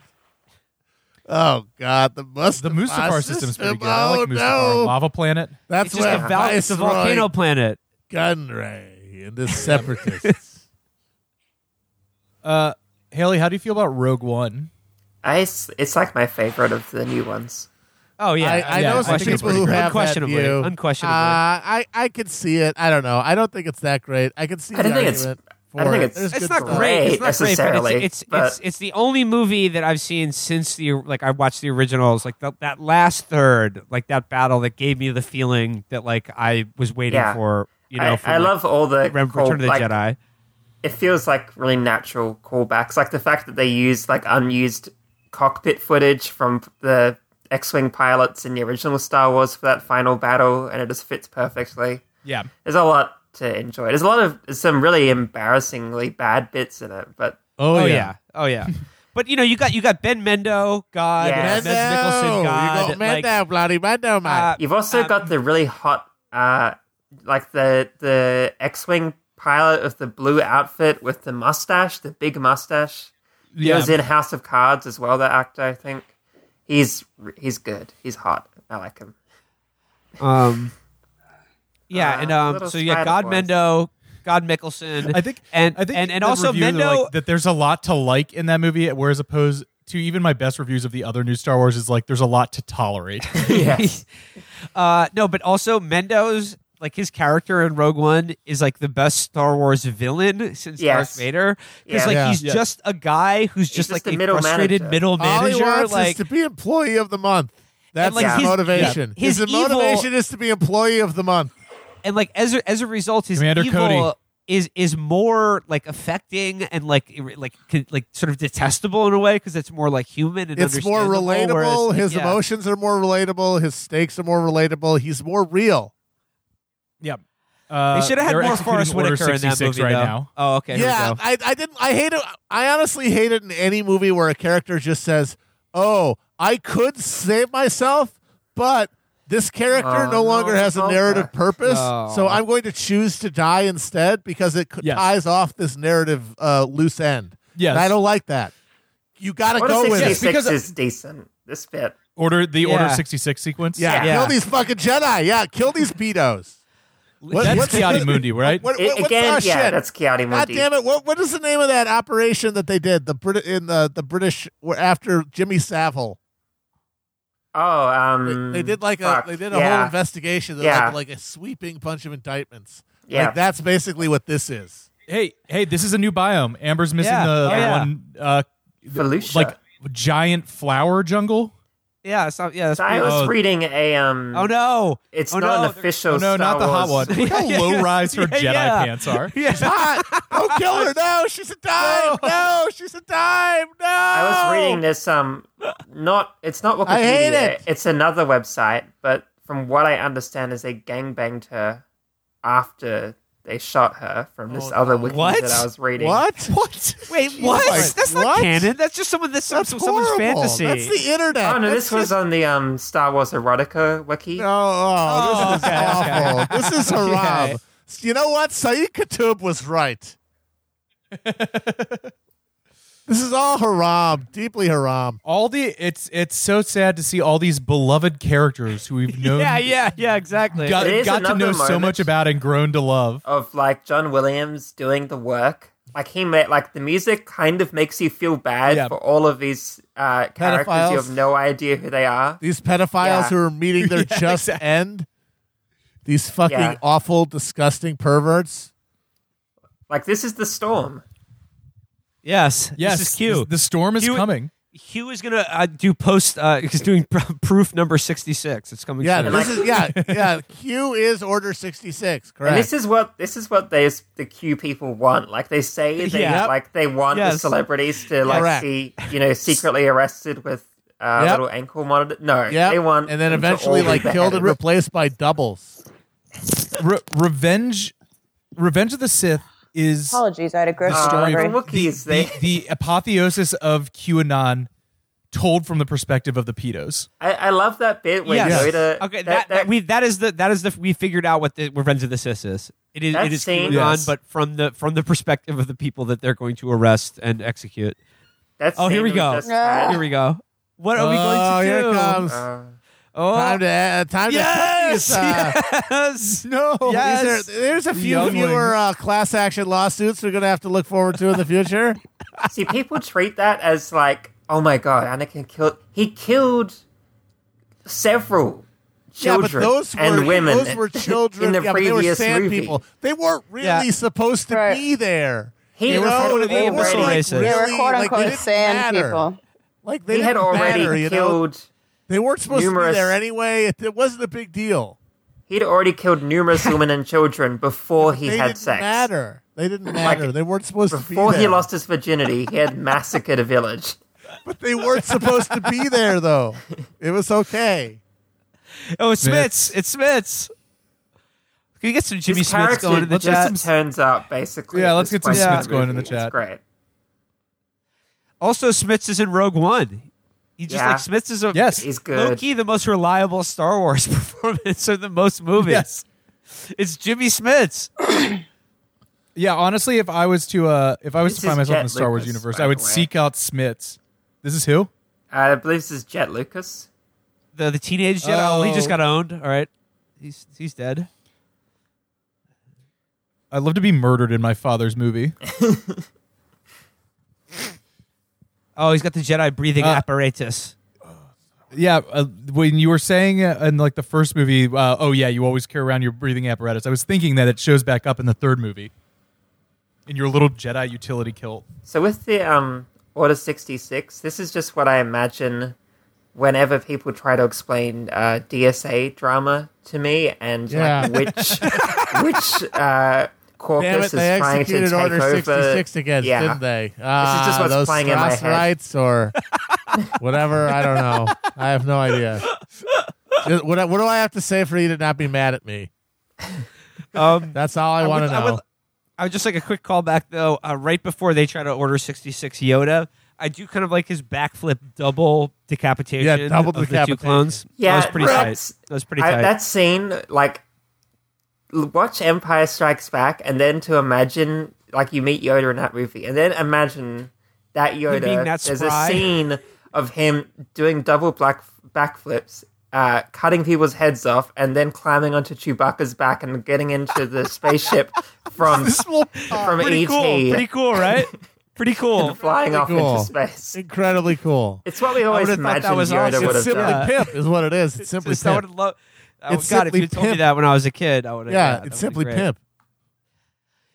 B: Oh God, the Mustafar,
C: the Mustafar system is pretty good. I
B: Oh
C: like Mustafar.
B: no,
C: Lava planet.
B: that's
A: It's just
B: where
A: a, val- it's a
B: Viceroy
A: volcano planet.
B: Gunray and the *laughs* separatists.
C: Uh, Haley, how do you feel about Rogue One?
E: I, it's, it's like my favorite of the new ones.
A: Oh yeah,
B: I, I
C: yeah,
B: know
C: I
B: some
C: think
B: people who
C: great.
B: have that view.
A: unquestionably.
B: Uh, I I could see it. I don't know. I don't think it's that great. I can see
E: I don't
B: the
E: think it's- I don't think
B: it.
E: it's-
B: There's
A: it's not
B: stuff.
A: great. It's
E: great
A: not great, but
E: necessarily,
A: it's it's,
E: but-
A: it's it's the only movie that I've seen since the like I watched the originals. Like the, that last third, like that battle that gave me the feeling that like I was waiting
E: Yeah.
A: for. You know,
E: I,
A: from,
E: I
A: like,
E: love all the
A: Rem-
E: call-
A: Return of the
E: like,
A: Jedi.
E: It feels like really natural callbacks, like the fact that they used like unused cockpit footage from the X-wing pilots in the original Star Wars for that final battle, and it just fits perfectly.
C: Yeah.
E: There's a lot to enjoy. There's a lot of there's some really embarrassingly bad bits in it, but
B: Oh,
A: Oh
B: yeah.
A: yeah, oh yeah. *laughs* but you know, you got you got Ben Mendo, God,
E: Yes.
A: Mads Mikkelsen,
B: you
A: God,
B: got
A: like,
B: Mendo, bloody Mendo, man.
A: uh,
E: You've also
A: Uh,
E: got the really hot, uh, like the the X-wing pilot of the blue outfit with the mustache, the big mustache. He
C: Yeah.
E: was in House of Cards as well. That actor, I think, he's he's good. He's hot. I like him.
A: Um, *laughs* yeah,
E: Uh,
A: and um, so
E: yeah,
A: God
E: boys.
A: Mendo, God Mikkelsen.
C: I think
A: and
C: I think
A: and, and also
C: review, they're
A: Mendo.
C: like, that there's a lot to like in that movie, whereas opposed to even my best reviews of the other new Star Wars is like there's a lot to tolerate. *laughs*
E: Yes. *laughs*
A: uh, no, but also Mendo's like his character in Rogue One is like the best Star Wars villain since
E: Yes.
A: Darth Vader because
E: Yeah.
A: like
B: Yeah.
A: he's
C: Yeah.
A: just a guy who's just,
E: just
A: like
E: a
A: a,
E: middle
A: frustrated
E: manager.
A: middle
B: All he
A: manager.
B: wants
A: like
B: is to be employee of the month. That's
A: like,
B: his,
A: his-
B: motivation.
A: yeah, his
B: his
A: evil-
B: motivation is to be employee of the month.
A: and like as a, as a result, his
C: Commander
A: evil
C: Cody.
A: is is more like affecting and like like like sort of detestable in a way because it's more like human and
B: It's more relatable.
A: whereas-
B: His
A: yeah.
B: emotions are more relatable. His stakes are more relatable. He's more real.
C: Yep. Uh,
A: They should have had more
C: executing
A: Forrest
C: Order
A: Whitaker in that
C: 66
A: movie
C: right
A: though.
C: now.
A: Oh, okay.
B: yeah. I, I didn't. I hate it. I honestly hate it in any movie where a character just says, "Oh, I could save myself, but." This character
E: Oh,
B: no longer
E: no,
B: has a
E: okay.
B: narrative purpose,
A: No.
B: so I'm going to choose to die instead because it
C: Yes.
B: ties off this narrative uh, loose end.
C: Yes.
B: And I don't like that. You got to go with it.
E: 66
C: because-
E: is decent. This bit.
C: Order the Order 66 sequence.
B: Yeah,
A: Yeah.
B: kill these fucking Jedi. Yeah, kill these pedos. What-
C: That's
B: what's-
C: Ki-Adi-Mundi, right?
B: What,
E: I-
B: what, what's
E: again,
B: our
E: yeah,
B: shit?
E: that's Kiadi
B: God
E: Mundi.
B: damn it! What what is the name of that operation that they did? The Brit in the the British were after Jimmy Savile.
E: Oh,
B: They,
E: um,
B: they did like
E: fuck.
B: a they did a
E: yeah.
B: whole investigation. That
E: Yeah.
B: like, like a sweeping bunch of indictments.
E: Yeah.
B: Like that's basically what this is.
C: Hey, hey, this is a new biome. Amber's missing
A: Yeah.
C: the,
A: Oh,
C: the
A: yeah.
C: one uh,
E: Felucia.
C: like giant flower jungle.
A: Yeah, it's not, yeah. That's
E: So I
A: pretty-
E: was
C: Oh.
E: reading a um.
A: oh no!
E: It's
A: oh,
E: not
A: no.
E: an
A: they're-
E: official.
C: Oh no,
E: Star
C: not the hot one. Look *laughs* how
A: Yeah,
C: low rise her
A: Yeah,
C: Jedi
A: yeah.
C: pants are.
A: Yeah.
B: Hot! Don't kill her! No, she's a dime! No, she's a dime! No!
E: I was reading this. Um, not it's not Wikipedia.
B: I hate it.
E: It's another website, but from what I understand, is they gangbanged her after they shot her from this
B: Oh,
E: other wiki
A: What?
E: that I was reading.
B: What? *laughs* What?
A: Wait, what?
B: Christ,
A: That's not
B: what?
A: canon. That's just someone that's,
B: That's
A: some, someone's
B: horrible.
A: fantasy.
B: That's the internet.
E: Oh no,
B: That's
E: this was
B: just-
E: on the um Star Wars erotica wiki.
B: Oh, oh, this is
A: okay,
B: awful.
A: okay.
B: This is *laughs* haram.
A: Okay.
B: You know what? Saeed Khatub was right. *laughs* this is all haram. Deeply haram.
C: All the it's it's so sad to see all these beloved characters who we've *laughs* known
A: yeah, yeah, yeah, exactly.
C: got, got to know so much about and grown to love.
E: of like John Williams doing the work. Like he made like the music kind of makes you feel bad
C: Yeah.
E: for all of these uh, characters.
B: Pedophiles.
E: You have no idea who they are.
B: These pedophiles
E: Yeah.
B: who are meeting their *laughs*
C: Yeah,
B: just
C: exactly.
B: end. These fucking
E: Yeah.
B: awful, disgusting perverts.
E: Like this is the storm.
A: Yes,
C: Yes,
A: this is Q.
C: The, the storm is
A: Q-
C: coming.
A: Q is gonna uh, do post. Uh, *laughs* he's doing pr- proof number sixty six. It's coming.
B: Yeah,
A: soon.
B: this is yeah, *laughs* yeah. Q is Order sixty six. Correct.
E: And this is what this is what they the Q people want. Like they say they
A: Yeah.
E: like they want the celebrities to like
B: Correct.
E: be you know secretly arrested with uh,
B: Yep.
E: little ankle monitor. No,
B: yeah,
E: they want
B: and then eventually
E: all be
B: like killed and replaced by doubles.
C: Re- Revenge, Revenge of the Sith is
D: Apologies, I had a gross
E: Uh,
C: story
D: delivery.
E: the they
C: the, the apotheosis of QAnon told from the perspective of the pedos.
E: I, I love that bit where
A: Yes.
E: Yoda.
A: Okay, that, that, we that is the that is the we figured out what the Revenge of the Sith is. It is it is
E: scene-
A: QAnon,
C: Yes.
A: but from the from the perspective of the people that they're going to arrest and execute.
E: that
A: Oh, here we go.
E: was just
D: Yeah.
A: Here we go. What are we
B: oh,
A: going to
B: here
A: do?
B: it comes.
E: uh,
A: Oh,
B: time to uh, time
A: yes,
B: to cut these, uh,
A: yes.
C: No,
A: Yes.
B: These are- there's a few
C: youngling.
B: fewer uh, class action lawsuits we're going to have to look forward to in the future. *laughs*
E: See, people treat that as like, oh my god, Anakin killed. He killed several children
B: yeah, but those were
E: and women.
B: those were children. *laughs*
E: in the
B: yeah, but they were
E: previous
B: sand
E: movie.
B: people. They weren't really
A: Yeah.
B: supposed to
D: Right.
B: be there.
E: He
B: You know,
A: one of the
B: they weren't, like,
A: races.
B: really,
D: they were quote unquote
B: didn't
D: sand
B: matter.
D: people.
B: Like they
E: he had already
B: matter, you know?
E: Killed.
B: They weren't supposed to be there anyway. It, it wasn't a big deal.
E: He'd already killed numerous *laughs* women and children before he
B: they
E: had
B: didn't
E: sex.
B: matter. They didn't matter. they weren't supposed to be there.
E: Before he lost his virginity, he had massacred a village. *laughs*
B: but they weren't supposed to be there, though. It was okay.
A: Oh, it's
C: Smiths.
A: Smits. It's Smits. Can you get some Jimmy
E: His
A: Smits going in the
E: just
A: chat?
E: turns up basically.
C: Yeah, let's get some
E: point in
A: Smits
C: going in the chat.
E: It's great.
A: Also, Smits is in Rogue One. He just
E: Yeah.
A: like Smits is a
C: Yes.
E: He's good.
A: Loki, the most reliable Star Wars *laughs* performance of the most movies.
C: Yes.
A: It's Jimmy Smits. *clears throat*
C: Yeah, honestly, if I was to uh if I was
E: This
C: to find
E: is
C: myself in the Star Wars
E: Lucas,
C: universe, I would
E: way.
C: seek out Smits. This is who?
E: I believe this is Jett Lucas.
A: The the teenage Jedi. Oh, he just
C: Oh.
A: got owned. All right, he's he's dead.
C: I'd love to be murdered in my father's movie. *laughs*
A: Oh, he's got the Jedi breathing
C: Uh,
A: apparatus.
C: Yeah, uh, when you were saying uh, in like the first movie, uh, oh yeah, you always carry around your breathing apparatus. I was thinking that it shows back up in the third movie, in your little Jedi utility kilt.
E: So with the um Order sixty six, this is just what I imagine whenever people try to explain uh, DSA drama to me and
B: Yeah.
E: like, which *laughs* which uh, caucus
B: Damn it, they
E: trying to
B: executed
E: take
B: Order
E: over.
B: 66 again,
E: yeah.
B: didn't they? Ah,
E: just what's
B: those
E: playing in my head.
B: Strasserite or *laughs* whatever. I don't know. I have no idea. What, what do I have to say for you to not be mad at me?
A: Um,
B: That's all I, want
A: would-
B: to
A: I
B: know.
A: would, I would just like a quick callback though. Uh, right before they try to order sixty six Yoda, I do kind of like his backflip double decapitation.
B: Yeah, double
A: of the two
B: decapitation.
A: clones.
E: Yeah,
A: that was pretty
E: that's-
A: tight. That was pretty
E: I,
A: tight.
E: that scene, like, l- watch Empire Strikes Back, and then to imagine, like, you meet Yoda in that movie, and then imagine that Yoda.
A: being that
E: there's
A: spry.
E: a scene of him doing double black backflips, uh, cutting people's heads off, and then climbing onto Chewbacca's back and getting into the *laughs* spaceship from from
A: pretty
E: ET,
A: cool. Pretty cool, right? pretty *laughs* cool.
E: flying off
B: cool.
E: into space.
B: Incredibly cool.
E: It's what we always
A: would've thought that was
E: Yoda
A: awesome.
E: would
B: It's
E: have
B: simply
E: done.
A: Yeah.
B: pimp, is what it is. It's simply
A: Just- I
B: pimp.
A: would love. Oh
B: It's
A: God, if
B: simply
A: you told me
B: pimp.
A: that when I was a kid, I would. Have.
B: yeah, it's simply pimp.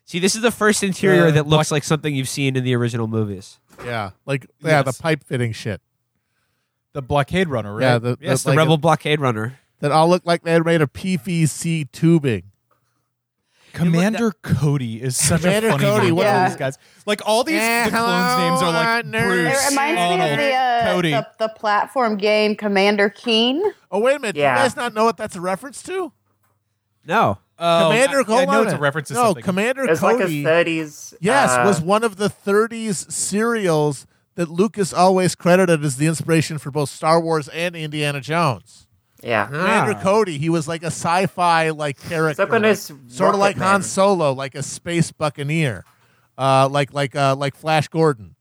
A: See, this is the first interior
C: The
A: that looks like something you've seen in the original movies.
B: Yeah, like yeah, the pipe fitting shit.
C: The blockade runner, right?
B: Yeah, the,
A: Yes, the
B: like,
A: Rebel Blockade Runner.
B: that all look like they had made of PVC tubing.
C: Commander Cody is such
B: Commander
C: a funny
B: Cody,
C: name
B: what-
C: for
D: Yeah.
C: these guys. Like all these
B: Yeah,
C: the clones' names are like
B: hello,
C: Bruce,
D: It reminds me
C: Arnold,
D: of the, uh,
C: Cody.
D: the the platform game Commander Keen.
B: Oh wait a minute,
E: Yeah.
B: do you guys not know what that's a reference to?
A: No.
C: Oh,
B: Commander,
C: I,
B: hold
C: I know it's a reference to
B: no,
C: something.
B: Commander
E: It's like a
B: Cody.
E: 30s.
B: yes,
E: uh,
B: was one of the 30s serials that Lucas always credited as the inspiration for both Star Wars and Indiana Jones.
E: Yeah.
B: Commander
A: Ah.
B: Cody, he was like a sci-fi like character,
E: It's like one of
B: like-
E: those
B: sort of like
E: Rocket
B: Han Solo, like a space buccaneer, uh, like like uh, like Flash Gordon.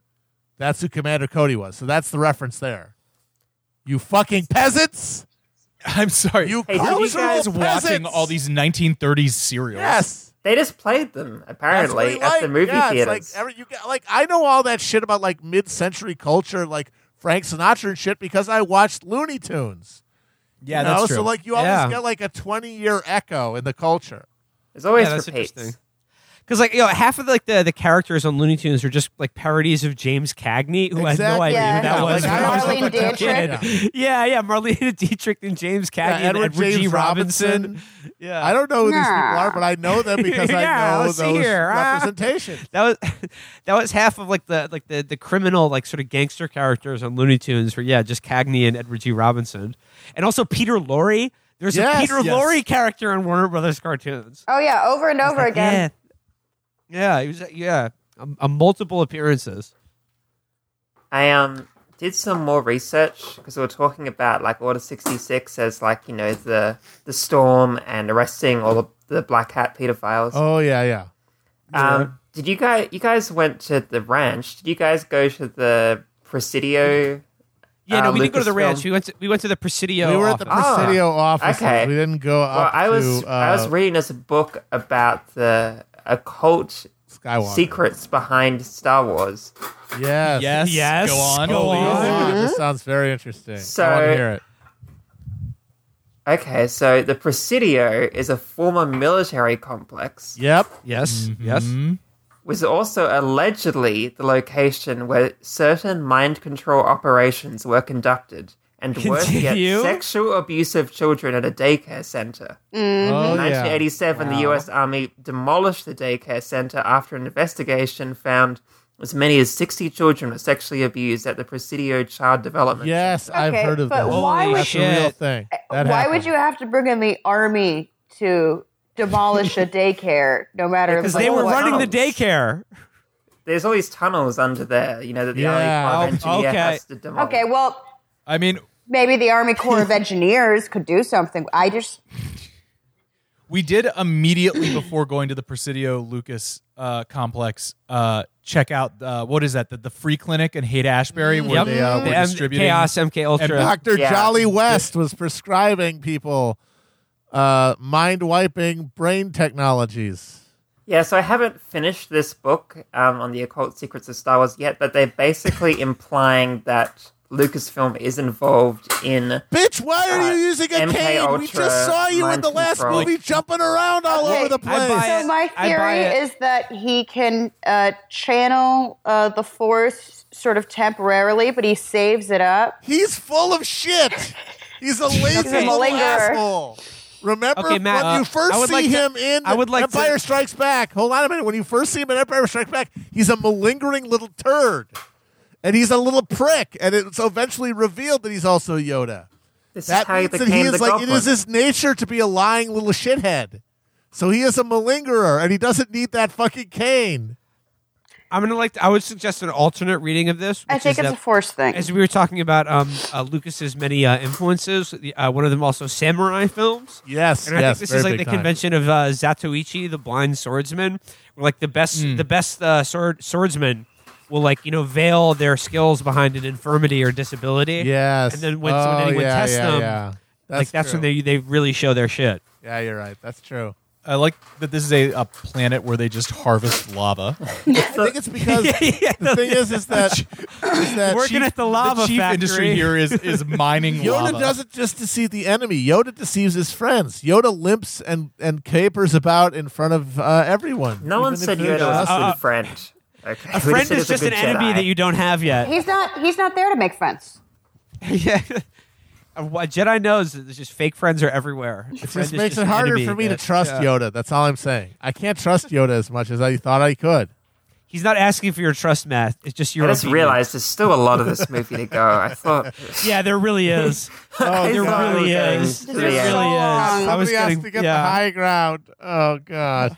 B: That's who Commander Cody was. So that's the reference there. You fucking peasants!
C: I'm sorry.
B: You
E: Hey, did
C: How
E: you
C: is
B: cultural
C: guys watching all these 1930s serials?
B: Yes.
E: They just played them
B: That's what
E: apparently
B: he
E: at the
B: liked.
E: movie
B: yeah,
E: theaters.
B: Like, every, you get, like I know all that shit about like mid-century culture, like Frank Sinatra and shit, because I watched Looney Tunes.
C: Yeah,
B: you
C: that's true.
B: So like you always
A: Yeah.
B: get like a twenty-year echo in the culture.
E: There's always
A: yeah, that's
E: repeats.
A: interesting. Because like you know, half of the, like the, the characters on Looney Tunes are just like parodies of James Cagney, who I had no
B: Exactly.
A: idea
D: Yeah.
A: who that
B: Yeah,
A: was.
B: like,
A: when
B: I *laughs*
A: I was
B: always
A: like
D: Marlene
A: a. Yeah, yeah, Marlene Dietrich and James Cagney
B: Yeah,
A: and
B: Edward
A: Edward G. Robinson.
B: Robinson.
A: Yeah,
B: I don't know who these people are, but I know them because *laughs* I know
A: let's see
B: those
A: here, huh?
B: representations. *laughs*
A: that was that was half of like the like the the criminal like sort of gangster characters on Looney Tunes. For yeah, just Cagney and Edward G. Robinson, and also Peter Lorre. There's
B: Yes,
A: a Peter
C: yes.
A: Lorre character in Warner Brothers cartoons.
D: Oh yeah, over and over again.
A: Yeah, yeah, he was yeah, a, a multiple appearances.
E: I um did some more research because we were talking about like Order sixty six as like you know the the storm and arresting all the, the black hat pedophiles.
B: Oh yeah, yeah.
E: Um, did you guys you guys went to the ranch? Did you guys go to the Presidio?
A: Yeah, no,
E: Uh,
A: we didn't go to the
E: Lucasfilm.
A: ranch. We went to we went to the Presidio.
B: we were at the
A: office.
B: Presidio office.
E: okay.
B: We didn't go
E: Well, I was
B: to uh,
E: I was reading this book about the occult
B: Skywalker.
E: secrets behind Star Wars.
B: Yes.
C: yes,
A: Yes,
C: go on.
A: go
C: please.
A: on.
B: This sounds very interesting.
E: So-
B: I want to hear it.
E: Okay, so the Presidio is a former military complex.
B: Yep.
A: Yes, yes.
C: Mhm.
E: was also allegedly the location where certain mind control operations were conducted and worse *laughs* yet, sexual abuse of children at a daycare center. Mm-hmm.
B: Oh
E: In
B: yeah.
E: 1987, the U.S. Army demolished the daycare center after an investigation found as many as 60 children were sexually abused at the Presidio Child Development.
B: Yes, I've heard of
D: but
B: this.
D: why
A: would-
B: That's a real
A: Shit.
B: thing.
D: Eh, why
B: That
D: would you have to bring in the army to demolish a *laughs* daycare? No matter
A: Because they were
E: what
A: running the daycare.
E: There's all these tunnels under there, you know, that the
B: Yeah.
E: Army Corps of
A: okay.
E: has to demolish.
D: Okay, well,
C: I mean,
D: maybe the Army Corps of *laughs* Engineers could do something. I just
C: we did immediately before going to the Presidio Lucas uh, complex uh, check out uh, what is that the, the free clinic in Haight Ashbury where
A: Yep.
C: they uh, were
A: The M-
C: distributing
A: Chaos MK Ultra.
C: And
B: Dr.
E: Yeah.
B: Jolly West was prescribing people uh, mind wiping brain technologies.
E: Yeah, so I haven't finished this book um, on the occult secrets of Star Wars yet, but they're basically implying that Lucasfilm is involved in.
B: Bitch, why are
E: Uh,
B: you using a
E: MK
B: cane? we just saw you in the last
E: control.
B: movie jumping around all
D: Okay.
B: over the place.
D: so my theory is that he can uh, channel uh, the Force sort of temporarily, but he saves it up.
B: He's full of shit. He's a lazy *laughs*
D: He's a
B: little asshole. Remember
A: Okay, Matt,
B: when
A: uh,
B: you first
A: I would
B: see
A: like to-
B: him in
A: I would like to-
B: Empire Strikes Back? Hold on a minute. When you first see him in Empire Strikes Back, he's a malingering little turd. And he's a little prick. And it's eventually revealed that he's also Yoda.
E: This
B: That
E: is how he
B: means that he is like it
E: Goblin.
B: is his nature to be a lying little shithead. So he is a malingerer and he doesn't need that fucking cane.
A: I'm gonna like. I would suggest an alternate reading of this.
D: I think it's
A: that-
D: a Force thing.
A: as we were talking about um, uh, Lucas's many uh, influences. the- Uh, one of them also samurai films.
B: Yes,
A: And I
B: yes,
A: think this
B: very
A: is like the
B: time.
A: convention of uh, Zatoichi, the blind swordsman, where like the best, the best uh, sword swordsman will like you know veil their skills behind an infirmity or disability.
B: Yes.
A: And then when,
B: oh,
A: when anyone
B: yeah,
A: tests
B: yeah,
A: them,
B: yeah.
A: like that's
B: true.
A: when they they really show their shit.
B: Yeah, you're right. That's true.
C: I like that this is a, a planet where they just harvest lava.
B: I think it's because *laughs*
A: Yeah,
B: the thing is, is that *laughs* is that
A: Working at the lava
C: the chief
A: factory.
C: industry here is is *laughs* mining
B: Yoda
C: lava.
B: doesn't just deceive the enemy. Yoda deceives his friends. Yoda limps and and capers about in front of uh, everyone.
E: No one said
B: they're
E: Yoda was a good friend. Okay.
A: a friend is just an enemy that you don't have yet.
D: He's not. He's not there to make friends. *laughs*
A: yeah. What Jedi knows is just fake friends are everywhere. The
B: It just makes
A: an
B: it harder for me to trust
A: yeah.
B: Yoda. That's all I'm saying. I can't trust Yoda as much as I thought I could.
A: He's not asking for your trust, Matt. It's just your.
E: I just
A: obedience.
E: realized there's still a lot of this movie to go. I *laughs* thought
A: Yeah, there really *laughs* is.
B: Oh,
A: there
B: God.
A: really is.
E: This
A: There
E: is
A: really is. I was
B: Somebody has
A: getting.
B: to get
A: yeah.
B: the high ground. Oh God.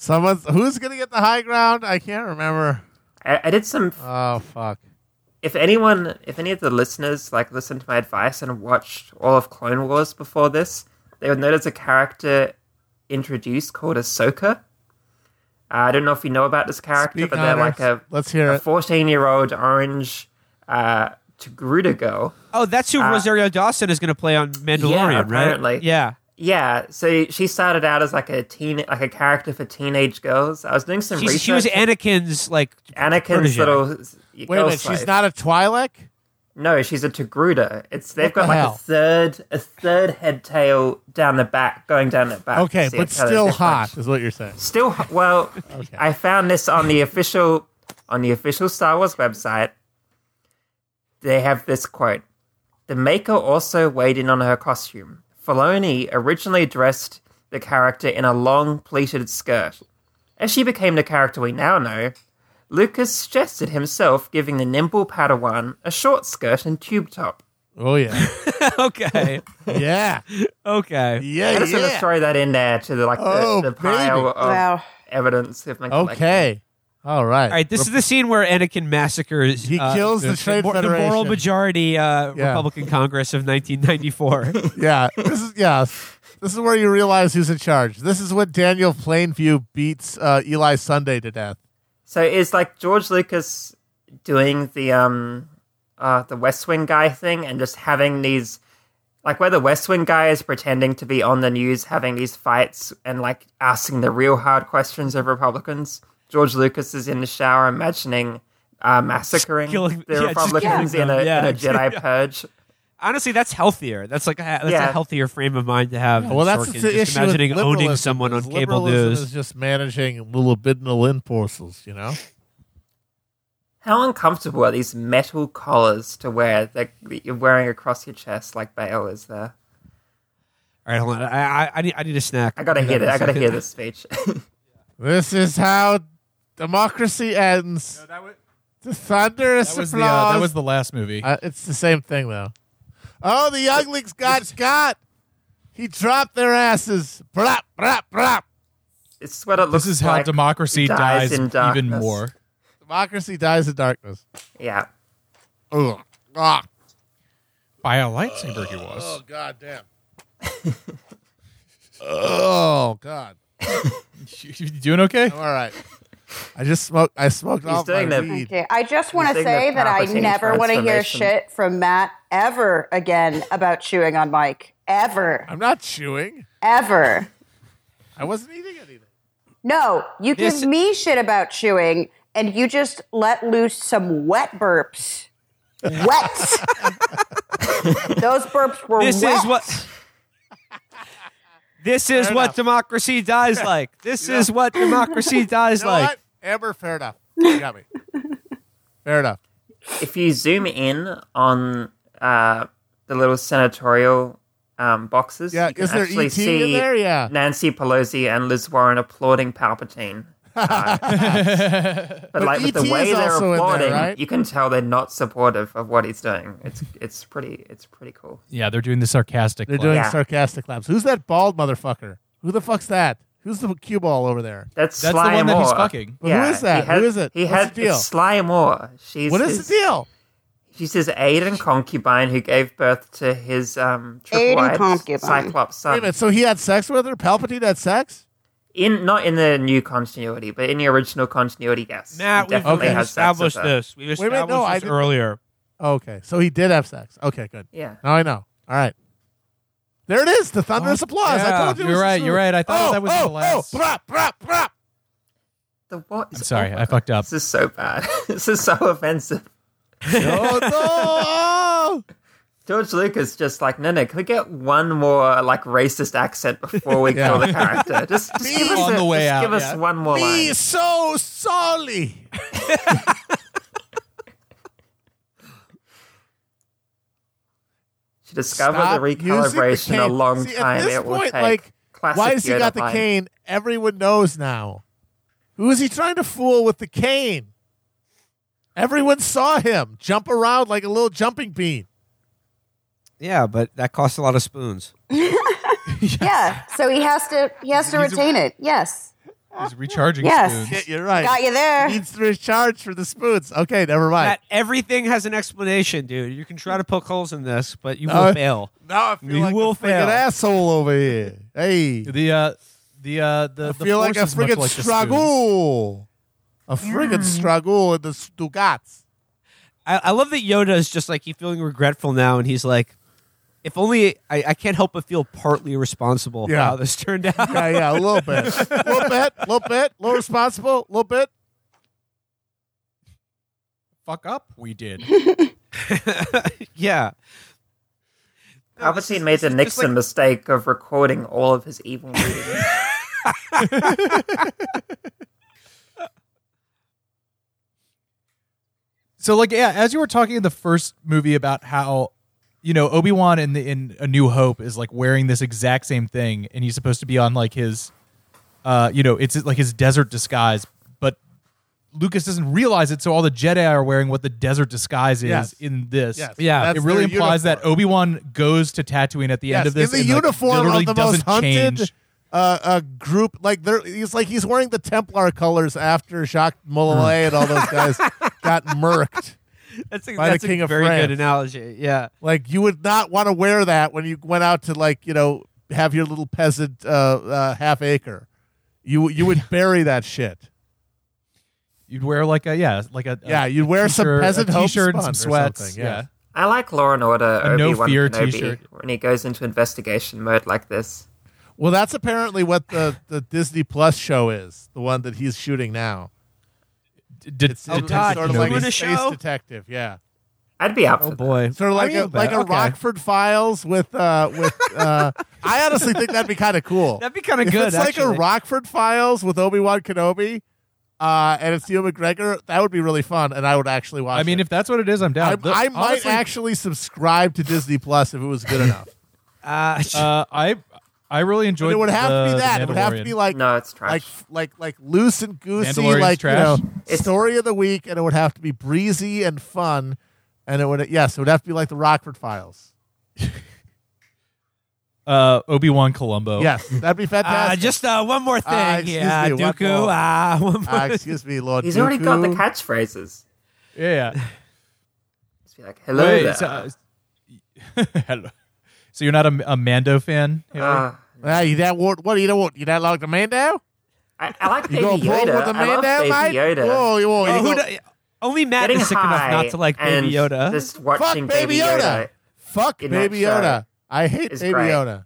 B: Someone's who's gonna get the high ground? I can't remember.
E: I, I did some.
B: Oh fuck.
E: If anyone, if any of the listeners like listened to my advice and watched all of Clone Wars before this, they would notice a character introduced called Ahsoka. Uh, I don't know if you know about this character,
B: Speak
E: but they're like a
B: Let's hear
E: a 14 year old orange uh, Togruta girl.
A: Oh, that's who
E: Uh,
A: Rosario Dawson is going to play on Mandalorian,
E: Yeah,
A: right? Yeah.
E: Yeah, so she started out as like a teen, like a character for teenage girls. I was doing some
A: She's,
E: research.
A: she was Anakin's like
E: Anakin's
A: protege.
E: little.
B: Wait a minute, she's not a Twi'lek?
E: No, she's a Togruta. It's they've
B: What
E: got
B: the
E: like
B: hell?
E: a third, a third head tail down the back, going down the back.
B: Okay, but
E: it's how they're
B: still hot is what you're saying.
E: Still, well,
B: Okay.
E: I found this on the official, on the official Star Wars website. They have this quote: "The maker also weighed in on her costume. Filoni originally dressed the character in a long pleated skirt. As she became the character we now know, Lucas suggested himself giving the nimble Padawan a short skirt and tube top."
B: Oh yeah. *laughs*
A: okay.
B: yeah.
A: Okay.
B: Yeah.
E: I just want to
B: yeah.
E: throw that in there to the like
B: Oh,
E: the, the pile
B: baby.
E: of
D: Wow.
E: evidence of my collection.
B: Okay. All right.
A: All right. This is the scene where Anakin massacres.
B: He
A: uh,
B: kills the
A: the,
B: Trade
A: mo- the moral majority uh,
B: Yeah.
A: Republican Congress of 1994. *laughs* *laughs*
B: Yeah. This is yeah. This is where you realize who's in charge. This is when Daniel Plainview beats uh, Eli Sunday to death.
E: So is like George Lucas doing the um uh the West Wing guy thing and just having these like where the West Wing guy is pretending to be on the news having these fights and like asking the real hard questions of Republicans. George Lucas is in the shower imagining uh, massacring *laughs*
A: Killing-
E: the
A: yeah,
E: Republicans in a,
A: yeah.
E: in *laughs* a Jedi purge.
A: Honestly, that's healthier. That's like a, that's a healthier frame of mind to have. than
B: Well, that's
A: Sorkin.
B: the
A: just
B: issue. with
A: imagining owning someone on cable news.
B: is just managing libidinal impulses. You know.
E: How uncomfortable are these metal collars to wear that you're wearing across your chest like Bale is there?
A: All right, hold on. I, I, I need I need a snack.
E: I gotta
A: Hold
E: hear
A: on
E: it.
A: a
E: I gotta hear this speech. *laughs*
B: This is how democracy ends.
C: that was,
B: The thunderous
C: that was the
B: applause.
C: uh, that was the last movie.
B: Uh, it's the same thing though. Oh, the younglings got got. He dropped their asses. Brap, brap, brap.
E: it's what it looks
C: this is how
E: like.
C: democracy
E: dies
C: dies,
E: in
C: even more.
B: Democracy dies in darkness.
E: Yeah.
B: Ugh. Ah.
C: By a lightsaber, he was.
B: Oh god damn. *laughs* oh god. *laughs*
C: You, you doing okay?
B: I'm all right. I just smoked. I smoked
E: He's
B: off my
E: doing the-
B: weed.
D: Okay, I just want to say that I never want to hear shit from Matt ever again about chewing on Mike. Ever.
B: I'm not chewing.
D: Ever.
B: I wasn't eating anything.
D: No, you
A: This-
D: give me shit about chewing, and you just let loose some wet burps. Wet. *laughs* Those burps were
A: This
D: wet. *laughs*
A: is what. *laughs* This is what democracy dies like. This is what democracy dies
B: You know
A: like.
B: what? Amber, fair enough. You got me. *laughs* fair enough.
E: If you zoom in on uh, the little senatorial um, boxes,
B: Yeah,
E: you can
B: is there
E: actually
B: ET
E: see
B: in there? Yeah.
E: Nancy Pelosi and Liz Warren applauding Palpatine. *laughs* Uh, but, like with the way they're
B: also in there,
E: applauding,
B: right?
E: you can tell they're not supportive of what he's doing. It's it's pretty it's pretty cool.
C: Yeah, they're doing the sarcastic.
B: They're
C: clap.
B: doing
E: Yeah.
B: sarcastic laps. Who's that bald motherfucker? Who the fuck's that? Who's the cue ball over there?
E: That's,
C: That's
E: Sly
C: the one that he's fucking.
B: Well, who is that?
E: Had,
B: Who is it?
E: He
B: What's
E: had
B: the deal?
E: it's Sly Moore. She's
B: What is
E: his,
B: the deal?
E: She's his aide and concubine who gave birth to his um,
D: Aide and
E: triple-eyed
D: concubine.
E: Cyclops
B: Wait
E: son.
B: a minute. So he had sex with her? Palpatine had sex?
E: In not in the new continuity, but in the original continuity, yes.
A: Matt, we've,
E: definitely
A: we've
E: has
A: established this. We've
B: Wait a minute,
A: established
B: no, I
A: this
B: didn't-
A: earlier.
B: Okay. So he did have sex. Okay, good.
E: Yeah.
B: Now I know. All right. There it is. The thunderous applause. I told you. it
C: You're
B: was
C: right, you're right. I thought
B: oh,
C: that was
B: oh,
C: the last-
B: Oh, brap, brap, brap.
E: The what?
C: I'm sorry,
E: oh my
C: I fucked up.
E: This is so bad. *laughs* this is so offensive. *laughs*
B: Oh, no.
E: George Lucas just like, no, no, can we get one more like racist accent before we
B: Yeah.
E: kill the character? *laughs* Just, just give us,
C: On
E: a-
C: the way
E: just
C: out,
E: give us
C: yeah.
E: one more
B: Be
E: line.
B: so sorry.
E: To discover
B: Stop
E: the recalibration
B: the
E: a long
B: See,
E: time
B: At this
E: it will
B: point,
E: take.
B: like,
E: Classic
B: why has he got the cane? Everyone knows now. Who is he trying to fool with the cane? Everyone saw him jump around like a little jumping bean.
A: Yeah, but that costs a lot of spoons. *laughs*
D: Yeah. So he has to he has to
C: He's a-
D: retain it. Yes.
C: He's recharging
D: Yes.
C: spoons.
B: Yeah, you're right.
D: Got you there.
B: He needs to recharge for the spoons. Okay, never mind.
A: That everything has an explanation, dude. You can try to poke holes in this, but you
B: No.
A: will fail.
B: now I feel
A: You
B: like
A: will
B: a freaking
A: fail.
B: asshole over here. Hey,
C: The uh, the uh, the
B: I
C: the
B: feel like a
C: force is much
B: friggin'
C: like the spoons.
B: struggle. A friggin' struggle in the Stugats.
A: I, I love that Yoda is just like he's feeling regretful now, and he's like, "If only I, I can't help but feel partly responsible
B: Yeah.
A: how this turned out."
B: Yeah, yeah, a little bit. A *laughs* little bit, a little bit, a little responsible, a little bit.
C: Fuck up, we did. *laughs* *laughs*
A: yeah. No, this
E: made the Nixon
A: like-
E: mistake of recording all of his evil meetings.
C: So like yeah, as you were talking in the first movie about how you know Obi Wan in the in A New Hope is like wearing this exact same thing, and he's supposed to be on like his, uh, you know, it's like his desert disguise, but Lucas doesn't realize it, so all the Jedi are wearing what the desert disguise is
B: Yes.
C: in this.
B: Yes.
A: Yeah.
B: That's
C: it really
B: their
C: implies that
B: uniform.
C: Obi Wan goes to Tatooine at the end
B: Yes,
C: of this.
B: in the
C: and, like,
B: uniform
C: literally
B: of the most
C: doesn't
B: hunted
C: change.
B: uh, uh, group. Like they're, he's like he's wearing the Templar colors after Jacques Molay and all those guys *laughs* got murked.
A: That's a,
B: by the King
A: a
B: of
A: very
B: France.
A: good analogy. Yeah.
B: Like you would not want to wear that when you went out to like you know have your little peasant uh, uh, half acre. You you would *laughs* bury that shit.
C: You'd wear like a yeah, like a
B: Yeah,
C: a
B: you'd wear some peasant
C: a t-shirt and some sweats. yeah.
B: yeah.
E: I like Law and Order
C: A no fear
E: Kenobi
C: t-shirt.
E: when he goes into investigation mode like this.
B: Well, that's apparently what the, the Disney Plus show is. The one that he's shooting now.
C: Did,
B: It's,
A: Oh,
B: it's
A: God,
B: sort of like a
A: a
B: space
A: show?
B: detective. Yeah,
E: I'd be up
A: Oh
E: for
A: boy.
B: sort of like
A: Are you
B: a like a
A: Okay.
B: Rockford Files with uh with. uh *laughs* I honestly think that'd be kind of cool.
A: That'd be kind of
B: if
A: good.
B: it's like a Rockford Files with Obi Wan Kenobi, uh, and it's Ewan McGregor, that would be really fun, and I would actually watch.
C: I mean,
B: it.
C: if that's what it is, I'm down.
B: I,
C: The-
B: I might
C: honestly,
B: actually subscribe to Disney Plus if it was good enough. *laughs*
A: Uh,
C: Uh, I I really enjoyed.
B: But it would have
C: the,
B: to be that. It would have to be like.
E: No, it's trash.
B: like like like loose and goosey, like
C: trash?
B: you know,
E: It's-
B: story of the week, and it would have to be breezy and fun, and it would yes, it would have to be like the Rockford Files. *laughs*
C: uh, Obi Wan Columbo.
B: Yes, that'd be *laughs*
A: uh,
B: fantastic.
A: just uh, one more thing.
B: Uh, excuse
A: yeah,
B: me, what
A: Dooku.
B: more?
A: Uh, *laughs* one more.
B: uh, excuse me, Lord.
E: He's already got the catchphrases.
C: yeah.
E: Just be like, hello
C: Wait,
E: there.
C: so, uh, hello. So you're not a, a Mando fan? Haley?
E: Uh,
B: Ah, you don't want what? do you don't want? You don't like the Mando?
E: I, I like
B: You
E: Baby
B: go pull
E: Yoda.
B: with the
E: I love
B: Mando,
E: Baby
B: mate?
E: Yoda.
B: Whoa, you, whoa,
A: Oh, who
B: go,
A: do- only Matt
E: Getting
A: is sick
E: high
A: enough not to like Baby Yoda.
E: Just
B: fuck Baby Yoda. Fuck Baby Yoda. I hate Baby
E: great.
B: Yoda.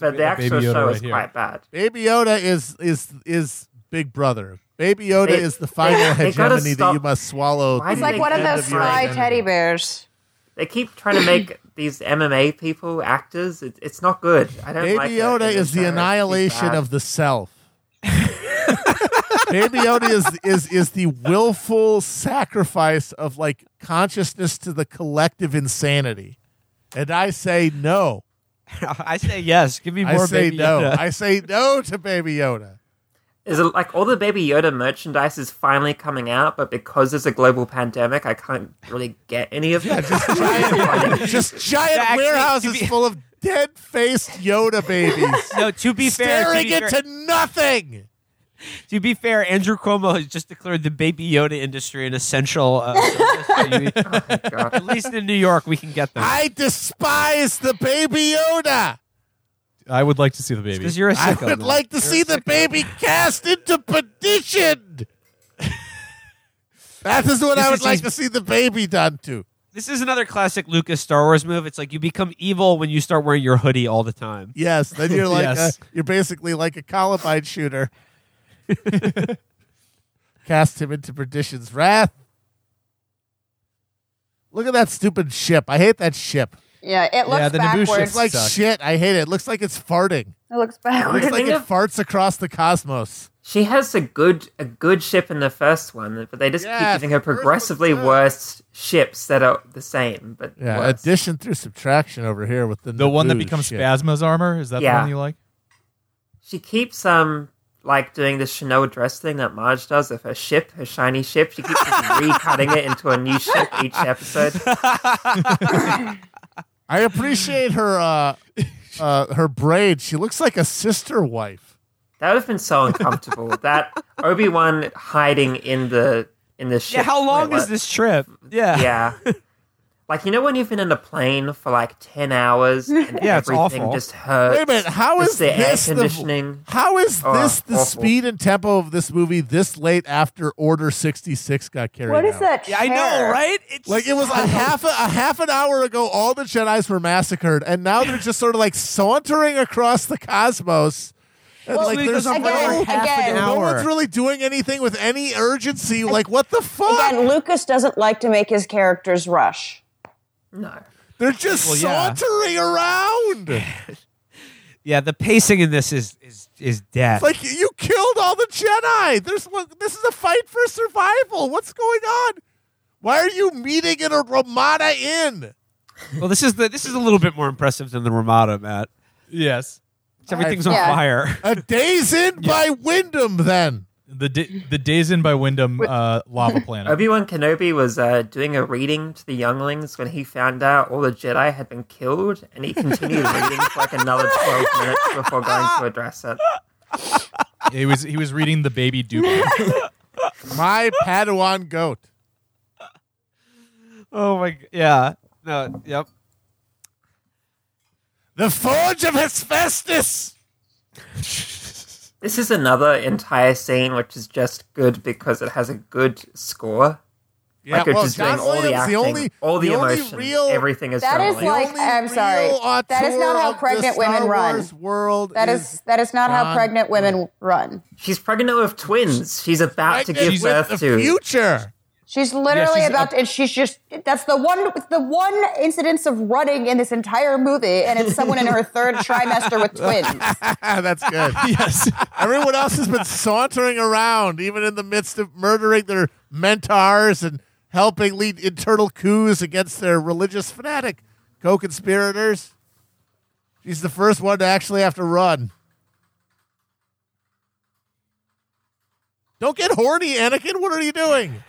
E: But the
C: Baby
E: actual
C: Yoda
E: show
C: right
E: is
C: here.
E: quite bad.
B: Baby Yoda is is is Big Brother. Baby Yoda
E: They-
B: is the final *laughs*
E: they- they
B: hegemony that you must swallow.
E: Why
B: to
E: do
D: It's like one of those
B: your
D: spy teddy bears.
E: They keep trying to make *clears throat* these MMA people actors. It, it's not good. I don't
B: Baby
E: like that
B: Yoda
E: in the
B: is the annihilation of the self. *laughs* Baby Yoda is is is the willful sacrifice of like consciousness to the collective insanity. And I say no. *laughs*
A: I say yes. Give me more.
B: I
A: more
B: say
A: Baby
B: no.
A: Yoda.
B: I say no to Baby Yoda.
E: Is it like all the Baby Yoda merchandise is finally coming out, but because there's a global pandemic, I can't really get any of it.
B: Just *laughs* giant, just giant
A: Actually,
B: warehouses
A: be- *laughs*
B: full of dead faced Yoda babies.
A: no, to be fair, to
B: staring into nothing.
A: to be fair, Andrew Cuomo has just declared the Baby Yoda industry an essential. Uh, *laughs* service. So at least in New York, we can get them.
B: I despise the baby Yoda.
C: I would like to see the baby.
A: Because you're a
B: I
A: sicko.
B: would
A: man.
B: like to
A: You're
B: see the
A: sicko.
B: baby cast into perdition. that is what I would
A: is
B: like
A: his-
B: to see the baby done to.
A: This is another classic Lucas Star Wars move. It's like you become evil when you start wearing your hoodie all the time.
B: Yes, then you're *laughs* like
C: Yes.
B: uh, you're basically like a Columbine shooter. *laughs* Cast him into perdition's wrath. Look at that stupid ship. I hate that ship.
D: Yeah, it looks
C: Yeah, the Naboo
D: backwards.
B: It's like
C: Suck.
B: shit. I hate it. It looks like it's farting.
D: it looks
B: It
D: backwards.
B: looks like it *laughs* farts across the cosmos.
E: She has a good a good ship in the first one, but they just
B: Yes,
E: keep giving her progressively worse ships that are the same, but
B: Yeah,
E: worse.
B: addition through subtraction over here with the
C: The one that becomes
B: shit.
C: Phasma's armor is that the one you like?
E: She keeps um like doing the Chanel dress thing that Marge does of her ship, her shiny ship. She keeps *laughs* recutting it into a new ship each episode. *laughs*
B: I appreciate her uh, uh, her braid. She looks like a sister wife.
E: That would have been so uncomfortable. that Obi Wan hiding in the in the ship.
A: Yeah, how long
E: Wait,
A: is this trip? Yeah.
E: Yeah. *laughs* Like you know when you've been in a plane for like ten hours *laughs* and
A: Yeah, it's
E: everything
A: awful.
E: just hurts.
B: Wait a minute, how is
E: Just
B: is
E: the air
B: this the-
E: conditioning?
B: How is
E: Oh,
B: this the
E: awful.
B: speed and tempo of this movie this late after Order sixty six got carried out?
D: what is
B: out?
D: that?
A: Yeah, I know, right? It's
B: Like it was a half a, a half an hour ago, all the Jedi's were massacred, and now they're just sort of like sauntering across the cosmos. And
D: Well,
B: like there's
A: goes
D: again-
A: like half
D: again-
A: an
B: no
A: hour.
B: one's really doing anything with any urgency. Like what the fuck?
D: Again, Lucas doesn't like to make his characters rush.
E: No.
B: they're just
A: Well, yeah.
B: sauntering around. *laughs*
A: yeah, the pacing in this is is is death.
B: Like you killed all the Jedi. There's one. This is a fight for survival. What's going on? Why are you meeting in a Ramada Inn?
A: well, this is the this is a little bit more impressive than the Ramada, Matt.
C: Yes.
A: Everything's on
D: Yeah.
A: fire.
B: A days in *laughs* by Wyndham. Then
C: The da- the Days Inn by Wyndham uh, lava *laughs* planet.
E: Obi Wan Kenobi was uh, doing a reading to the younglings when he found out all the Jedi had been killed, and he continued *laughs* reading for like another twelve minutes before going to address it. *laughs*
C: he was he was reading the baby Dooku.
B: my Padawan goat.
A: Oh my g- yeah. No, yep.
B: The Forge of Hephaestus.
E: This is another entire scene which is just good because it has a good score.
B: Yeah,
E: like
B: well,
E: just doing all the acting,
B: the only,
E: all the,
B: only
E: emotion,
B: real,
E: everything is
D: That
E: done
D: is
E: well.
D: like- I'm sorry. That is not how pregnant women run.
B: World
D: That is that is not how pregnant women run.
E: She's pregnant with twins. She's about to give birth to.
B: future.
D: She's literally
C: she's
D: about to, and she's just that's the one the one incidence of running in this entire movie, and it's someone in her *laughs* third trimester with twins. *laughs*
B: That's good. *laughs*
C: yes.
B: Everyone else has been sauntering around, even in the midst of murdering their mentors and helping lead internal coups against their religious fanatic co-conspirators. She's the first one to actually have to run. Don't get horny, Anakin. What are you doing?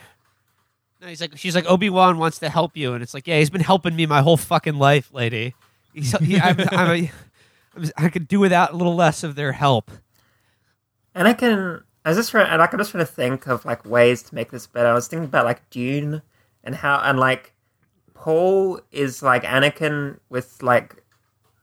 A: He's like she's like Obi Wan wants to help you, and it's like yeah, he's been helping me my whole fucking life, lady. He's, he, I'm, I'm a, I'm, I could do without a little less of their help.
E: And I can, I was just and I'm just trying to think of like ways to make this better. I was thinking about like Dune and how, and like Paul is like Anakin with like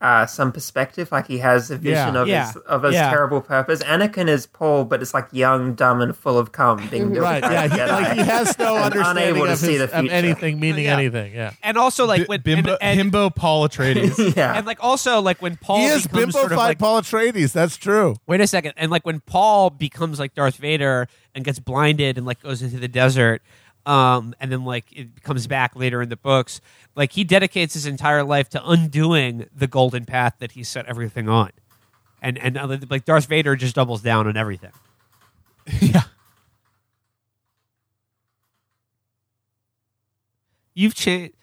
E: uh some perspective, like he has a vision
B: Yeah.
E: of
A: Yeah.
E: his of his
A: Yeah.
E: terrible purpose. Anakin is Paul, but it's like young, dumb, and full of cum, *laughs* being
B: Right?
E: by
B: Yeah, he, like he has no *laughs* understanding
E: unable to
B: of,
E: see the
B: of
E: future.
B: anything meaning
A: Yeah.
B: anything. Yeah,
A: And also like when
C: Bimbo,
A: and, and,
C: himbo Paul Atreides. *laughs*
E: yeah,
A: and like also like when Paul
B: he is
A: becomes sort of like
B: Paul Atreides. That's true.
A: wait a second, and like when Paul becomes like Darth Vader and gets blinded and like goes into the desert, um, and then like it comes back later in the books, like he dedicates his entire life to undoing the golden path that he set everything on, and and uh, like Darth Vader just doubles down on everything. *laughs*
C: yeah.
A: You've changed.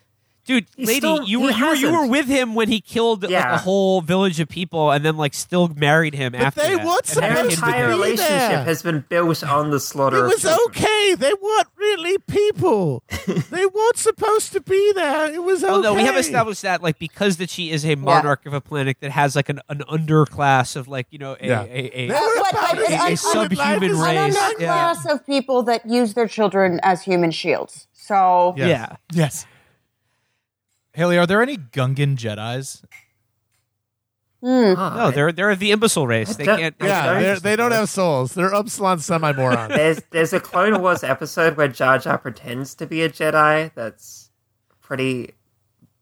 A: Dude,
E: He's
A: lady,
E: still-
A: you
E: he
A: were you were, you were
E: hasn't.
A: with him when he killed like
E: Yeah.
A: a whole village of people, and then like still married him
B: But
A: after.
B: they
A: that,
B: want
A: and
B: some
A: had
E: their
A: kids with
E: entire
A: him.
B: be
E: relationship
B: there.
E: has been built on the slaughter
B: It
E: of
B: was
E: children.
B: okay. They weren't really people. *laughs* they weren't supposed to be there. It was okay.
A: Well, no, we have established that like because that she is a monarch of a planet that has like an, an underclass of like you know a
B: Yeah.
A: a, a,
B: They were
D: what,
B: about
D: like,
B: it.
D: an un-
A: subhuman
B: life
D: An
A: race. yeah.
D: underclass of people that use their children as human shields. So
B: Yes.
A: yeah.
C: Yes. Haley, are there any Gungan Jedi's?
E: Oh,
A: No, they're they're the imbecile race. They
E: don't-
A: can't.
B: Yeah, they're, don't have souls. They're Epsilon semi morons.
E: There's there's a Clone Wars episode where Jar Jar pretends to be a Jedi. That's pretty.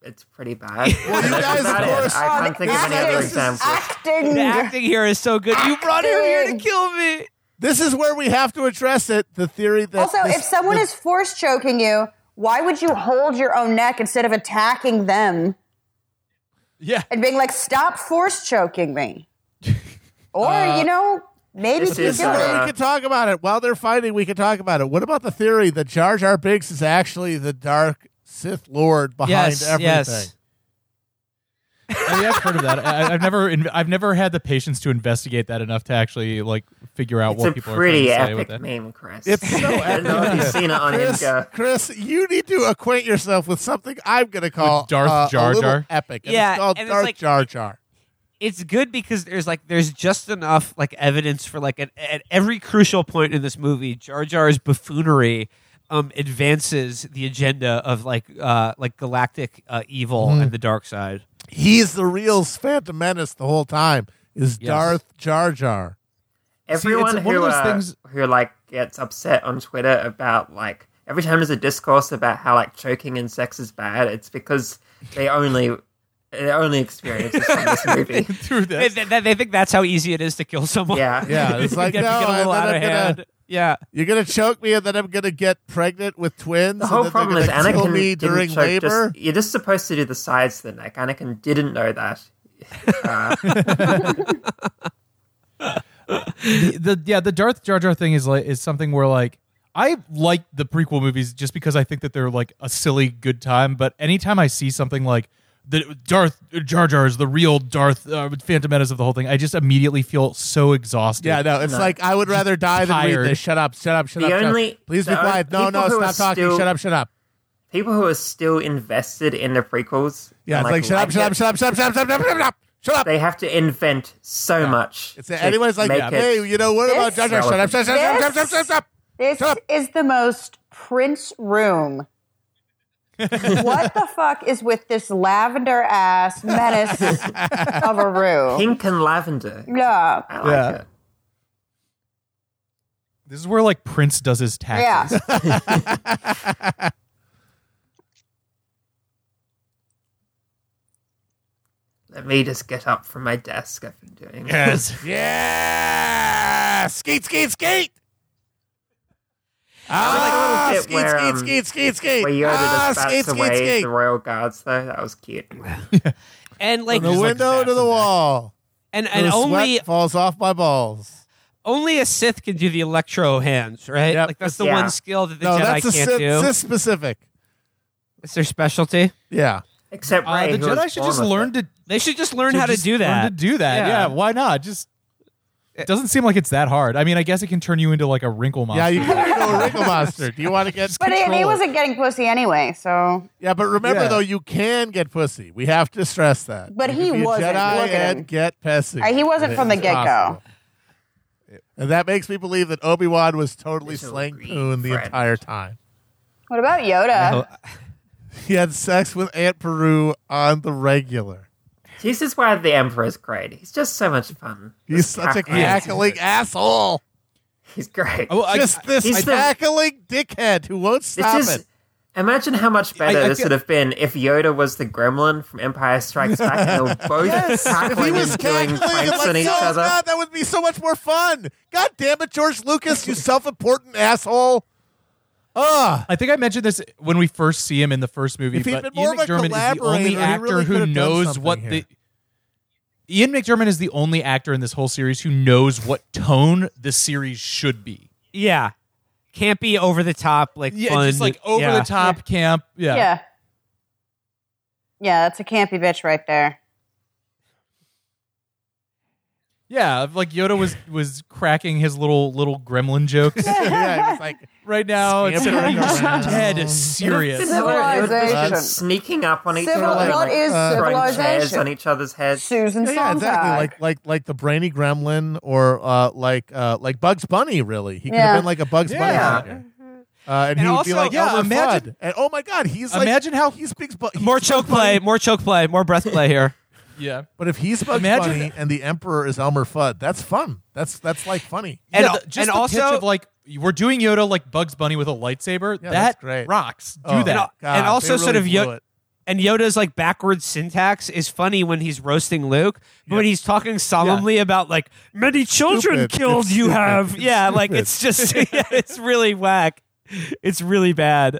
E: It's pretty bad.
B: Well, you guys,
E: about
B: of
E: it.
B: course-
E: I can't think of any other
D: Acting.
E: examples.
D: Acting.
A: The acting here is so good. You brought him here to kill me.
B: This is where we have to address it. The theory that
D: Also,
B: this-
D: if someone
B: the-
D: is force choking you, why would you hold your own neck instead of attacking them
C: Yeah.
D: and being like, "Stop force choking me"? *laughs* Or
B: Uh,
D: you know, maybe keep
E: is,
D: doing
E: uh,
B: we can talk about it while they're fighting. We can talk about it. What about the theory that Jar Jar Binks is actually the dark Sith Lord behind
A: Yes,
B: everything?
A: yes.
C: I mean, I've heard of that. I, I've never, in- I've never had the patience to investigate that enough to actually like figure out
E: It's
C: what people are trying to say with
E: epic
C: that.
E: meme, Chris.
B: It's so
E: I don't know if you've seen it on
B: Chris,
E: Imgur.
B: Chris, you need to acquaint yourself with something I'm going to call
C: With Darth
B: uh,
C: Jar
B: a
C: Jar?
B: epic. And
A: Yeah,
B: it's called
A: and it's
B: Darth
A: like-
B: Jar Jar.
A: it's good because there's like there's just enough like evidence for like at, at every crucial point in this movie, Jar Jar's buffoonery um advances the agenda of like uh like galactic uh, evil
B: Mm-hmm.
A: and the dark side.
B: He's the real Phantom Menace the whole time. Is
A: Yes.
B: Darth Jar Jar?
E: Everyone
C: it's one
E: who
C: of those
E: uh,
C: things-
E: who like gets upset on Twitter about like every time there's a discourse about how like choking and sex is bad, it's because they only their only experiences from this *laughs* movie.
C: Through
A: They,
C: this.
A: they, they think that's how easy it is to kill someone.
E: Yeah.
B: Yeah, it's *laughs* like
A: Get-
B: no,
A: get a little out of
B: I'm gonna-
A: hand. Yeah.
B: You're gonna choke me, and then I'm gonna get pregnant with twins.
E: The whole
B: and then
E: problem is
B: gonna kill
E: Anakin
B: me
E: didn't
B: during
E: choke.
B: labor.
E: Just, you're just supposed to do the sides to the neck. Anakin didn't know that. *laughs* Uh,
C: the, the yeah the Darth Jar Jar thing is like is something where like I like the prequel movies just because I think that they're like a silly good time. But anytime I see something like the Darth Jar Jar is the real Darth uh, Phantom Menace of the whole thing, I just immediately feel so exhausted.
B: Yeah, no, it's like I would rather die than read
C: tired.
B: this. Shut up, shut up, shut
E: The
B: up. shut up.
E: only-
B: Please be quiet. No,
E: people
B: no, stop talking.
E: still-
B: Shut up, shut up.
E: people who are still invested in the prequels,
B: Yeah, it's like, shut up, shut up, shut up, shut up, shut up, shut up, shut up, shut up. Shut up.
E: They have to invent so much.
B: It's
E: to
B: anybody's like,
E: make
B: yeah,
E: it-
B: hey, you know what about
D: This-
B: Jar Jar? Shut up, shut up, shut up, shut up, shut up, shut up, shut up.
D: This
B: Shut up.
D: is the most Prince room. What the fuck is with this lavender ass menace of a room?
E: pink and lavender.
D: Yeah.
E: I like
B: Yeah.
E: it.
C: this is where like Prince does his taxes.
D: Yeah. *laughs*
E: Let me just get up from my desk. I've been doing.
B: Yes. Yeah. Skate, skate, skate. Ah,
E: bit
B: skate,
E: where,
B: skate,
E: um,
B: skate, skate, skate.
E: Where Yoda
B: Ah,
E: just bats
B: skate, skate,
E: away
B: skate.
E: the royal guards, though. That was cute. *laughs*
A: And like
B: From the window to the wall.
A: and and
B: the
A: only
B: sweat falls off my balls.
A: only a Sith can do the electro hands, right?
B: Yep.
A: Like that's the
E: Yeah.
A: one skill that the
B: No,
A: Jedi
B: that's a
A: can't
B: Sith,
A: do.
B: Sith specific.
A: It's their specialty.
B: Yeah.
E: Except
C: Uh, the Jedi should just learn
E: it.
C: to
A: They should just learn
C: should
A: how to
C: just
A: do
C: learn
A: that.
C: to do that.
A: Yeah.
C: Yeah. why not? Just it doesn't seem like it's that hard. I mean, I guess it can turn you into like a wrinkle monster.
B: Yeah, you can turn into a wrinkle *laughs* monster. Do you want to get
D: But he,
B: control
D: he wasn't getting pussy anyway, so.
B: Yeah, but remember
C: Yeah.
B: though, you can get pussy. We have to stress that.
D: But
B: You
D: he
B: can be
D: wasn't.
B: Jedi
D: Look
B: and get pussy.
D: Uh, he wasn't from the get-go.
B: And that makes me believe that Obi Wan was totally
E: Little
B: slaying
E: green
B: the entire time.
D: What about Yoda? *laughs*
B: He had sex with Aunt Beru on the regular.
E: This is why the Emperor's great. He's just so much fun.
B: He's
E: Just
B: such a
E: cackling.
B: cackling asshole.
E: He's great.
C: Oh, I-
B: Just this
E: he's the-
B: dickhead who won't
E: This
B: stop
E: is.
B: it.
E: Imagine how much better
C: I- I
E: this would have been if Yoda was the gremlin from Empire Strikes Back and they were *laughs* both
B: Yes, if
E: cackling
B: he was
E: and doing
B: cackling,
E: pranks
B: and
E: on each
B: oh
E: other.
B: god, that would be so much more fun. God damn it, George Lucas, you self-important asshole. Ah,
C: I think I mentioned this when we first see him in the first movie.
B: If he'd
C: but
B: been more
C: Ian
B: of a
C: McDiarmid is the only actor
B: really
C: who knows
B: something
C: what
B: here.
C: the. Ian McDiarmid is the only actor in this whole series who knows what tone the series should be.
A: Yeah. Can't be over the top, like
C: Yeah,
A: fun.
C: just like over
A: yeah.
C: the top camp. Yeah.
D: yeah. Yeah, that's a campy bitch right there.
C: Yeah, like Yoda was was cracking his little little gremlin jokes *laughs*
B: yeah, he was like,
C: right now. It's
B: Scampering
C: just dead serious.
E: Didn't know it. It was just
D: Civilization.
E: sneaking up on each
D: Civil-
E: other,
D: what
E: like,
D: is
E: throwing chairs
D: civilization?
E: on each other's heads.
D: Susan
B: yeah, yeah, exactly, like like like the brainy gremlin or uh, like uh, like Bugs Bunny. Really, he could
D: Yeah.
B: have been like a Bugs Bunny.
C: Yeah.
B: Uh, and,
A: And
B: he would
A: also-
B: be like
C: yeah,
B: Elmer
C: imagine-
B: Fudd. And oh my god, he's like
C: Imagine how-
B: he's Bugs Bu-
A: More choke play, more choke play, more breath play here.
C: Yeah.
B: But if he's Bugs
C: Imagine-
B: Bunny and the Emperor is Elmer Fudd, that's fun. That's that's like funny.
A: And
C: yeah, the- just
A: and
C: the
A: also-
C: pitch of like we're doing Yoda like Bugs Bunny with a lightsaber.
B: Yeah,
C: that
B: that's great.
C: rocks. Do
B: Oh,
C: that.
B: God,
A: And also
B: they
A: sort
B: really
A: of Yo-
B: it.
A: And Yoda's like backwards syntax is funny when he's roasting Luke, but when he's talking solemnly about like many children
B: Stupid.
A: killed
B: It's
A: you
B: stupid.
A: have,
B: It's
A: yeah, like
B: stupid.
A: it's just *laughs* yeah, it's really whack. It's really bad.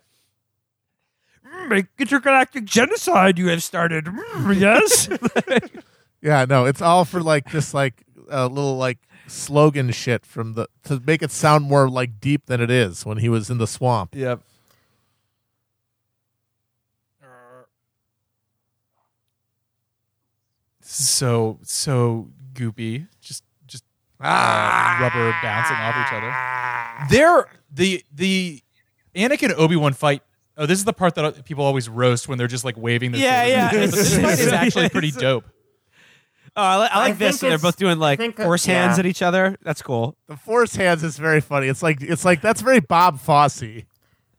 A: Mm, intergalactic genocide you have started. Mm, yes. *laughs*
B: Yeah, no, it's all for like this, like a little like slogan shit from the to make it sound more like deep than it is when he was in the swamp.
C: Yep. So so goopy, just just uh, rubber bouncing off each other. There, the the Anakin Obi Wan fight. Oh, this is the part that people always roast when they're just like waving their
A: Yeah, yeah.
C: But this fight is actually pretty *laughs* dope.
A: Oh, I, li- I like
E: I
A: this.
E: think
A: And they're
E: it's-
A: both doing like
E: I think, uh,
A: force hands
E: yeah.
A: at each other. That's cool.
B: The force hands is very funny. It's like it's like that's very Bob Fosse.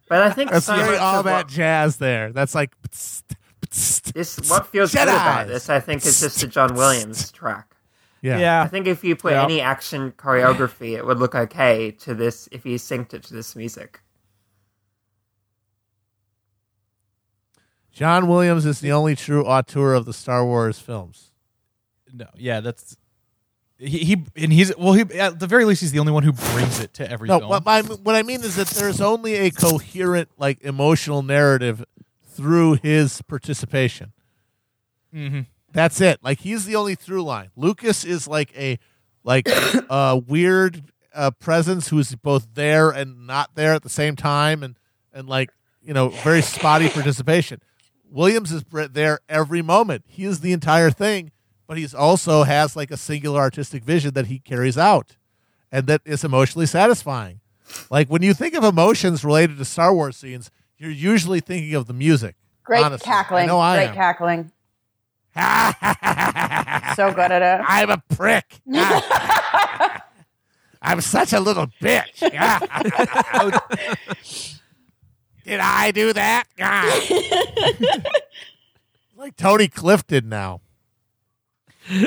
E: But I think
B: That's very all that
E: what,
B: jazz there. That's like ptst, ptst,
E: this what feels good about
B: Jedis.
E: this. I think is just the John Williams track.
B: Yeah.
E: I think if you put
A: Yeah.
E: any action choreography, it would look okay to this if you synced it to this music.
B: John Williams is the only true auteur of the Star Wars films.
C: No, yeah, that's he, he and he's well. He at the very least he's the only one who brings it to every
B: No,
C: film.
B: what, I, what I mean is that there's only a coherent, like, emotional narrative through his participation.
C: hmm
B: That's it. Like, he's the only through line. Lucas is like a, like, *coughs* a weird uh, presence who's both there and not there at the same time, and and like, you know, very spotty participation. Williams is there every moment. He is the entire thing, but he's also has like a singular artistic vision that he carries out, and that is emotionally satisfying. Like when you think of emotions related to Star Wars scenes, you're usually thinking of the music.
D: Great
B: honestly.
D: cackling.
B: I know I
D: Great
B: am.
D: cackling. *laughs* So good at it.
B: I'm a prick. *laughs* I'm such a little bitch. *laughs* Did I do that? *laughs* like Tony Clifton now.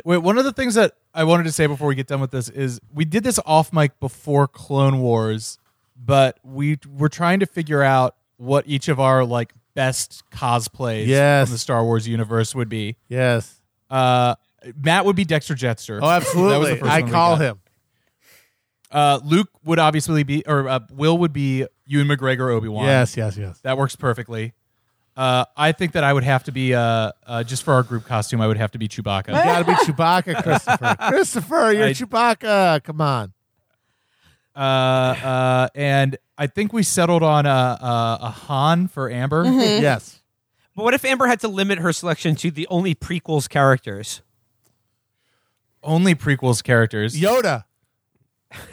C: Wait, one of the things that I wanted to say before we get done with this is we did this off mic before Clone Wars, but we were trying to figure out what each of our like best cosplays
B: Yes.
C: from the Star Wars universe would be.
B: Yes.
C: Uh, Matt would be Dexter Jettster.
B: Oh,
C: That was the
B: absolutely.
C: first
B: I
C: one
B: call him.
C: Uh, Luke would obviously be, or uh, Will would be Ewan McGregor Obi Wan.
B: Yes, yes, yes.
C: that works perfectly. Uh, I think that I would have to be uh, uh, just for our group costume. I would have to be Chewbacca.
B: You gotta be Chewbacca, Christopher. *laughs* Christopher, you're
C: I-
B: Chewbacca. Come on.
C: uh, uh, and I think we settled on a, a, a Han for Amber. *laughs*
B: Yes.
A: But what if Amber had to limit her selection to the only prequels characters?
C: Only prequels characters.
B: Yoda. *laughs*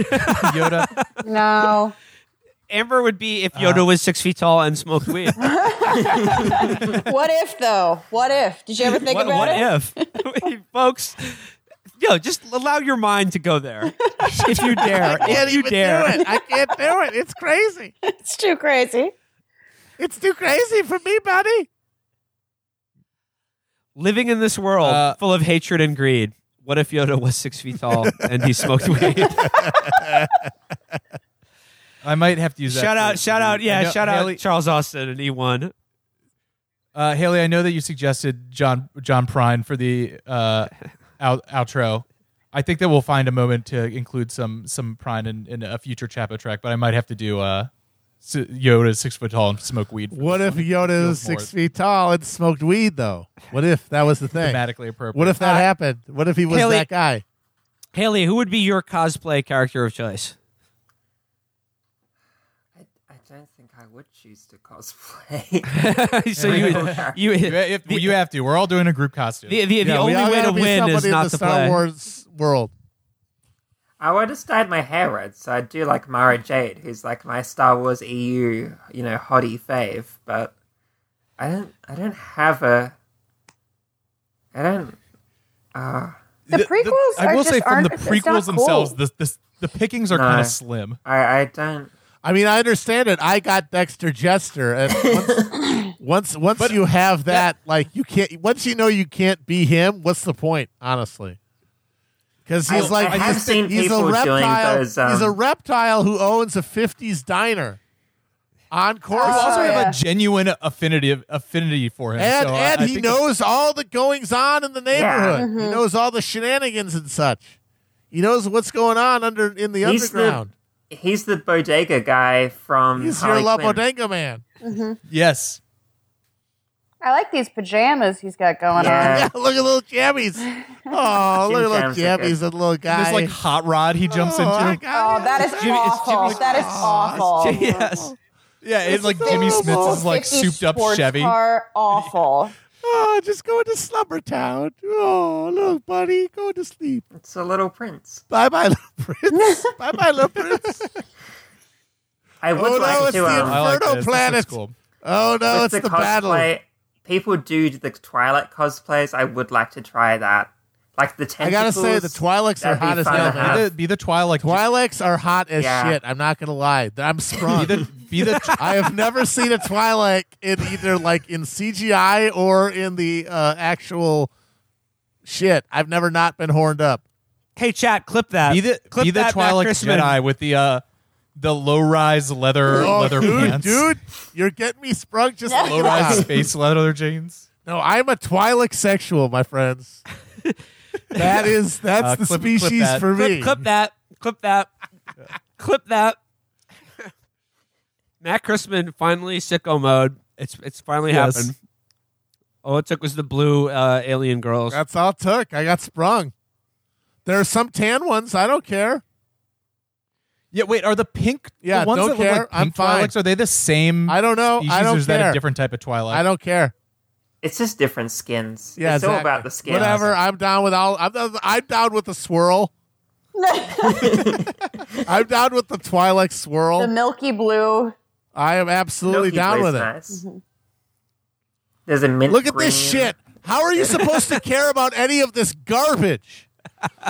C: Yoda.
D: No.
A: Amber would be if Yoda was six feet tall and smoked weed. *laughs*
D: What if though? What if? Did you ever think
A: what
D: about
A: what
D: it?
A: What if? Folks, yo, just allow your mind to go there. *laughs* if you dare.
B: I can't
A: if you
B: even
A: dare.
B: do it. I can't do it. It's crazy.
D: It's too crazy.
B: It's too crazy for me, buddy.
A: Living in this world
C: Uh,
A: full of hatred and greed. What if Yoda was six feet tall and he smoked weed? *laughs*
C: I might have to use that.
A: shout
C: for-
A: out, shout out,
C: I
A: yeah,
C: know-
A: shout
C: Haley,
A: out Charles Austin and E1.
C: Uh, Haley, I know that you suggested John John Prine for the uh, out, outro. I think that we'll find a moment to include some some Prine in, in a future Chapo track, but I might have to do uh, S- Yoda six foot tall and smoke weed. for
B: What if. Yoda
C: Feels
B: is six feet tall and smoked weed, though? What if that was the thing?
C: thematically appropriate?
B: What if that
A: Uh,
B: happened? What if he was
A: Haley-
B: that guy?
A: Haley, who would be your cosplay character of choice?
E: I, I don't think I would choose to cosplay. *laughs* *laughs*
A: so you, you,
C: you, have,
A: the,
C: you have to. We're all doing a group costume.
A: the, the, the
B: Yeah, we
A: only
B: all
A: way
B: gotta
A: to
B: be
A: win is
B: somebody in
A: not
B: the
A: to
B: Star
A: play.
B: Wars world.
E: I would have dyed my hair red, so I'd do like Mara Jade, who's like my Star Wars EU, you know, hottie fave. But I don't, I don't have a, I don't. Uh,
D: The prequels
C: I will
D: just
C: say from the
D: aren't- it's- it's not
C: prequels themselves,
D: cool.
C: the, the the pickings are
E: No.
C: kind of slim.
E: I, I don't.
B: I mean, I understand it. I got Dexter Jettster, and once *laughs* once, once you have that, like you can't. Once you know you can't be him, what's the point? Honestly, Because he's
E: I-
B: like
E: I have
B: he's,
E: seen
B: he's a
E: people doing
B: reptile.
E: those,
B: he's a
E: um,
B: reptile who owns a '50s diner on
C: You
B: Coruscant.
C: also
D: Oh,
C: have a genuine affinity affinity for him.
B: and
C: so
B: and
C: I
B: he
C: think
B: knows all the goings on in the neighborhood.
D: Mm-hmm.
B: He knows all the shenanigans and such. He knows what's going on under in the
E: He's the-
B: underground.
E: He's the bodega guy from
B: He's
E: Harley
B: your La Bodega man.
C: Yes.
D: I like these pajamas he's got going
E: Yeah.
B: Yeah, look at little jammies. *laughs* Oh, look at little
E: Jams are good.
B: jammies, that little guy.
C: This like hot rod he jumps
B: oh,
C: into.
B: I
D: on. Oh, that is
A: Jimmy- it's
D: awful.
A: Jimmy's-
D: that is awful.
A: yes.
C: Yeah, it's like Jimmy
B: adorable.
C: Smith's like
D: 50s
C: souped up
D: sports
C: Chevy.
D: Car, awful. *laughs*
B: Oh, just going to slumber town. Oh, look, buddy, go to sleep.
E: It's a little prince.
B: Bye, bye, little prince. *laughs* bye, bye, little prince.
E: I would
B: Oh, no,
E: like
B: it's
E: to.
B: the
E: Um,
C: I like
B: Inferno
C: this. This
B: planet.
C: cool.
B: Oh no,
E: with
B: it's the,
E: the,
B: battle.
E: Cosplay, people do the Twi'lek cosplays. I would like to try that. Like the
B: I gotta say, the Twi'leks are hot as hell.
C: Be the, be the Twi'lek.
B: Twi'leks are hot as
E: Yeah.
B: shit. I'm not gonna lie. I'm
C: Be the be the *laughs*
B: I have never seen a Twi'lek in either like in CGI or in the uh, actual shit. I've never not been horned up.
A: Hey, chat, clip that.
C: be the
A: clip
C: be the
A: that,
C: Twilight
A: Christman.
C: Jedi with the uh the low rise leather
B: Oh,
C: leather
B: dude,
C: pants,
B: dude, you're getting me sprung just
D: Yeah.
C: low rise space leather jeans.
B: No, I'm a Twi'lek sexual, my friends. *laughs* that is that's
C: Uh,
B: the
C: clip- clip
B: species
C: that.
B: for me.
A: Clip, clip that. Clip that. clip that. *laughs* Matt Christman finally sicko mode. It's it's finally
C: Yes.
A: happened. All it took was the blue uh, alien girls.
B: That's all it took. I got sprung. There are some tan ones. I don't care.
C: Yeah, wait, are the pink
B: Yeah,
C: the ones
B: don't
C: that look
B: care.
C: like
B: I'm
C: pink
B: fine.
C: Twi'leks, are they the same
B: I don't know.
C: species
B: I don't
C: or is that a different type of Twi'lek?
B: I don't care.
E: It's just different skins.
B: Yeah,
E: it's all
B: exactly.
E: about the skin.
B: Whatever. I'm down with all. I'm, I'm down with the swirl. *laughs* I'm down with the Twi'lek swirl.
D: the milky blue.
B: I am absolutely
E: Milky
B: down
E: Blue's
B: with it.
E: Nice. Mm-hmm. There's a mint.
B: Look at this
E: green.
B: shit. How are you supposed to *laughs* care about any of this garbage?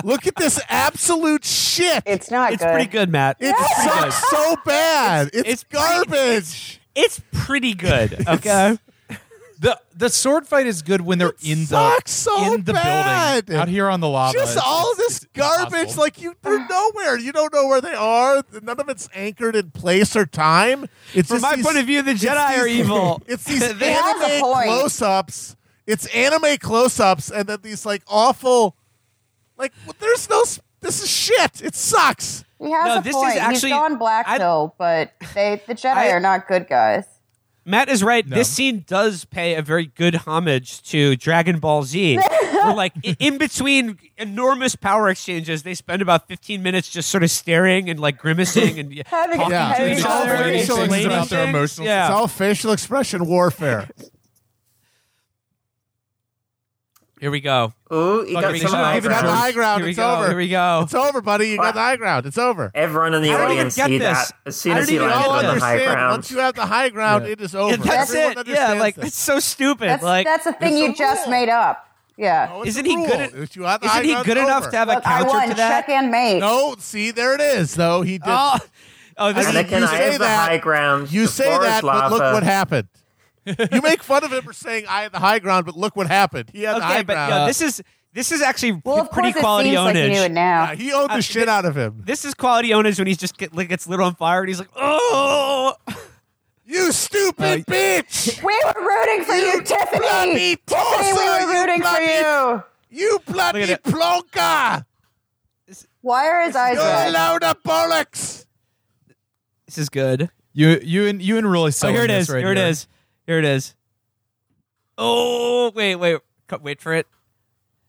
B: Look at this absolute shit.
D: It's not
A: it's
D: good.
A: pretty good, Matt.
B: It sucks so bad. It's,
A: it's pretty-
B: garbage.
A: It's pretty good. Okay.
C: the the sword fight is good when they're
B: It
C: in the
B: sucks so
C: in the
B: bad.
C: building. Out here on the lava.
B: Just
C: it's-
B: all this
C: it's
B: garbage,
C: impossible.
B: like you, they're nowhere. You don't know where they are. None of it's anchored in place or time. It's
A: From
B: just
A: my
B: these-
A: point of view, the
B: it's
A: Jedi are
B: these-
A: evil. *laughs*
B: It's these *laughs*
A: They
D: have a
B: anime
D: point.
B: close-ups. It's anime close-ups, and then these like awful, like there's no. This is shit. It sucks.
D: He has
A: No,
D: a
A: this is
D: point.
A: actually-
D: He's gone black
A: I-
D: pill, but they the Jedi
A: I-
D: are not good guys.
A: Matt is right.
C: No.
A: This scene does pay a very good homage to Dragon Ball Z. *laughs* where, like, in between enormous power exchanges, they spend about 15 minutes just sort of staring and like grimacing and
D: Having
A: talking
B: Yeah.
A: to
D: having
A: each
B: It's all
A: other.
B: facial
C: about their
A: things.
C: emotional
B: It's all facial expression warfare. *laughs*
A: Here we go.
E: Ooh, you got
A: Fucking
E: some high
B: You got the high ground.
A: Here we
B: It's
A: go.
B: over.
A: Here we go.
B: It's over, buddy. You got the high ground. It's over.
E: Everyone in the
A: I
E: audience see
A: this.
E: that as soon
A: I
E: as
A: don't
E: he
A: even
B: We
E: landed
B: all
E: on the high
B: understand.
E: ground.
B: Once you have the high ground,
C: Yeah.
B: it is over.
A: Yeah, that's
B: Everyone
A: it. Yeah, like
B: this.
A: it's so stupid.
D: That's
A: like,
D: that's a thing you
B: a
D: just
B: rule.
D: made up. Yeah.
B: No,
A: isn't he
B: rule.
A: good? At,
B: If you have the high
A: isn't he good enough
B: over.
A: to have a
D: Look, I
A: counter to that?
D: check and mate.
B: No, see, there it is. Though he did.
A: Oh, oh, this is
B: you say that- You say that, but look what happened. You make fun of him for saying I had the high ground, but look what happened. He had the high
A: but
B: ground.
A: yo, this is this is actually
D: Well, of
A: pretty
D: course,
A: quality
D: it seems like you knew it now.
B: Yeah, he owned the
A: Uh,
B: shit
A: th-
B: out of him.
A: This is quality ownage when he's just get, like gets lit on fire and he's like, oh. *laughs*
B: You stupid
C: Uh,
B: bitch!
D: We were rooting for you, Tiffany.
B: bloody
D: Tiffany, we
B: Tulsa,
D: were
B: you
D: rooting for you.
B: You bloody
A: Look at it.
B: plonker!
D: Why are his eyes
B: You
D: red?
B: load of bollocks!
A: This is good.
C: You you and you and really
A: Oh, here it
C: this
A: is.
C: right
A: here it is. Here it is. Oh, wait, wait, wait for it.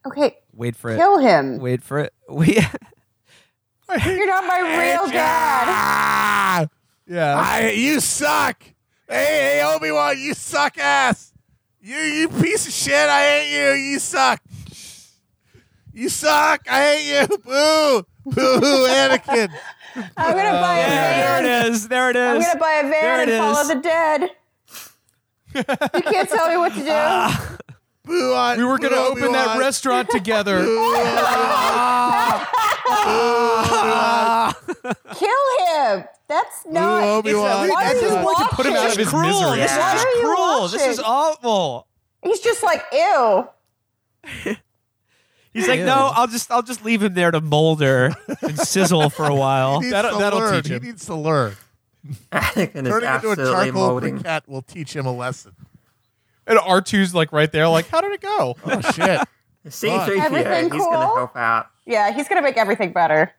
D: Okay,
A: Wait for it.
D: kill him.
A: Wait for it. *laughs* Wait.
D: You're not my real dad.
B: Ah!
C: Yeah.
B: I, you suck! Hey, hey, Obi Wan, you suck ass! You, you piece of shit! I hate you! You suck! You suck! I hate you! *laughs* Boo! Boo! Anakin!
D: I'm gonna buy a van.
A: there it is. There it is.
D: I'm gonna buy a
A: There
D: van
A: it
D: and follow the dead. You can't tell me what to do.
B: Boo! On,
C: we were gonna open that restaurant together. *laughs*
D: Kill him. That's not.
B: Obi-Wan.
D: Why are
B: That's
D: you
B: just
C: like to put him out of
D: watching?
C: his
A: cruel.
C: misery.
A: This is
E: Why
A: just
D: are you
A: cruel. This is
D: watching?
A: awful.
D: He's just like ew. *laughs*
A: He's like, no, I'll just I'll just leave him there to molder and sizzle for a while.
B: He needs
C: That'll-
B: to
C: that'll
B: learn.
C: teach him.
B: He needs to learn.
E: Anakin is
B: Turning into a
E: absolutely
B: charcoal
E: molding.
B: briquette will teach him a lesson.
C: And R2's like right there, like, how did it go?
B: Oh shit! *laughs*
E: C3PO,
D: Everything
E: he's going to
D: cool?
E: help out.
D: Yeah, he's gonna make everything better.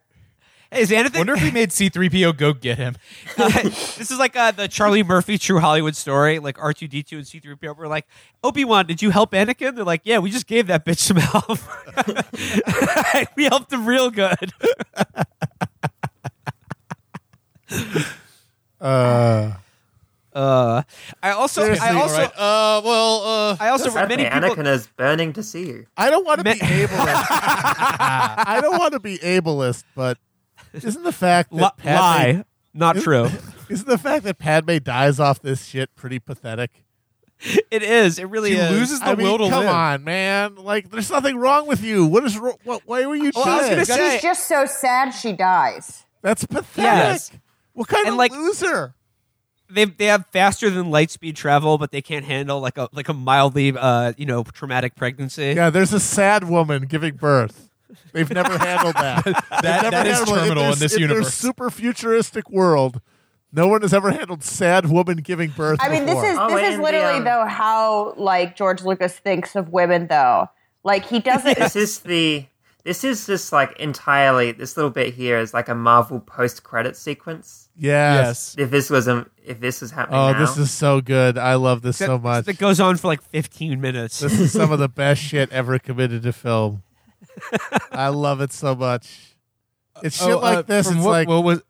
A: Hey, is anything?
C: Wonder if he made C3PO go get him. *laughs*
A: this is like uh, the Charlie Murphy True Hollywood story. Like R two D two and C three PO were like, Obi Wan, did you help Anakin? They're like, yeah, we just gave that bitch some help. *laughs* we helped him real good.
B: Uh,
A: Uh, I also,
B: seriously,
A: I also,
B: right? Uh, well, uh,
A: I also
E: Sadly,
A: many people.
E: Anakin is burning to see you.
B: I don't want to
A: Ma-
B: be ableist. *laughs* I don't want to be ableist, but isn't the fact that
A: Li-
B: Padme,
A: lie, not true. *laughs*
B: isn't the fact that Padme dies off this shit pretty pathetic? *laughs*
A: it is. It really
C: She
A: is.
C: loses the
B: I mean,
C: will to
B: come
C: live.
B: on, man! Like, there's nothing wrong with you. What is wrong? What? Why were you
A: Well, I was gonna say-
D: She's just so sad she dies.
B: That's pathetic.
A: Yes.
B: What kind
A: And,
B: of
A: like-
B: loser?
A: they they have faster than light speed travel, but they can't handle like a like a mildly uh you know traumatic pregnancy.
B: Yeah, there's a sad woman giving birth. They've never handled that. *laughs*
C: That-
B: never
C: that is
B: handled it.
C: terminal
B: their-
C: in this
B: their
C: universe.
B: super futuristic world. No one has ever handled sad woman giving birth.
D: I mean, this is
E: Oh,
D: this
E: and
D: is
E: the,
D: literally
E: um,
D: though how like George Lucas thinks of women though. Like he doesn't.
E: This is the. This is just like entirely. This little bit here is like a Marvel post-credit sequence.
B: Yes.
C: Yes.
E: If this was a, if this was happening
B: Oh,
E: now,
B: this is so good. I love this
A: that,
B: so much.
A: It goes on for like 15 minutes.
B: This is some of the *laughs* best shit ever committed to film. *laughs* I love it so much. It's shit
C: Oh,
B: like
C: uh,
B: this.
C: From
B: It's
C: what
B: like
C: Will was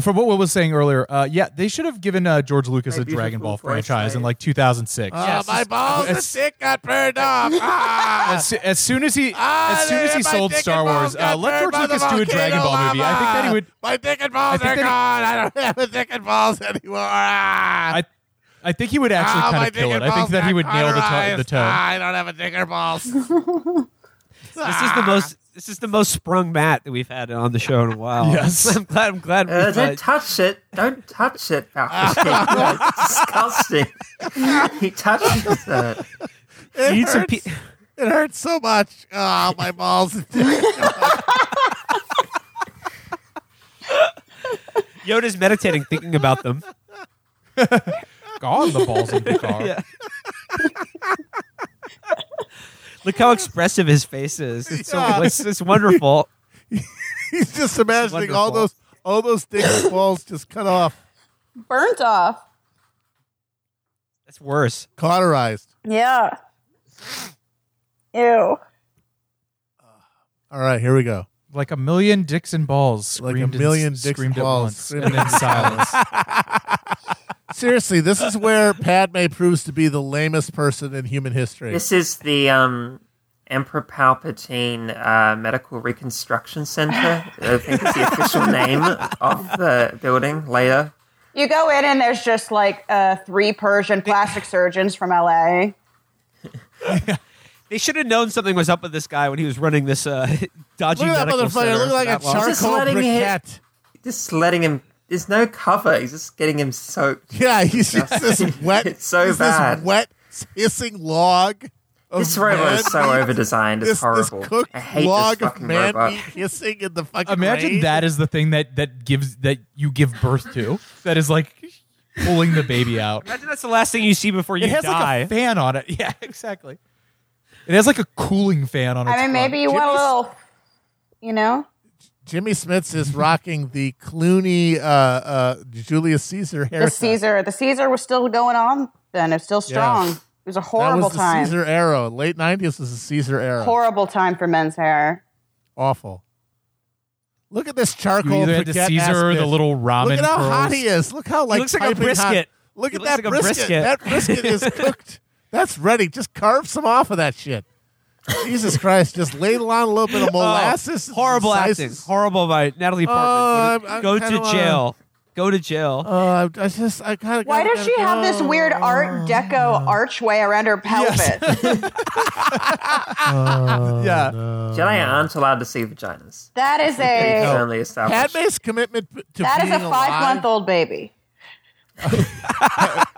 C: from what Will was saying earlier, uh, yeah, they should have given uh, George Lucas
E: My
C: a Dragon Ball
E: beautiful voice,
C: franchise in like 2006.
B: oh,
A: Yes.
B: my balls and
C: As-
B: dick got burned off. *laughs* Ah!
C: As, as soon as he
B: Ah,
C: as soon as he sold Star Wars, uh, let George Lucas do a Dragon
B: volcano
C: Ball movie. I think that he would.
B: My dick and balls are
C: he-
B: gone. I don't have a dick and balls anymore. Ah.
C: I I think he would actually
B: Ah,
C: kind of kill it. I think that he would nail the, to- the
B: cauterized.
C: tone.
B: Ah, I don't have a dick or balls. *laughs*
A: This is the most this is the most sprung Matt that we've had on the show in a while.
C: Yes. *laughs*
A: I'm glad. I'm glad.
E: Uh,
A: we've,
E: don't
A: uh,
E: touch it. Don't touch it, Palpatine. *laughs* it's disgusting. he touches it.
B: It
A: you need some
B: hurts.
A: pe-
B: It hurts so much. Oh, my balls. *laughs*
A: Yoda's meditating, thinking about them.
C: Gone the balls in the car.
A: Yeah. Look how expressive his face is. It's so it's, it's wonderful. *laughs*
B: He's just imagining all
A: wonderful.
B: those all those dick and balls just cut off,
D: burnt off.
A: That's worse.
B: cauterized.
D: Yeah. Ew.
B: All right, here we go.
C: Like a million dicks and balls.
B: Like a
C: screamed in-
B: million dicks and
C: screamed at
B: balls
C: once,
B: screaming
C: and then
B: at
C: silence. *laughs*
B: Seriously, this is where Padme proves to be the lamest person in human history.
E: This is the um, Emperor Palpatine uh, Medical Reconstruction Center. I think is the official name of the building later.
D: You go in and there's just like uh, three Persian plastic surgeons from LA. *laughs*
A: They should have known something was up with this guy when he was running this uh, *laughs* dodgy
B: Look at that
A: medical
B: motherfucker.
A: center.
B: Look like a
A: that long.
E: Just
B: charcoal
E: letting it-
B: briquette.
E: Just letting him. There's no cover. He's just getting him soaked.
B: Yeah, he's just *laughs* this wet.
E: It's so
B: he's
E: bad.
B: This wet, hissing log. Of
E: This robot
B: man
E: is so
B: meat.
E: over designed. It's
B: This,
E: horrible.
B: this cooked
E: I hate
B: log
E: this
B: of man
E: robot.
B: meat hissing in the fucking
C: Imagine
B: rain.
C: that is the thing that that gives that you give birth to. That is like pulling the baby out.
A: Imagine that's the last thing you see before you
C: It has
A: die.
C: like a fan on it. *laughs* Yeah, exactly. It has like a cooling fan on it.
D: I mean,
C: front.
D: maybe you want a little, you know?
B: Jimmy Smits is *laughs* rocking the Clooney uh, uh, Julius Caesar
D: The. Caesar. The Caesar was still going on then. It's still strong. It was a horrible
B: that
D: horrible
B: was the
D: time.
B: Caesar era. Late nineties was the Caesar era.
D: Horrible time for men's hair.
B: Awful. Look at this charcoal.
C: either had the Caesar or the little ramen
B: Look at how
C: curls.
B: hot he is. Look how like
A: looks like a
B: piping hot-
A: brisket.
B: Look
A: He
B: at that
A: like
B: brisket.
A: brisket.
B: That brisket is cooked. *laughs* That's ready. Just carve some off of that shit. Jesus Christ! Just ladle on a little bit of oh, molasses. and
A: Oh, horrible
B: some
A: acting.
B: slices.
A: Horrible by Natalie Portman.
B: Oh,
A: Go to-
B: I'm- I'm
A: go
B: kinda
A: to
B: wanna-
A: jail. Go to jail.
B: Oh, I, I just I kind of.
D: Why does she have this weird Art Deco oh, archway around her pelvis? *laughs*
C: Oh, *laughs* yeah.
E: Jedi aren't allowed to see vaginas.
D: That is a
E: Firmly established.
B: Padme's commitment p- to
D: that is
B: being
D: a five
B: alive.
D: month old baby. *laughs*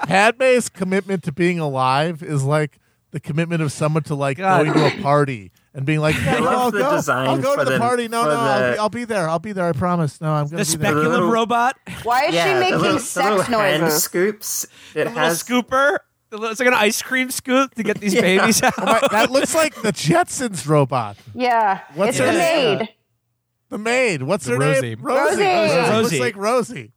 B: Padme's commitment to being alive is like the commitment of someone to like
A: God.
B: going to a party and being like, yeah,
E: I
B: no,
E: love
B: I'll go. I'll go to the,
E: the-
B: party. No,
E: for
B: no, I'll, be, I'll be there. I'll be there. I promise. No, I'm going to be
A: speculum
B: there.
E: little-
A: robot,
D: Why is
E: yeah,
D: she
E: the
D: making
E: little, the
D: sex
E: little hand
D: noises?
E: scoops. It
A: the little
E: has
A: scooper. The little, it's like an ice cream scoop to get these *laughs* babies out.
B: Oh right, that looks like the Jetsons robot.
D: Yeah,
B: What's
D: it's
B: her
D: the
B: name?
D: maid.
B: The maid. What's
C: The
B: her
C: Rosie.
B: name?
D: Rosie.
B: Oh, looks
A: Rosie.
B: like Rosie.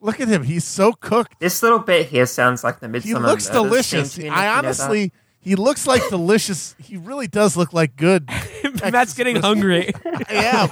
B: Look at him. He's so cooked.
E: this little bit here sounds like the Midsomer.
B: He
E: Midsomer
B: looks
E: Murders
B: delicious.
E: scene,
B: I
E: you know that?
B: honestly, he looks like delicious. He really does look like good. *laughs*
A: Matt's getting hungry. *laughs*
B: I am.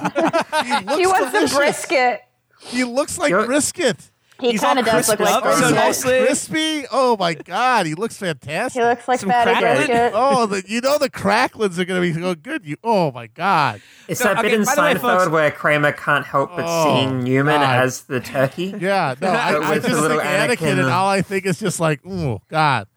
B: He looks
D: He wants
B: delicious.
D: the brisket.
B: He looks like
E: You're-
B: brisket.
D: He kind of does look like
A: up, so nicely.
B: Crispy. Oh my god, he looks fantastic.
D: He looks like
A: Some
D: fatty
A: crackling?
D: brisket.
B: Oh, the, you know the cracklins are going to be so good. You. Oh my god.
E: It's
A: So,
E: that bit
A: okay,
E: in
A: by the way,
E: Seinfeld
A: folks-
E: where Kramer can't help but
B: Oh,
E: seeing Newman
B: God.
E: as the turkey.
B: Yeah. No, *laughs* I,
E: But
B: I
E: with
B: just
E: the
B: think
E: little
B: Anakin,
E: Anakin-
B: and all I think is just like, oh god.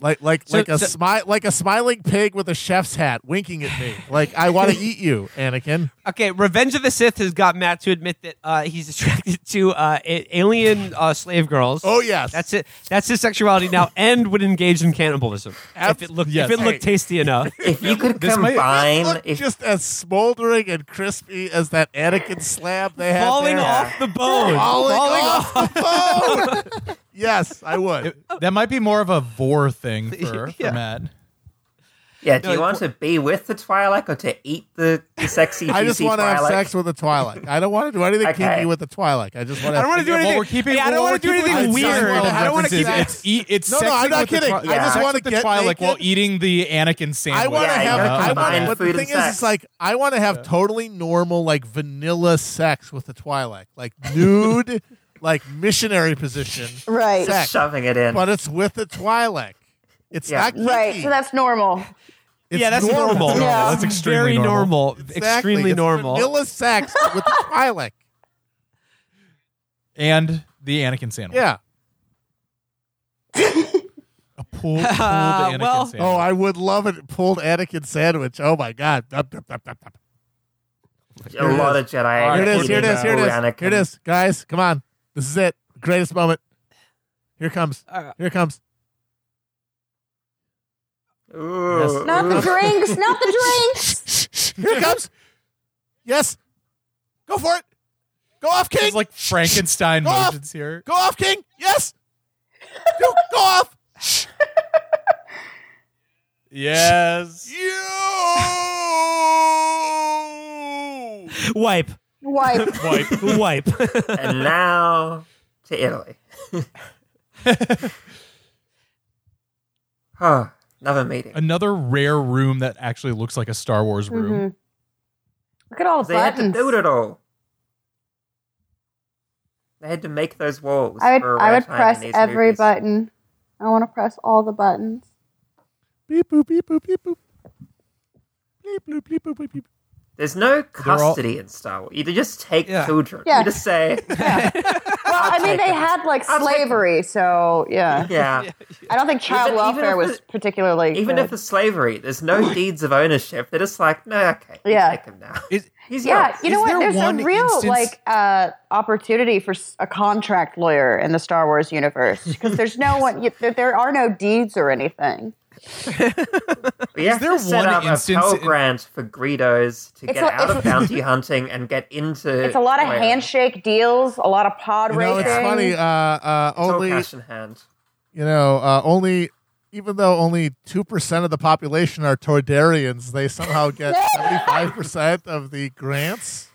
B: Like like
A: So-
B: like a
A: so-
B: smile like a smiling pig with a chef's hat winking at me. Like I want to *laughs* eat you, Anakin.
A: Okay, Revenge of the Sith has got Matt to admit that uh, he's attracted to uh, a- alien uh, slave girls.
B: Oh yes.
A: That's it. That's his sexuality now, *laughs* and would engage in cannibalism if it looked
C: Yes.
A: if it looked
B: Hey.
A: tasty enough. *laughs*
E: If you could
C: This might-
E: combine,
B: Look
E: if
B: just as smoldering and crispy as that Anakin slab they had
A: Falling
B: there.
A: off the bone.
B: Falling,
A: Falling
B: off the bone. Yes, I would.
C: That might be more of a vor thing *laughs* for,
A: Yeah.
C: for Matt.
E: yeah, do you want to be with the Twi'lek or to eat the, the sexy, *laughs*
B: I just want to have
E: Twi'lek?
B: sex with the Twi'lek. I don't want to do anything
E: Okay.
B: kinky with the Twi'lek. I just want to.
A: I don't want to do
C: Well,
A: anything.
C: we're keeping.
A: yeah, I don't
C: well,
A: want to do
C: we're keeping
A: anything
B: it
A: weird. I don't want to keep.
C: references. It's eat. It's
B: No, no,
C: sexing
B: I'm not
C: with the
B: kidding.
C: Twi-
B: I
E: just
C: sex
B: wanna
C: with the
B: get
C: Twi'lek
B: naked.
C: while eating the Anakin sandwich.
B: I want to
E: Yeah, you
B: have.
E: gotta
B: I want.
E: combine
B: But the
E: food
B: thing is,
E: sex.
B: it's like I want to have totally normal, like vanilla sex with the Twi'lek, like nude, like missionary position, *laughs*
D: Right.
B: sex,
E: shoving it in.
B: but it's with the Twi'lek. It's
E: Yeah.
B: not kinky.
D: Right, so that's normal.
B: It's
A: yeah, that's normal.
D: Yeah.
C: That's extremely
A: Very
C: normal.
A: normal.
B: Exactly.
A: Extremely
B: It's
A: normal.
B: Vanilla sex with the *laughs* Twi'lek.
C: and the Anakin sandwich.
B: Yeah. *laughs*
C: a pulled, pulled uh, Anakin
A: well-
C: sandwich.
B: Oh, I would love it. Pulled Anakin sandwich. Oh my god. Dup, dup, dup, dup, dup.
E: a lot of Jedi.
B: Here it is. Here it
E: eating
B: is. Here it is. Here it is. Guys, come on. This is it. Greatest moment. Here it comes.
A: Uh,
B: Here it comes.
E: Ooh.
D: Not the drinks, not the *laughs* drinks.
B: Here it comes. Yes. Go for it. Go off, King.
C: It's like Frankenstein
B: Go off.
C: here.
B: Go off, King. Yes. Go, go off.
C: Yes.
B: You.
A: wipe. *laughs*
D: Wipe.
C: Wipe.
A: Wipe. *laughs*
E: and now to Italy. *laughs* huh. Another meeting.
C: Another rare room that actually looks like a Star Wars room.
D: Mhm. Look at all the
E: They had to build it all. They had to make those walls.
D: I
E: for
D: would,
E: a
D: I would press every
E: movies.
D: button. I want to press all the buttons.
B: Beep boop beep boop beep boop. Beep boop beep boop beep boop.
E: There's no
C: all-
E: custody in Star Wars. You just take
A: Yeah.
E: children.
D: Yeah.
E: You just say, *laughs*
D: Well, I mean, they
E: them.
D: had like
E: I'll take
D: slavery, so yeah. *laughs* *laughs*
E: yeah.
D: I don't think child
E: Even- even
D: welfare
E: if
D: was
E: the-
D: particularly
E: Even
D: good.
E: if it's slavery, there's no deeds of ownership. They're just like, no, okay, you
D: Yeah.
E: take him now.
C: Is-
E: He's
D: yeah,
E: yours.
D: you know
C: Is
D: what?
C: there
D: There's
C: one
D: a real
C: instance-
D: like uh, opportunity for a contract lawyer in the Star Wars universe because there's no one. You, there, there are no deeds or anything. *laughs*
E: But you have
C: there
E: to set
C: one
E: up a
C: instance
E: Pell
C: in-
E: Grant for Greedos to
D: It's
E: get
D: a-
E: out of
D: a-
E: bounty *laughs* hunting and get into.
D: It's a lot of
E: whatever.
D: handshake deals, a lot of pod
B: You know,
D: racing.
B: it's funny. Uh, uh,
E: It's all
B: only
E: cash in hand.
B: you know, uh, only even though only two percent of the population are Toydarians, they somehow *laughs* get seventy-five percent of the grants.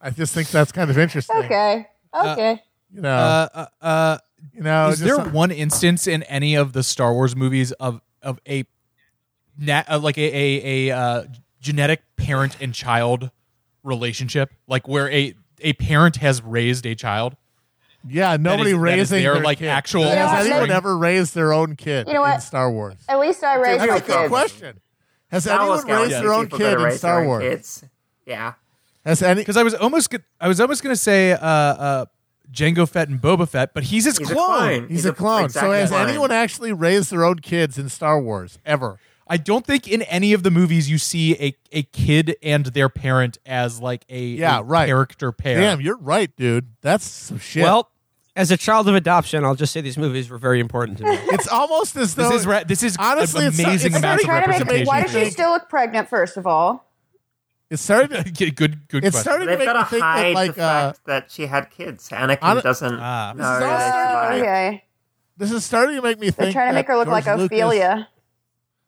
B: I just think that's kind of interesting.
D: Okay, okay.
B: You know,
C: Uh, uh, uh,
B: you know,
C: is there
B: some-
C: one instance in any of the Star Wars movies of of a na- uh, like a a, a uh, genetic parent and child relationship, like where a a parent has raised a child?
B: yeah, nobody
C: is- that is
B: raising
C: their,
B: their
C: like,
B: kid.
C: actual
B: Has
D: offspring.
B: anyone ever raised their own kid
D: You know
B: in
D: what?
B: Star Wars?
D: At least I raised my
E: a good
D: kids.
B: Question: Has
E: Star Wars
B: anyone raised their own kid in Star Wars?
E: Kids. Yeah.
B: Has any?
C: Because I was almost I was almost gonna say uh, uh, Jango Fett and Boba Fett, but he's his
E: He's a
C: clone.
E: clone.
B: He's a clone.
E: exactly
B: so has
E: clone.
B: anyone actually raised their own kids in Star Wars ever?
C: I don't think in any of the movies you see a, a kid and their parent as like a,
B: Yeah,
C: a
B: right.
C: character pair.
B: Damn, you're right, dude. That's some shit.
A: Well, as a child of adoption, I'll just say these movies were very important to me. *laughs*
B: It's almost as though
C: This is re- this is
B: Honestly,
C: an
B: it's-
C: amazing
B: it's
C: amount of
D: Trying to make,
C: representation.
D: why does she still look pregnant? First of all,
B: it's started *laughs* To,
C: good good, good
B: it's
C: question.
B: starting to
E: They've
B: make
E: got
B: me
E: to
B: think
E: hide
B: that, like,
E: the
B: uh,
E: fact that she had kids. Anakin
B: Hon-
E: doesn't
C: Ah.
E: know
B: This is
E: that
B: also-
D: okay.
B: this is starting to make me
D: They're
B: think.
D: trying to make her look
B: George
D: like
B: Lucas-
D: Ophelia.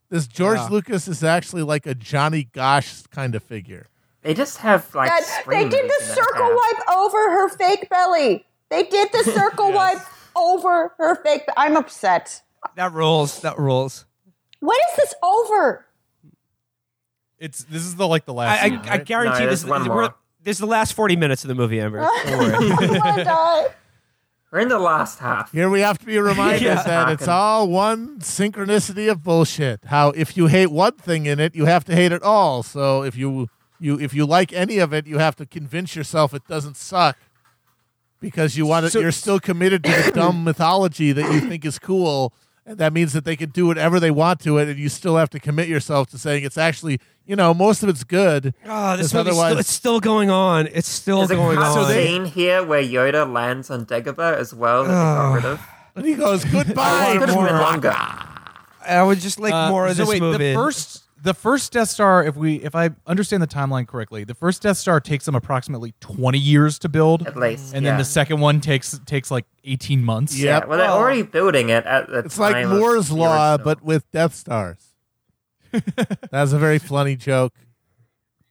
B: This George
A: Yeah.
B: Lucas is actually like a Johnny Gosch kind of figure.
E: They just have like.
D: God, they did the circle wipe over her fake belly. They did the *laughs* circle wipe over her fake. Be- I'm upset.
A: that rules. That rules.
D: What is this over?
C: It's this is the like the last.
A: I,
C: scene,
A: I, I guarantee
E: No,
A: this.
E: one more.
A: This is the last forty minutes of the movie, Amber. *laughs* Don't worry.
D: I want to die.
E: We're in the last half.
B: Here we have to be reminded *laughs*
A: Yeah.
B: that it's all one synchronicity of bullshit. How if you hate one thing in it, you have to hate it all. So if you you if you like any of it, you have to convince yourself it doesn't suck because you want to.
C: So-
B: you're still committed to the *coughs* dumb mythology that you think is cool, and that means that they can do whatever they want to it, and you still have to commit yourself to saying it's actually you know most of it's good.
A: Oh, this
B: Because otherwise-
A: still, it's still going on. It's still
E: There's a
A: going
E: cut
A: on.
E: scene here where Yoda lands on Dagobah as well that they got rid of. *sighs*
B: And he goes goodbye.
E: Could have
A: more.
E: longer.
A: I would just like
C: Uh,
A: more of
C: so
A: this
C: wait,
A: movie.
C: The first, the first Death Star, if we, if I understand the timeline correctly, the first Death Star takes them approximately twenty years to build,
E: At least.
C: and
E: yeah.
C: then the second one takes takes like eighteen months.
B: Yeah.
E: Yeah, well, they're already building it at the
B: It's like
E: time of
B: Moore's law,
E: original.
B: but with Death Stars. *laughs* That's a very funny joke.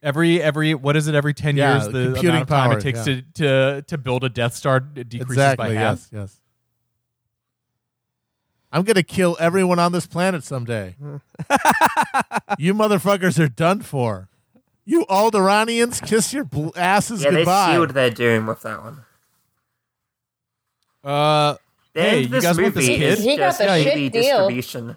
C: Every every what is it? Every ten
B: Yeah,
C: years, the
B: computing
C: amount of time
B: power,
C: it takes
B: yeah.
C: to, to to build a Death Star decreases
B: exactly.
C: by half.
B: Yes. Yes. I'm gonna kill everyone on this planet someday. *laughs* you motherfuckers are done for. You Alderaanians, kiss your bl- asses
E: Yeah, they
B: goodbye.
E: sealed their doom with that one.
C: Uh,
E: The
C: Hey,
E: end
C: you
E: of this
C: guys want this
E: movie
C: kid?
E: is
D: He got
E: just
D: the
E: TV
D: shit deal.
E: distribution.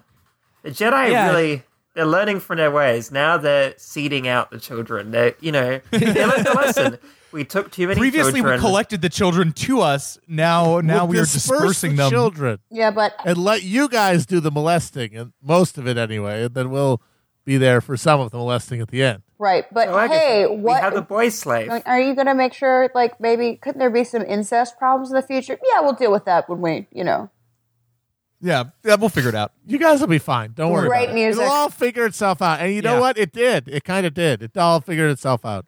E: The Jedi
A: Yeah.
E: really they're learning from their ways. Now they're seeding out the children. They you know they learned the *laughs* lesson. We took too many
C: previously
E: children.
C: we collected the children to us. Now now
B: We'll
C: we are dispersing
B: the
C: them.
B: children
D: Yeah, but
B: and let you guys do the molesting, and most of it anyway. And then we'll be there for some of the molesting at the end.
D: right. But
E: So
D: hey,
E: we
D: what
E: have the boy slave.
D: are you going to make sure? Like, maybe couldn't there be some incest problems in the future? Yeah, we'll deal with that when we, you know.
C: Yeah, yeah, we'll figure it out.
B: You guys will be fine. Don't worry.
D: Great
B: about
D: music.
B: It. It'll all figure itself out. And you know
C: Yeah.
B: what? It did. It kind of did. It all figured itself out.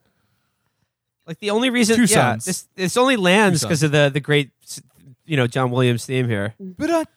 A: Like the only reason,
C: Two
A: yeah,
C: sons.
A: this this only lands
C: Two
A: because of the the great, you know, John Williams theme here.
B: Oh,
A: Thank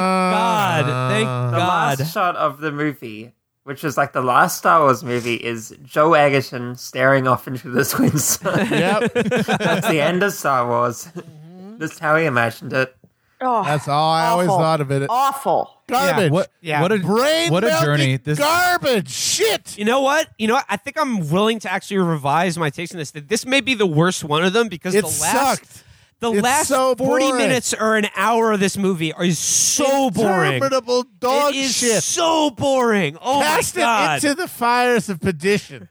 A: God, thank
E: the
A: God.
E: last shot of the movie, which is like the last Star Wars movie, is Joel Edgerton staring off into the *laughs* twin sun.
B: Yep. *laughs*
E: That's the end of Star Wars. Mm-hmm. That's how he imagined it.
D: Oh,
B: That's all I always
D: Awful.
B: thought of it.
D: awful.
B: Garbage.
C: What?
A: Yeah.
C: What a
B: Brain
C: What a
B: melting
C: journey. This
B: garbage. Shit.
A: You know what? You know what? I think I'm willing to actually revise my takes on this. That this may be the worst one of them because
B: It
A: the last
B: sucked.
A: the
B: It's
A: last
B: so
A: 40 minutes or an hour of this movie are so boring.
B: Interminable dog
A: it is
B: shit.
A: so boring. Oh
B: Cast
A: my god.
B: it into the fires of perdition.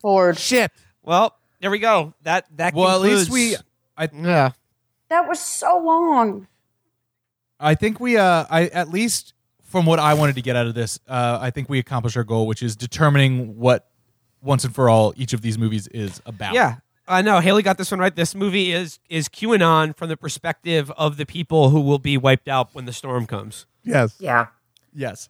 D: Ford.
B: Shit.
A: well, there we go. That that
C: well, at least we. I
A: yeah.
D: That was so long.
C: I think we. Uh, I at least from what I wanted to get out of this, uh, I think we accomplished our goal, which is determining what once and for all each of these movies is about.
A: Yeah. I know Haley got this one right. This movie is is QAnon from the perspective of the people who will be wiped out when the storm comes.
B: Yes.
E: Yeah.
C: Yes.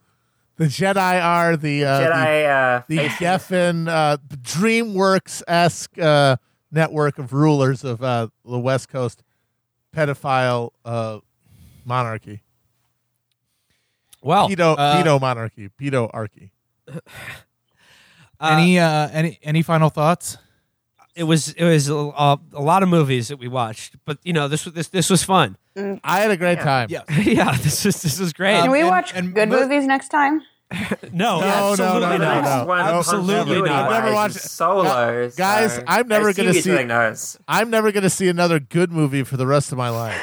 B: The Jedi are the uh,
E: Jedi uh,
B: the, the Geffen uh, DreamWorks esque uh, network of rulers of uh, the West Coast pedophile uh, monarchy.
A: Well,
B: Pedo,
C: uh,
B: pedo monarchy. Pedoarchy.
C: any uh, any any final thoughts?
A: it was it was a, a, a lot of movies that we watched, but you know this was this this was fun.
B: I had a great time.
C: Yeah. *laughs*
A: yeah, this was this was great.
D: Can we
C: and-
D: watch
C: and
D: good
C: mo-
D: movies next time? *laughs*
A: no,
B: No, no,
A: absolutely
B: no,
E: the
B: no,
A: not.
E: next
B: no.
E: one,
A: Absolutely
E: continuity
A: not.
B: I've never
E: wise,
B: watched-
E: is Solo.
B: Guys,
E: so
B: I'm never
E: I
B: gonna
E: assume
B: see-
E: you two knows.
B: I'm never going to see another good movie for the rest of my life.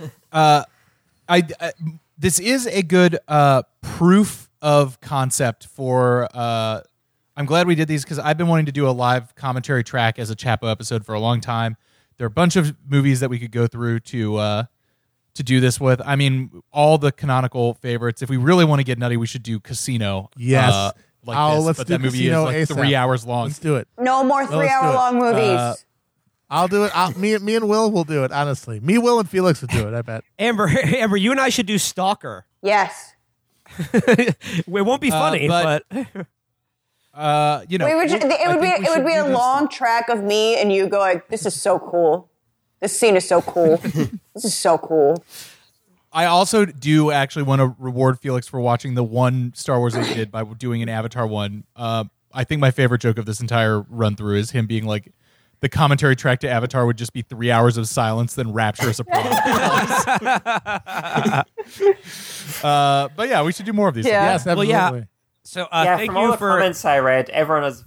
B: *laughs*
C: Uh, I, I this is a good uh proof of concept for uh. I'm glad we did these because I've been wanting to do a live commentary track as a Chapo episode for a long time. There are a bunch of movies that we could go through to uh to do this with. I mean, all the canonical favorites. If we really want to get nutty, we should do Casino.
B: Yes.
C: uh, like
B: Oh,
C: this,
B: let's
C: but
B: do
C: that movie
B: Casino
C: is like
B: ASAP.
C: three hours long.
B: Let's do it.
D: No more
B: do
D: three hour long movies.
C: Uh,
B: I'll do it. I'll, me, me and Will will do it. Honestly, me, Will, and Felix will do it. I bet. *laughs*
A: Amber, *laughs* Amber, you and I should do Stalker.
D: Yes. *laughs*
A: it won't be
C: Uh,
A: funny,
C: but-
A: but,
C: Uh, you know,
D: We would ju- it would be it would be
C: do
D: a
C: this-
D: long track of me and you going, "This is so cool. This scene is so cool. this is so cool."
C: I also do actually want to reward Felix for watching the one Star Wars that he did by doing an Avatar one. Uh, I think my favorite joke of this entire run through is him being like, the commentary track to Avatar would just be three hours of silence, then rapturous applause. *laughs* uh, but yeah, we should do more of these.
D: Yeah.
B: Yes,
A: Well,
B: absolutely.
A: yeah. so uh,
E: yeah,
A: thank
E: from
A: you
E: all the
A: for.
E: comments I read, everyone is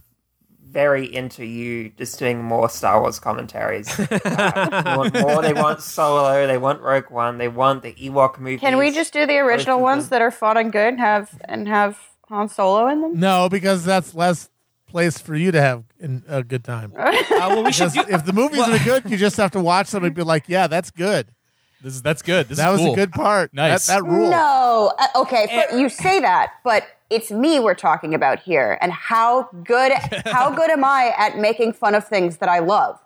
E: very into you just doing more Star Wars commentaries. *laughs* Uh, they want more. They want Solo. They want Rogue One. They want the Ewok movie.
D: Can we just do the original ones
E: them.
D: that are fun and good and have and have Han Solo in them?
B: No, because that's less place for you to have in a good time.
A: Uh, *laughs* well, we should do.
B: if the movies are good, you just have to watch them and be like, "Yeah, that's good.
C: This is that's good. This
B: that
C: is
B: was
C: cool.
B: a good part.
C: Nice.
B: That, that rule."
D: No. Uh, okay, for, you say that, but it's me we're talking about here, and how good how good am I at making fun of things that I love?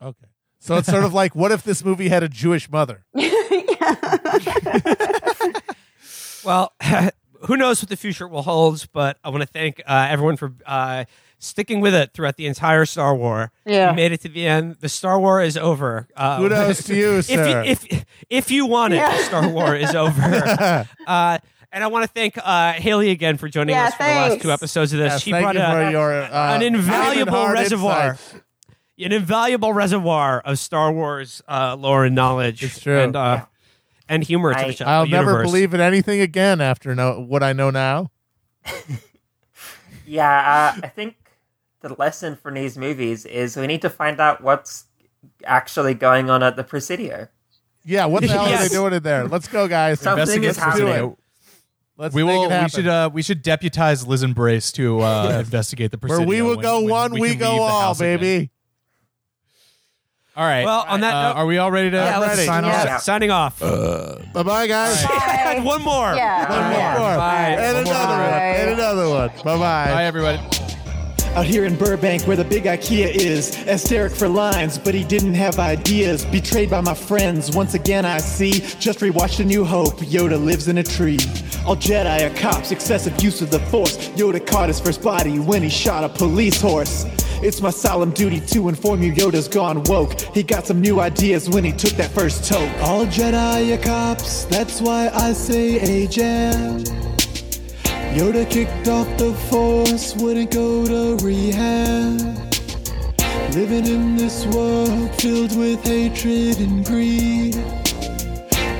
B: Okay. So it's sort of like, what if this movie had a Jewish mother? *laughs*
A: Well, *laughs* who knows what the future will hold, but I want to thank uh, everyone for uh, sticking with it throughout the entire Star War.
D: Yeah.
A: You made it to the end. The Star War is over. Uh,
B: Kudos to you, *laughs*
A: if
B: sir.
A: you, if if you want it,
D: Yeah.
A: Star War is over. *laughs* uh, and I want to thank uh, Haley again for joining
D: Yeah,
A: us for the last two episodes of this.
B: Yes,
A: she
B: thank
A: brought
B: you
A: a,
B: for your uh,
A: an invaluable reservoir.
B: insights.
A: an invaluable reservoir of Star Wars uh, lore and knowledge.
B: It's true.
A: And, uh, and humor to
E: I-
A: the show,
B: I'll never
A: universe.
B: believe in anything again after know what I know now. *laughs*
E: Yeah, uh, I think the lesson from these movies is we need to find out what's actually going on at the Presidio.
B: Yeah, what the hell are they doing in there? Let's go, guys.
E: Something
C: Investigate
E: is happening.
B: Let's
C: We will. We should. Uh, we should deputize Liz and Brace to uh,
B: Yes. *laughs*
C: investigate the
B: Where
C: Presidio.
B: we will
C: when-
B: go
C: when
B: one, we,
C: can
B: go all,
C: baby. again.
B: Baby.
C: All right.
A: Well, on that
C: uh,
A: note-
C: are we all ready to
A: Yeah, let's
B: ready.
C: sign
D: Yeah.
C: off?
E: Yeah.
A: Signing off.
B: Bye bye, guys.
D: Bye. *laughs*
A: One more.
D: Yeah.
B: One
D: yeah.
B: more.
A: Bye.
B: And
A: One more.
B: another one.
D: Bye.
B: And another one. Bye
C: Bye,
B: bye.
C: everybody.
F: Out here in Burbank, where the big IKEA is, Derek for lines, but he didn't have ideas. Betrayed by my friends, once again I see. Just rewatched A New Hope, Yoda lives in a tree. All Jedi are cops, excessive use of the Force. Yoda caught his first body when he shot a police horse. It's my solemn duty to inform you Yoda's gone woke. He got some new ideas when he took that first toke. All Jedi are cops, that's why I say A-Jam. Yoda kicked off the force, wouldn't go to rehab. Living in this world filled with hatred and greed.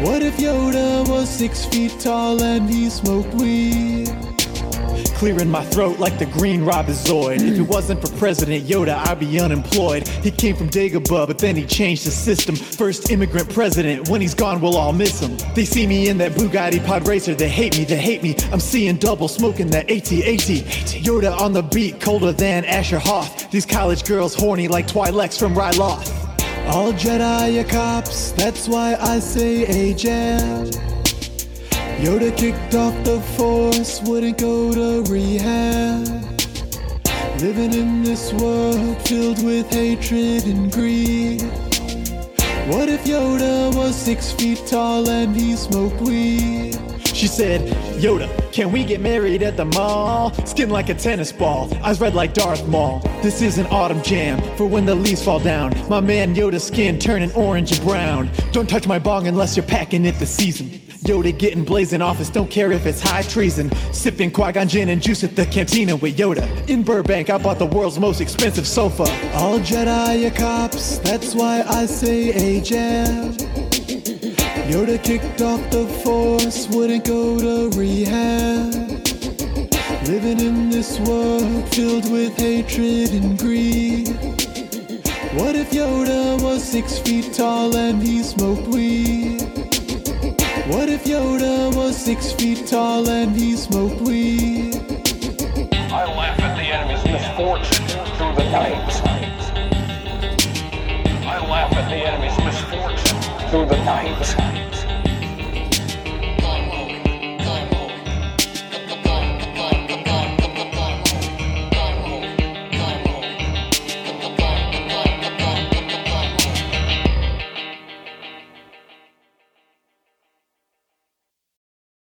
F: What if Yoda was six feet tall and he smoked weed? Clearing my throat like the green Robozoid. If it wasn't for President Yoda, I'd be unemployed. He came from Dagobah, but then he changed the system. First immigrant president, when he's gone, we'll all miss him. They see me in that Bugatti pod racer, they hate me, they hate me. I'm seeing double, smoking that AT-AT. Yoda on the beat, colder than Asher Hoth. These college girls horny like Twi'leks from Ryloth. All Jedi are cops, that's why I say A-Jam. Yoda kicked off the force, wouldn't go to rehab. Living in this world filled with hatred and greed. What if Yoda was six feet tall and he smoked weed? She said, Yoda, can we get married at the mall? Skin like a tennis ball, eyes red like Darth Maul. This is an autumn jam for when the leaves fall down. My man Yoda's skin turning orange and brown. Don't touch my bong unless you're packing it this season. Yoda getting blazing office, don't care if it's high treason. Sipping Qui-Gon gin and juice at the cantina with Yoda. In Burbank, I bought the world's most expensive sofa. All Jedi are cops, that's why I say A-Jam. Yoda kicked off the force, wouldn't go to rehab. Living in this world filled with hatred and greed. What if Yoda was six feet tall and he smoked weed? What if Yoda was six feet tall and he smoked weed?
G: I laugh at the enemy's misfortune through the night. I laugh at the enemy's misfortune through the night.